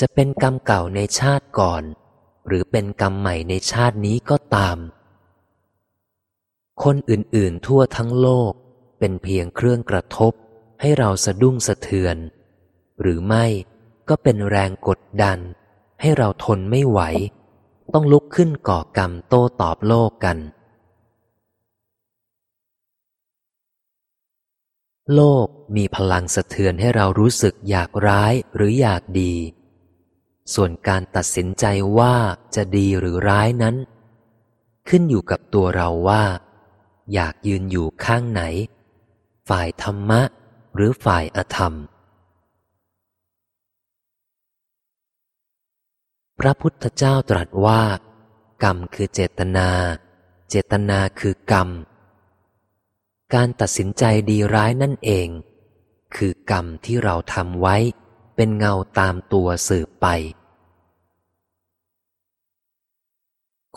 จะเป็นกรรมเก่าในชาติก่อน หรือเป็นกรรมใหม่ในชาตินี้ก็ตาม คนอื่นๆทั่วทั้งโลกเป็นเพียงเครื่องกระทบให้เราสะดุ้งสะเทือน หรือไม่ก็เป็นแรงกดดัน ให้เราทนไม่ไหว ต้องลุกขึ้นก่อกรรมโต้ตอบโลกกัน โลกมีพลังสะเทือนให้เรารู้สึกอยากร้ายหรืออยากดี ส่วนการตัดสินใจว่าจะดีหรือร้ายนั้น ขึ้นอยู่กับตัวเราว่า อยากยืนอยู่ข้างไหน ฝ่ายธรรมะหรือฝ่ายอธรรม พระพุทธเจ้าตรัสว่า กรรมคือเจตนา เจตนาคือกรรม การตัดสินใจดีร้ายนั่นเอง คือกรรมที่เราทำไว้ เป็นเงาตามตัวสืบไป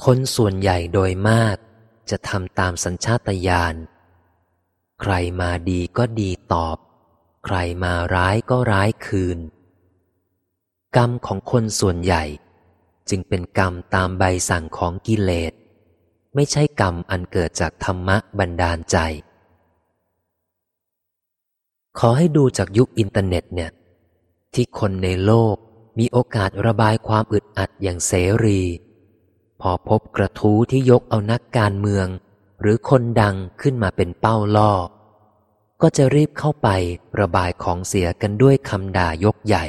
คนส่วนใหญ่โดยมาก จะทำตามสัญชาตญาณ ใครมาดีก็ดีตอบ ใครมาร้ายก็ร้ายคืน กรรมของคนส่วนใหญ่ จึงเป็นกรรมตามใบสั่งของกิเลสไม่ใช่กรรมอันเกิดจากธรรมะบันดาลใจ ขอให้ดูจากยุคอินเทอร์เน็ตเนี่ย ที่คนในโลกมีโอกาสระบายความอึดอัดอย่างเสรี พอพบกระทู้ที่ยกเอานักการเมือง หรือคนดังขึ้นมาเป็นเป้าล่อ ก็จะรีบเข้าไประบายของเสียกันด้วยคำด่ายกใหญ่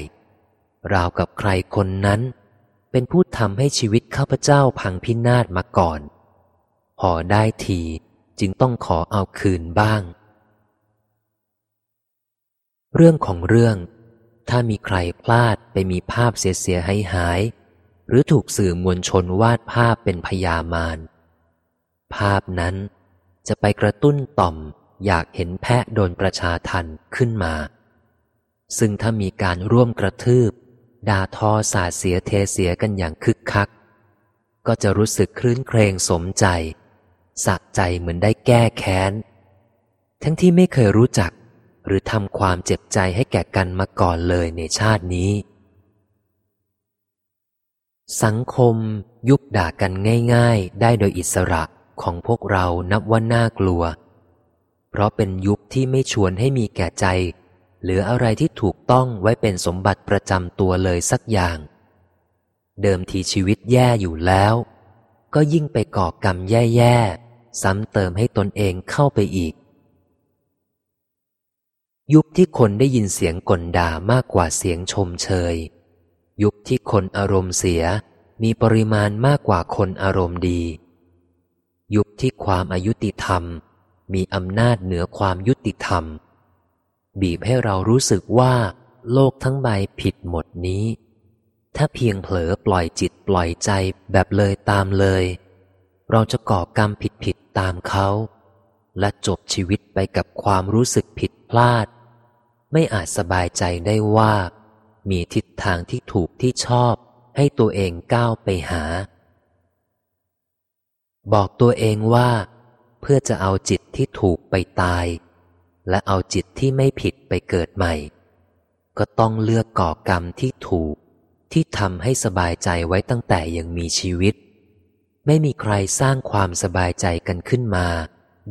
ราวกับใครคนนั้น เป็นผู้ทำให้ชีวิตข้าพเจ้าพังพินาศมาก่อน พอได้ทีจึงต้องขอเอาคืนบ้าง เรื่องของเรื่อง ถ้ามีใครพลาดไปมีภาพเสียเสียหายหาย หรือถูกสื่อมวลชนวาดภาพเป็นพยามารภาพนั้นจะไปกระตุ้นต่อมอยากเห็นแพะโดนประชาทันขึ้นมา ซึ่งถ้ามีการร่วมกระทืบ ด่าทอสาเสียเทเสียกันอย่างคึกคัก ก็จะรู้สึกคลื่นเครงสมใจ สะใจเหมือนได้แก้แค้น ทั้งที่ไม่เคยรู้จัก หรือทำความเจ็บใจให้แก่กันมาก่อนเลยในชาตินี้ สังคมยุบด่ากันง่าย ๆ ได้โดยอิสระของพวกเรานับว่าน่ากลัว เพราะเป็นยุคที่ไม่ชวนให้มีแก่ใจเหลืออะไรที่ถูกต้องไว้เป็นสมบัติประจำตัวเลยสักอย่าง เดิมทีชีวิตแย่อยู่แล้ว ก็ยิ่งไปก่อกรรมแย่ๆ ซ้ำเติมให้ตนเองเข้าไปอีก ยุคที่คนได้ยินเสียงกลด่ามากกว่าเสียงชมเชย ยุคที่คนอารมณ์เสียมีปริมาณมากกว่าคนอารมณ์ดี ยุคที่ความอายุติธรรม มีอำนาจเหนือความยุติธรรม บีบให้เรารู้สึกว่า โลกทั้งใบผิดหมดนี้ ถ้าเพียงเผลอปล่อยจิตปล่อยใจแบบเลยตามเลย เราจะก่อกรรมผิดผิดตามเขา และจบชีวิตไปกับความรู้สึกผิดพลาด ไม่อาจสบายใจได้ว่า มีทิศทางที่ถูกที่ชอบให้ตัวเองก้าวไปหา บอกตัวเองว่า เพื่อจะเอาจิตที่ถูกไปตาย และเอาจิตที่ไม่ผิดไปเกิดใหม่ ก็ต้องเลือกก่อกรรมที่ถูกที่ทำให้สบายใจไว้ตั้งแต่ยังมีชีวิต ไม่มีใครสร้างความสบายใจกันขึ้นมา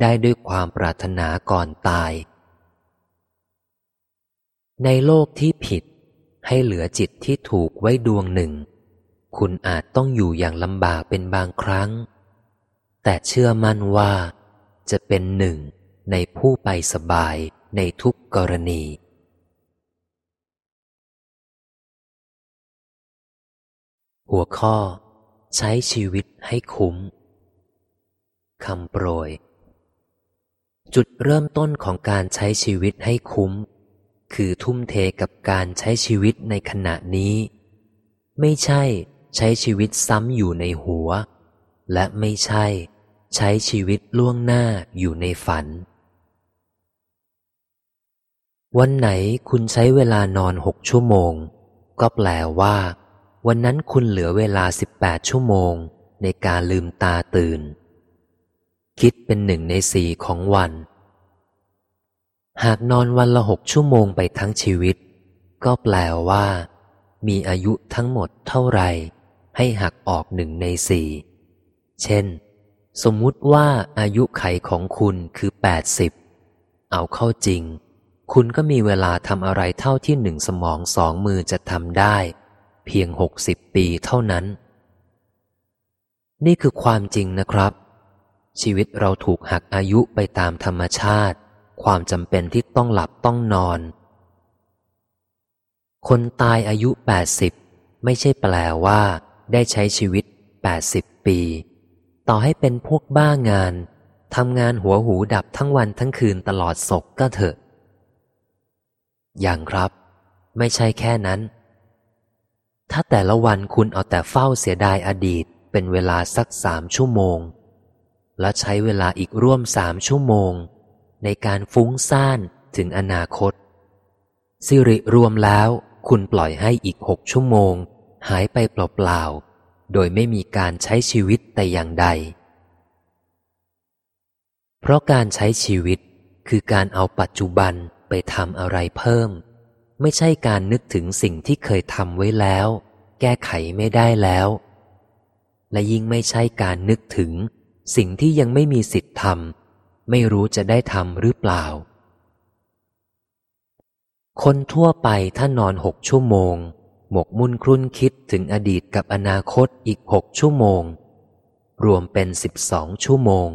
ได้ด้วยความปรารถนาก่อนตาย ในโลกที่ผิดให้เหลือจิตที่ถูกไว้ดวงหนึ่ง คุณอาจต้องอยู่อย่างลำบากเป็นบางครั้ง แต่เชื่อมั่นว่า จะเป็นหนึ่งในผู้ไปสบายในทุกกรณี หัวข้อ ใช้ชีวิตให้คุ้มคำโปรย จุดเริ่มต้นของการใช้ชีวิตให้คุ้ม คือทุ่มเทกับการใช้ชีวิตในขณะนี้ ไม่ใช่ใช้ชีวิตซ้ำอยู่ในหัว และไม่ใช่ ใช้ชีวิตล่วงหน้าอยู่ในฝัน วันไหนคุณใช้เวลานอนหกชั่วโมง ก็แปลว่า วันนั้นคุณเหลือเวลาสิบแปดชั่วโมง ในการลืมตาตื่น คิดเป็นหนึ่งในสี่ของวัน หากนอนวันละหกชั่วโมงไปทั้งชีวิต ก็แปลว่า มีอายุทั้งหมดเท่าไหร่ ให้หักออกหนึ่งในสี่เช่น สมมุติว่าอายุไขของคุณคือแปดสิบเอาเข้าจริง คุณก็มีเวลาทำอะไรเท่าที่หนึ่งสมองสองมือจะทำได้ เพียงหกสิบปีเท่านั้น นี่คือความจริงนะครับ ชีวิตเราถูกหักอายุไปตามธรรมชาติ ความจำเป็นที่ต้องหลับต้องนอน คนตายอายุแปดสิบไม่ใช่แปลว่า ได้ใช้ชีวิตแปดสิบปี ต่อให้เป็นพวกบ้างานทำงานหัวหูดับทั้งวันทั้งคืนตลอดศกก็เถอะ อย่างครับ ไม่ใช่แค่นั้น ถ้าแต่ละวันคุณเอาแต่เฝ้าเสียดายอดีตเป็นเวลาสักสามชั่วโมง และใช้เวลาอีกร่วมสามชั่วโมง ในการฟุ้งซ่านถึงอนาคต สิริรวมแล้วคุณปล่อยให้อีกหกชั่วโมง หายไปเปล่าๆ โดยไม่มีการใช้ชีวิตแต่อย่างใด เพราะการใช้ชีวิตคือการเอาปัจจุบันไปทำอะไรเพิ่ม ไม่ใช่การนึกถึงสิ่งที่เคยทำไว้แล้ว แก้ไขไม่ได้แล้ว และยิ่งไม่ใช่การนึกถึง สิ่งที่ยังไม่มีสิทธิ์ทำ ไม่รู้จะได้ทำหรือเปล่า คนทั่วไปถ้านอนหกชั่วโมง หมกมุ่นครุ่นคิดถึงอดีตกับอนาคตอีกหกชั่วโมง รวมเป็นสิบสองชั่วโมง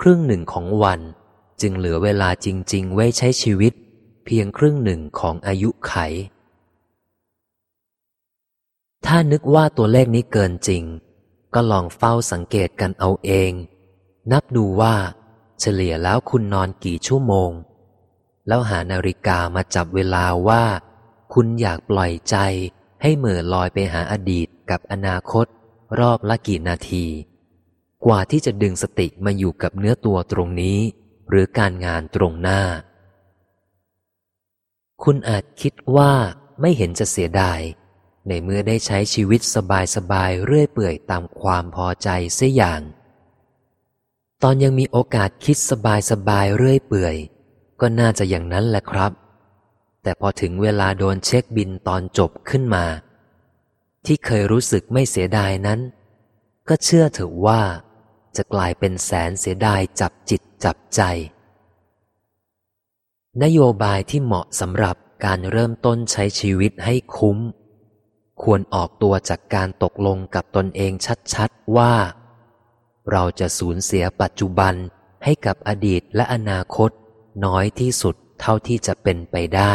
ครึ่งหนึ่งของวันจึงเหลือเวลาจริง ๆ ไว้ใช้ชีวิต เพียงครึ่งหนึ่งของอายุไข ถ้านึกว่าตัวเลขนี้เกินจริง ก็ลองเฝ้าสังเกตกันเอาเอง นับดูว่า เฉลี่ยแล้วคุณนอนกี่ชั่วโมง แล้วหานาฬิกามาจับเวลาว่า คุณอยากปล่อยใจให้เหม่อลอยไปหาอดีตกับอนาคต รอบละกี่นาที กว่าที่จะดึงสติมาอยู่กับเนื้อตัวตรงนี้ หรือการงานตรงหน้า คุณอาจคิดว่าไม่เห็นจะเสียดายในเมื่อได้ใช้ชีวิตสบายๆเรื่อยเปื่อยตามความพอใจเสียอย่าง ตอนยังมีโอกาสคิดสบายๆเรื่อยเปื่อย ก็น่าจะอย่างนั้นแหละครับ แต่พอถึงเวลาโดนเช็คบินตอนจบขึ้นมา ที่เคยรู้สึกไม่เสียดายนั้น ก็เชื่อเถอะว่า จะกลายเป็นแสนเสียดายจับจิตจับใจ นโยบายที่เหมาะสำหรับการเริ่มต้นใช้ชีวิตให้คุ้ม ควรออกตัวจากการตกลงกับตนเองชัดๆว่า เราจะสูญเสียปัจจุบันให้กับอดีตและอนาคต น้อยที่สุดเท่าที่จะเป็นไปได้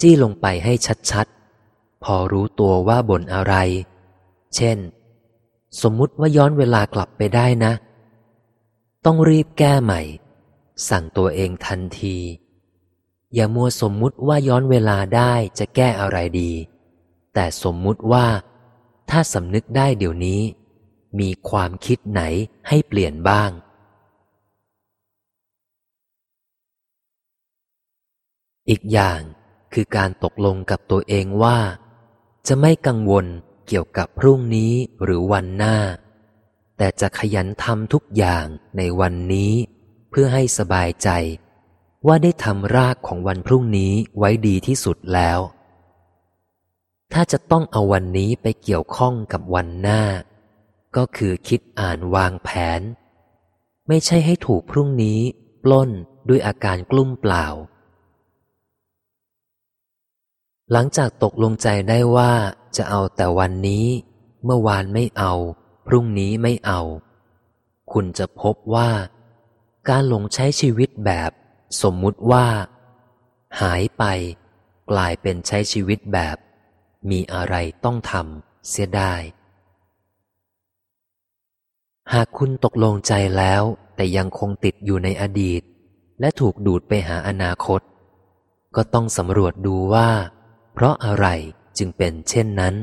จี้ลงไปให้ชัดๆ พอรู้ตัวว่าบ่นอะไร เช่น สมมุติว่าย้อนเวลากลับไปได้นะ ต้องรีบแก้ใหม่ สั่งตัวเองทันที อย่ามัวสมมุติว่าย้อนเวลาได้จะแก้อะไรดี แต่สมมุติว่าถ้าสำนึกได้เดี๋ยวนี้ มีความคิดไหนให้เปลี่ยนบ้าง อีกอย่างคือการตกลงกับตัวเองว่า จะไม่กังวลเกี่ยวกับพรุ่งนี้หรือวันหน้า แต่จะขยันทำทุกอย่างในวันนี้ เพื่อให้สบายใจ ว่าได้ทำรากของวันพรุ่งนี้ไว้ดีที่สุดแล้ว ถ้าจะต้องเอาวันนี้ไปเกี่ยวข้องกับวันหน้า ก็คือคิดอ่านวางแผน ไม่ใช่ให้ถูกพรุ่งนี้ปล้นด้วยอาการกลุ้มเปล่า หลังจากตกลงใจได้ว่าจะเอาแต่วันนี้ เมื่อวานไม่เอา พรุ่งนี้ไม่เอา คุณจะพบว่า การหลงใช้ชีวิตแบบ สมมุติว่า หายไป กลายเป็นใช้ชีวิตแบบ มีอะไรต้องทำเสียได้ หากคุณตกลงใจแล้ว แต่ยังคงติดอยู่ในอดีต และถูกดูดไปหาอนาคต ก็ต้องสำรวจดูว่า เพราะอะไรจึงเป็นเช่นนั้น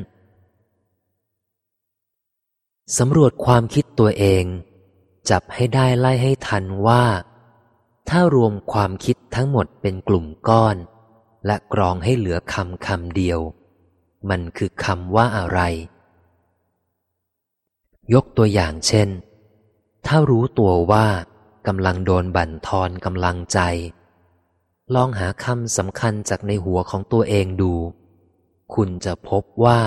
สำรวจความคิดตัวเอง จับให้ได้ไล่ให้ทันว่า ถ้ารวมความคิดทั้งหมดเป็นกลุ่มก้อน และกรองให้เหลือคำคำเดียว มันคือคำว่าอะไร ยกตัวอย่างเช่น ถ้ารู้ตัวว่ากำลังโดนบั่นทอนกำลังใจ ลองหาคำสำคัญจากในหัวของตัวเองดู คุณจะพบว่า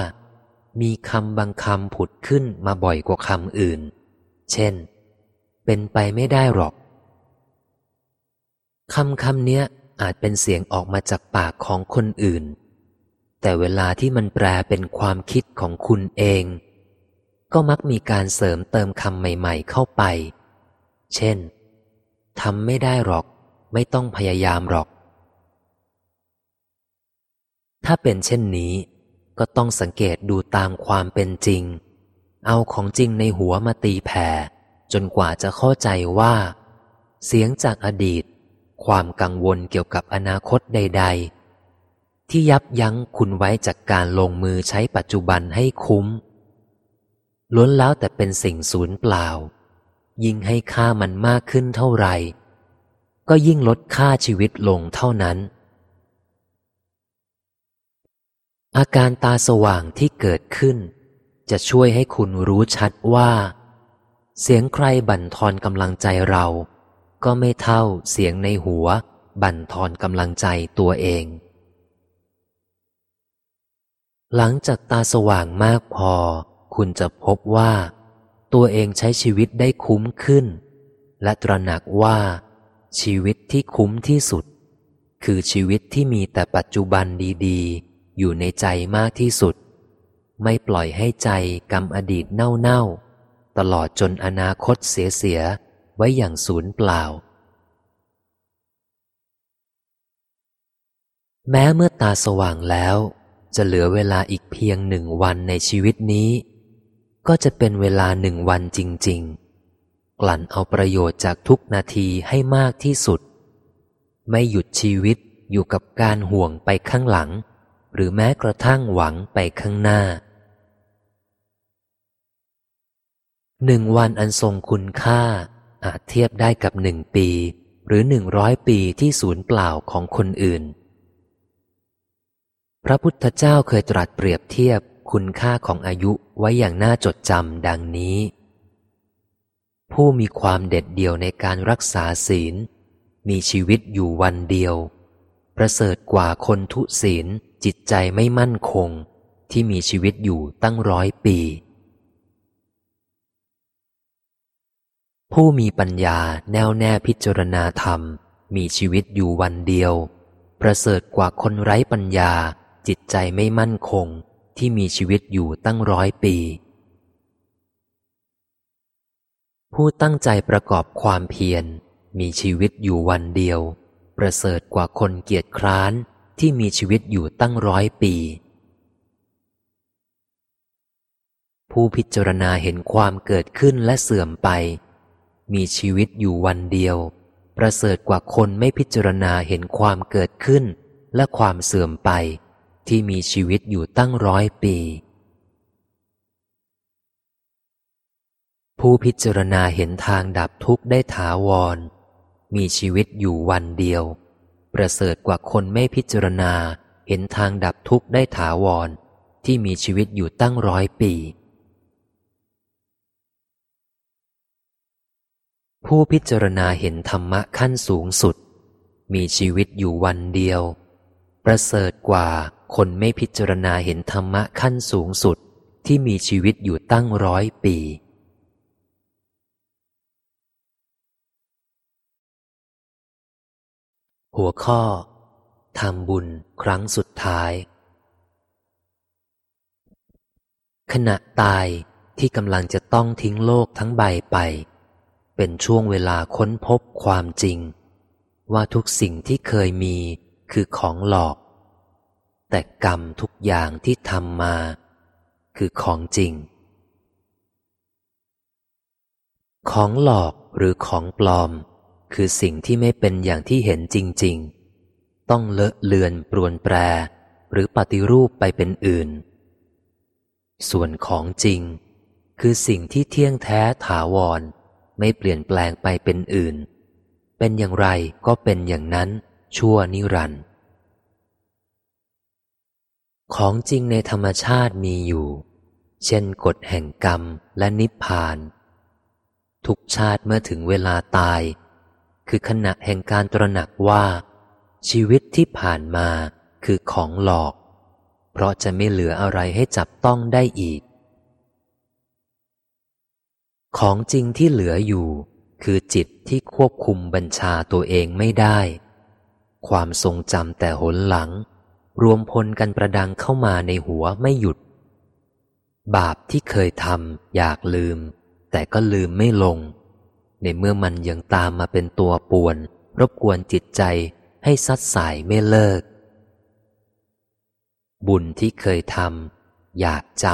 มีคำบางคำผุดขึ้นมาบ่อยกว่าคำอื่น เช่น เป็นไปไม่ได้หรอกคำคำเนี้ยอาจเป็นเสียงออกมาจากปากของคนอื่น แต่เวลาที่มันแปลเป็นความคิดของคุณเอง ก็มักมีการเสริมเติมคำใหม่ ๆ เข้าไป เช่นทำไม่ได้หรอก ไม่ต้องพยายามหรอก ถ้าเป็นเช่นนี้ ก็ต้องสังเกตดูตามความเป็นจริง เอาของจริงในหัวมาตีแผ่ จนกว่าจะเข้าใจว่า เสียงจากอดีต ความกังวลเกี่ยวกับอนาคตใด ๆ ที่ยับยั้งคุณไว้จากการลงมือใช้ปัจจุบันให้คุ้ม ล้วนแล้วแต่เป็นสิ่งสูญเปล่า ยิ่งให้ค่ามันมากขึ้นเท่าไหร่ ก็ยิ่งลดค่าชีวิตลงเท่านั้น อาการตาสว่างที่เกิดขึ้น จะช่วยให้คุณรู้ชัดว่า เสียงใครบั่นทอนกำลังใจเรา ก็ไม่เท่าเสียงในหัว บั่นทอนกำลังใจตัวเองหลังจากตาสว่างมากพอ คุณจะพบว่า ตัวเองใช้ชีวิตได้คุ้มขึ้น และตระหนักว่า ชีวิตที่คุ้มที่สุด คือชีวิตที่มีแต่ปัจจุบันดีๆ อยู่ในใจมากที่สุด ไม่ปล่อยให้ใจกรรมอดีตเน่าๆ ตลอดจนอนาคตเสียๆ ไว้อย่างสูญเปล่าแม้เมื่อตาสว่างแล้ว จะเหลือเวลาอีกเพียงหนึ่งวันในชีวิตนี้ ก็จะเป็นเวลาหนึ่งวันจริง ๆ กลั่นเอาประโยชน์จากทุกนาทีให้มากที่สุด ไม่หยุดชีวิตอยู่กับการห่วงไปข้างหลัง หรือแม้กระทั่งหวังไปข้างหน้า หนึ่งวันอันทรงคุณค่า อาจเทียบได้กับหนึ่งปี หรือหนึ่งร้อยปีที่ศูนย์เปล่าของคนอื่น พระพุทธเจ้าเคยตรัสเปรียบเทียบ คุณค่าของอายุไว้อย่างน่าจดจำดังนี้ ผู้มีความเด็ดเดี่ยวในการรักษาศีล มีชีวิตอยู่วันเดียว ประเสริฐกว่าคนทุศีลจิตใจไม่มั่นคง ที่มีชีวิตอยู่ตั้งร้อยปี ผู้มีปัญญาแน่วแน่พิจารณาธรรม มีชีวิตอยู่วันเดียว ประเสริฐกว่าคนไร้ปัญญาจิตใจไม่มั่นคง ที่มีชีวิตอยู่ตั้งร้อยปี ผู้ตั้งใจประกอบความเพียร มีชีวิตอยู่วันเดียว ประเสริฐกว่าคนเกียจคร้านที่มีชีวิตอยู่ตั้งร้อยปี ผู้พิจารณาเห็นความเกิดขึ้นและเสื่อมไป มีชีวิตอยู่วันเดียว ประเสริฐกว่าคนไม่พิจารณาเห็นความเกิดขึ้นและความเสื่อมไป ที่มีชีวิตอยู่ตั้งร้อยปี ผู้พิจารณาเห็นทางดับทุกข์ได้ถาวร มีชีวิตอยู่วันเดียว ประเสริฐกว่าคนไม่พิจารณาเห็นทางดับทุกข์ได้ถาวร ที่มีชีวิตอยู่ตั้งร้อยปี ผู้พิจารณาเห็นธรรมะขั้นสูงสุด มีชีวิตอยู่วันเดียว ประเสริฐกว่า คนไม่พิจารณาเห็นธรรมะขั้นสูงสุดที่มีชีวิตอยู่ตั้งร้อยปี หัวข้อทำบุญครั้งสุดท้าย ขณะตายที่กำลังจะต้องทิ้งโลกทั้งใบไป เป็นช่วงเวลาค้นพบความจริง ว่าทุกสิ่งที่เคยมีคือของหลอก แต่กรรมทุกอย่างที่ทำมา คือของจริง ของหลอกหรือของปลอม คือสิ่งที่ไม่เป็นอย่างที่เห็นจริง ๆ ต้องเลอะเลือนปรวนแปร หรือปฏิรูปไปเป็นอื่น ส่วนของจริง คือสิ่งที่เที่ยงแท้ถาวร ไม่เปลี่ยนแปลงไปเป็นอื่น เป็นอย่างไรก็เป็นอย่างนั้นชั่วนิรันดร์ ของจริงในธรรมชาติมีอยู่ เช่นกฎแห่งกรรมและนิพพาน ทุกชาติเมื่อถึงเวลาตาย คือขณะแห่งการตระหนักว่า ชีวิตที่ผ่านมาคือของหลอก เพราะจะไม่เหลืออะไรให้จับต้องได้อีก ของจริงที่เหลืออยู่ คือจิตที่ควบคุมบัญชาตัวเองไม่ได้ ความทรงจำแต่หนหลัง รวมพลกันประดังเข้ามาในหัวไม่หยุด บาปที่เคยทำอยากลืม แต่ก็ลืมไม่ลง ในเมื่อมันยังตามมาเป็นตัวป่วน รบกวนจิตใจให้ซัดสายไม่เลิก บุญที่เคยทำอยากจ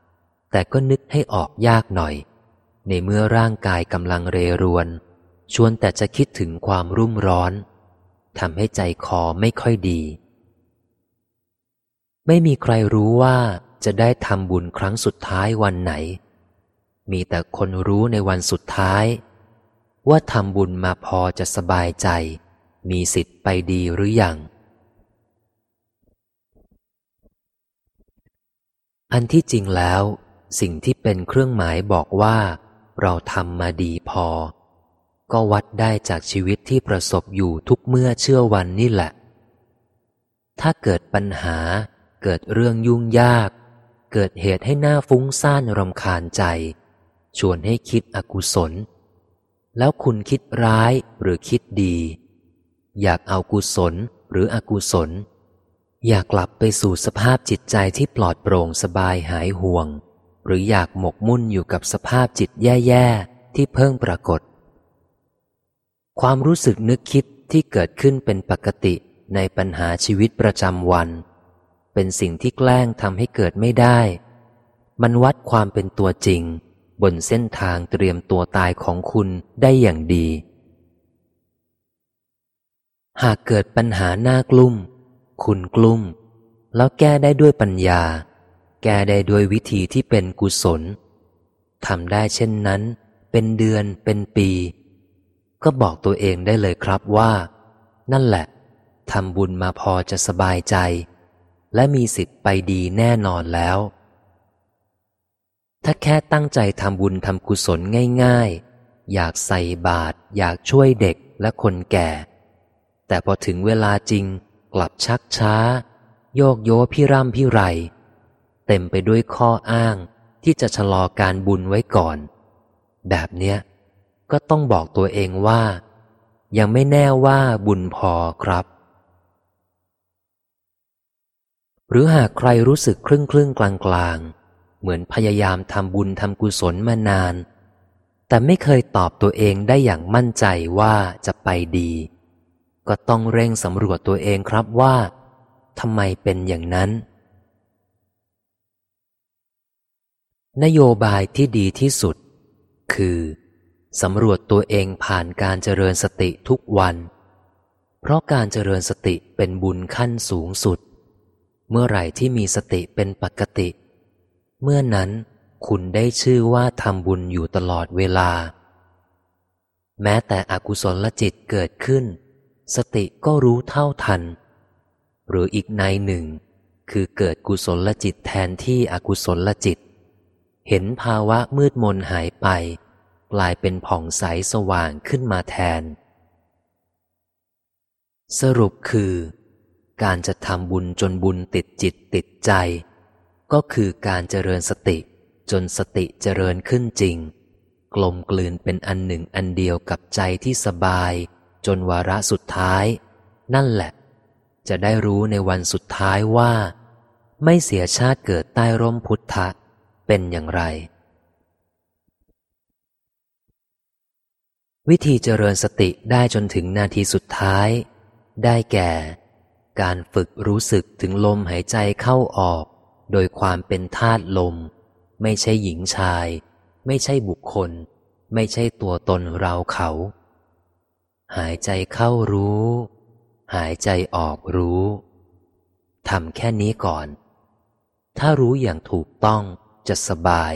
ำแต่ก็นึกให้ออกยากหน่อย ในเมื่อร่างกายกำลังเรรวน ชวนแต่จะคิดถึงความรุ่มร้อนทำให้ใจคอไม่ค่อยดี ไม่มีใครรู้ว่าจะได้ทำบุญครั้งสุดท้ายวันไหน มีแต่คนรู้ในวันสุดท้าย ว่าทำบุญมาพอจะสบายใจ มีสิทธิ์ไปดีหรืออยังอันที่จริงแล้ว สิ่งที่เป็นเครื่องหมายบอกว่า เราทำมาดีพอ ก็วัดได้จากชีวิตที่ประสบอยู่ทุกเมื่อเชื่อวันนี่แหละ ถ้าเกิดปัญหา เกิดเรื่องยุ่งยาก เกิดเหตุให้หน้าฟุ้งซ่านรำคาญใจ ชวนให้คิดอกุศล แล้วคุณคิดร้ายหรือคิดดี อยากเอากุศลหรืออกุศล อยากกลับไปสู่สภาพจิตใจที่ปลอดโปร่งสบายหายห่วง หรืออยากหมกมุ่นอยู่กับสภาพจิตแย่ๆที่เพิ่งปรากฏ ความรู้สึกนึกคิดที่เกิดขึ้นเป็นปกติในปัญหาชีวิตประจำวัน เป็นสิ่งที่แกล้งทำให้เกิดไม่ได้ มันวัดความเป็นตัวจริง บนเส้นทางเตรียมตัวตายของคุณได้อย่างดี หากเกิดปัญหาหน้ากลุ่ม คุณกลุ่ม แล้วแก้ได้ด้วยปัญญา แก้ได้ด้วยวิธีที่เป็นกุศลทำได้เช่นนั้น เป็นเดือนเป็นปี ก็บอกตัวเองได้เลยครับว่า นั่นแหละทำบุญมาพอจะสบายใจ และมีสิทธิ์ไปดีแน่นอนแล้ว ถ้าแค่ตั้งใจทำบุญทำกุศลง่ายๆ อยากใส่บาตรอยากช่วยเด็กและคนแก่ แต่พอถึงเวลาจริงกลับชักช้า โยกโยพี่ร่ำพี่ไร เต็มไปด้วยข้ออ้างที่จะชะลอการบุญไว้ก่อน แบบเนี้ยก็ต้องบอกตัวเองว่า ยังไม่แน่ว่าบุญพอครับ หรือหากใครรู้สึกครึ่งครึ่งกลางกลางเหมือนพยายามทำบุญทำกุศลมานาน แต่ไม่เคยตอบตัวเองได้อย่างมั่นใจว่าจะไปดี ก็ต้องเร่งสำรวจตัวเองครับว่าทำไมเป็นอย่างนั้น นโยบายที่ดีที่สุด คือสำรวจตัวเองผ่านการเจริญสติทุกวัน เพราะการเจริญสติเป็นบุญขั้นสูงสุด เมื่อไหร่ที่มีสติเป็นปกติ เมื่อนั้นคุณได้ชื่อว่าทำบุญอยู่ตลอดเวลา แม้แต่อกุศลจิตเกิดขึ้น สติก็รู้เท่าทัน หรืออีกในหนึ่ง คือเกิดกุศลจิตแทนที่อกุศลจิต เห็นภาวะมืดมนหายไป กลายเป็นผ่องใสสว่างขึ้นมาแทน สรุปคือ การจะทำบุญจนบุญติดจิตติดใจ ก็คือการเจริญสติ จนสติเจริญขึ้นจริง กลมกลืนเป็นอันหนึ่งอันเดียวกับใจที่สบาย จนวาระสุดท้าย นั่นแหละ จะได้รู้ในวันสุดท้ายว่า ไม่เสียชาติเกิดใต้ร่มพุทธะเป็นอย่างไร วิธีเจริญสติได้จนถึงนาทีสุดท้าย ได้แก่ การฝึกรู้สึกถึงลมหายใจเข้าออก โดยความเป็นธาตุลม ไม่ใช่หญิงชาย ไม่ใช่บุคคล ไม่ใช่ตัวตนเราเขา หายใจเข้ารู้ หายใจออกรู้ทำแค่นี้ก่อน ถ้ารู้อย่างถูกต้องจะสบาย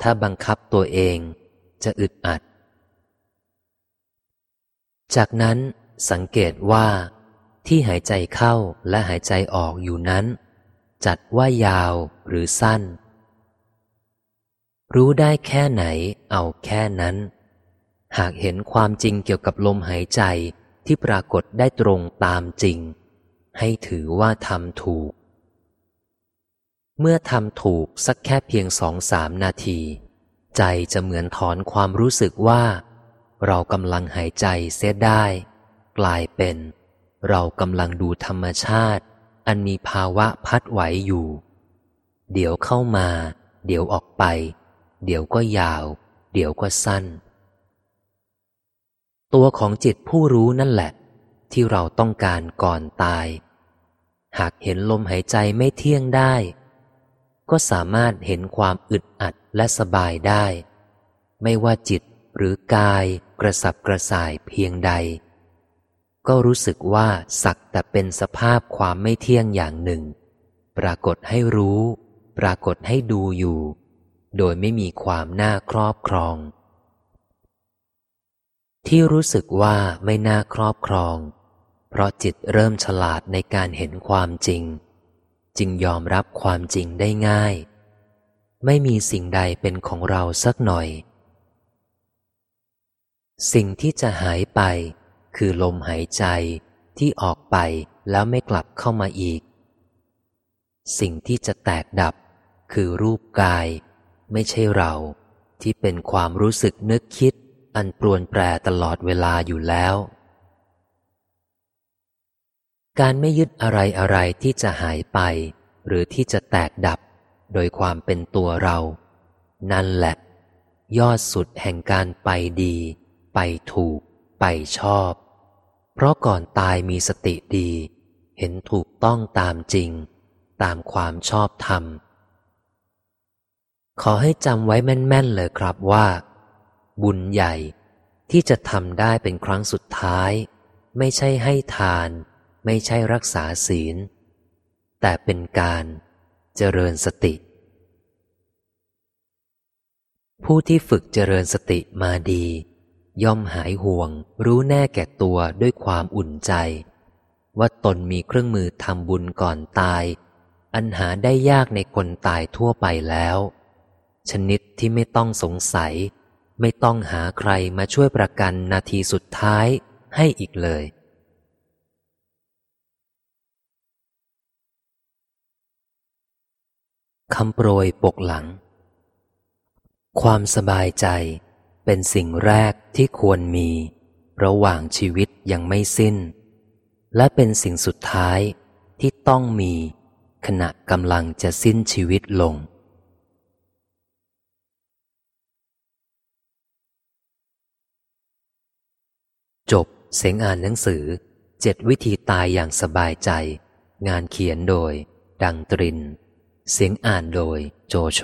ถ้าบังคับตัวเองจะอึดอัด จากนั้นสังเกตว่า ที่หายใจเข้าและหายใจออกอยู่นั้น จัดว่ายาวหรือสั้น รู้ได้แค่ไหนเอาแค่นั้น หากเห็นความจริงเกี่ยวกับลมหายใจที่ปรากฏได้ตรงตามจริง ให้ถือว่าทำถูก เมื่อทำถูกสักแค่เพียงสองสามนาที ใจจะเหมือนถอนความรู้สึกว่า เรากำลังหายใจเสียได้ กลายเป็น เรากำลังดูธรรมชาติ อันมีภาวะพัดไหวอยู่ เดี๋ยวเข้ามา เดี๋ยวออกไป เดี๋ยวก็ยาว เดี๋ยวก็สั้น ตัวของจิตผู้รู้นั่นแหละ ที่เราต้องการก่อนตาย หากเห็นลมหายใจไม่เที่ยงได้ ก็สามารถเห็นความอึดอัดและสบายได้ ไม่ว่าจิตหรือกายกระสับกระส่ายเพียงใด ก็รู้สึกว่าสักแต่เป็นสภาพความไม่เที่ยงอย่างหนึ่ง ปรากฏให้รู้ ปรากฏให้ดูอยู่ โดยไม่มีความน่าครอบครอง ที่รู้สึกว่าไม่น่าครอบครอง เพราะจิตเริ่มฉลาดในการเห็นความจริง จึงยอมรับความจริงได้ง่าย ไม่มีสิ่งใดเป็นของเราสักหน่อย สิ่งที่จะหายไป คือลมหายใจที่ออกไปแล้วไม่กลับเข้ามาอีก สิ่งที่จะแตกดับ คือรูปกาย ไม่ใช่เราที่เป็นความรู้สึกนึกคิด อันปรวนแปรตลอดเวลาอยู่แล้ว การไม่ยึดอะไรอะไรที่จะหายไป หรือที่จะแตกดับ โดยความเป็นตัวเรา นั่นแหละ ยอดสุดแห่งการไปดี ไปถูก ไปชอบ เพราะก่อนตายมีสติดี เห็นถูกต้องตามจริง ตามความชอบธรรม ขอให้จำไว้แม่น ๆ เลยครับว่า บุญใหญ่ที่จะทำได้เป็นครั้งสุดท้าย ไม่ใช่ให้ทาน ไม่ใช่รักษาศีล แต่เป็นการเจริญสติ ผู้ที่ฝึกเจริญสติมาดี ย่อมหายห่วง รู้แน่แก่ตัวด้วยความอุ่นใจ ว่าตนมีเครื่องมือทำบุญก่อนตาย อันหาได้ยากในคนตายทั่วไปแล้ว ชนิดที่ไม่ต้องสงสัย ไม่ต้องหาใครมาช่วยประกันนาทีสุดท้ายให้อีกเลย คำโปรยปกหลัง ความสบายใจ เป็นสิ่งแรกที่ควรมี ระหว่างชีวิตยังไม่สิ้น และเป็นสิ่งสุดท้ายที่ต้องมี ขณะกำลังจะสิ้นชีวิตลง จบเสียงอ่านหนังสือเจ็ดวิธีตายอย่างสบายใจ งานเขียนโดย ดังตริน เสียงอ่านโดยโจโฉ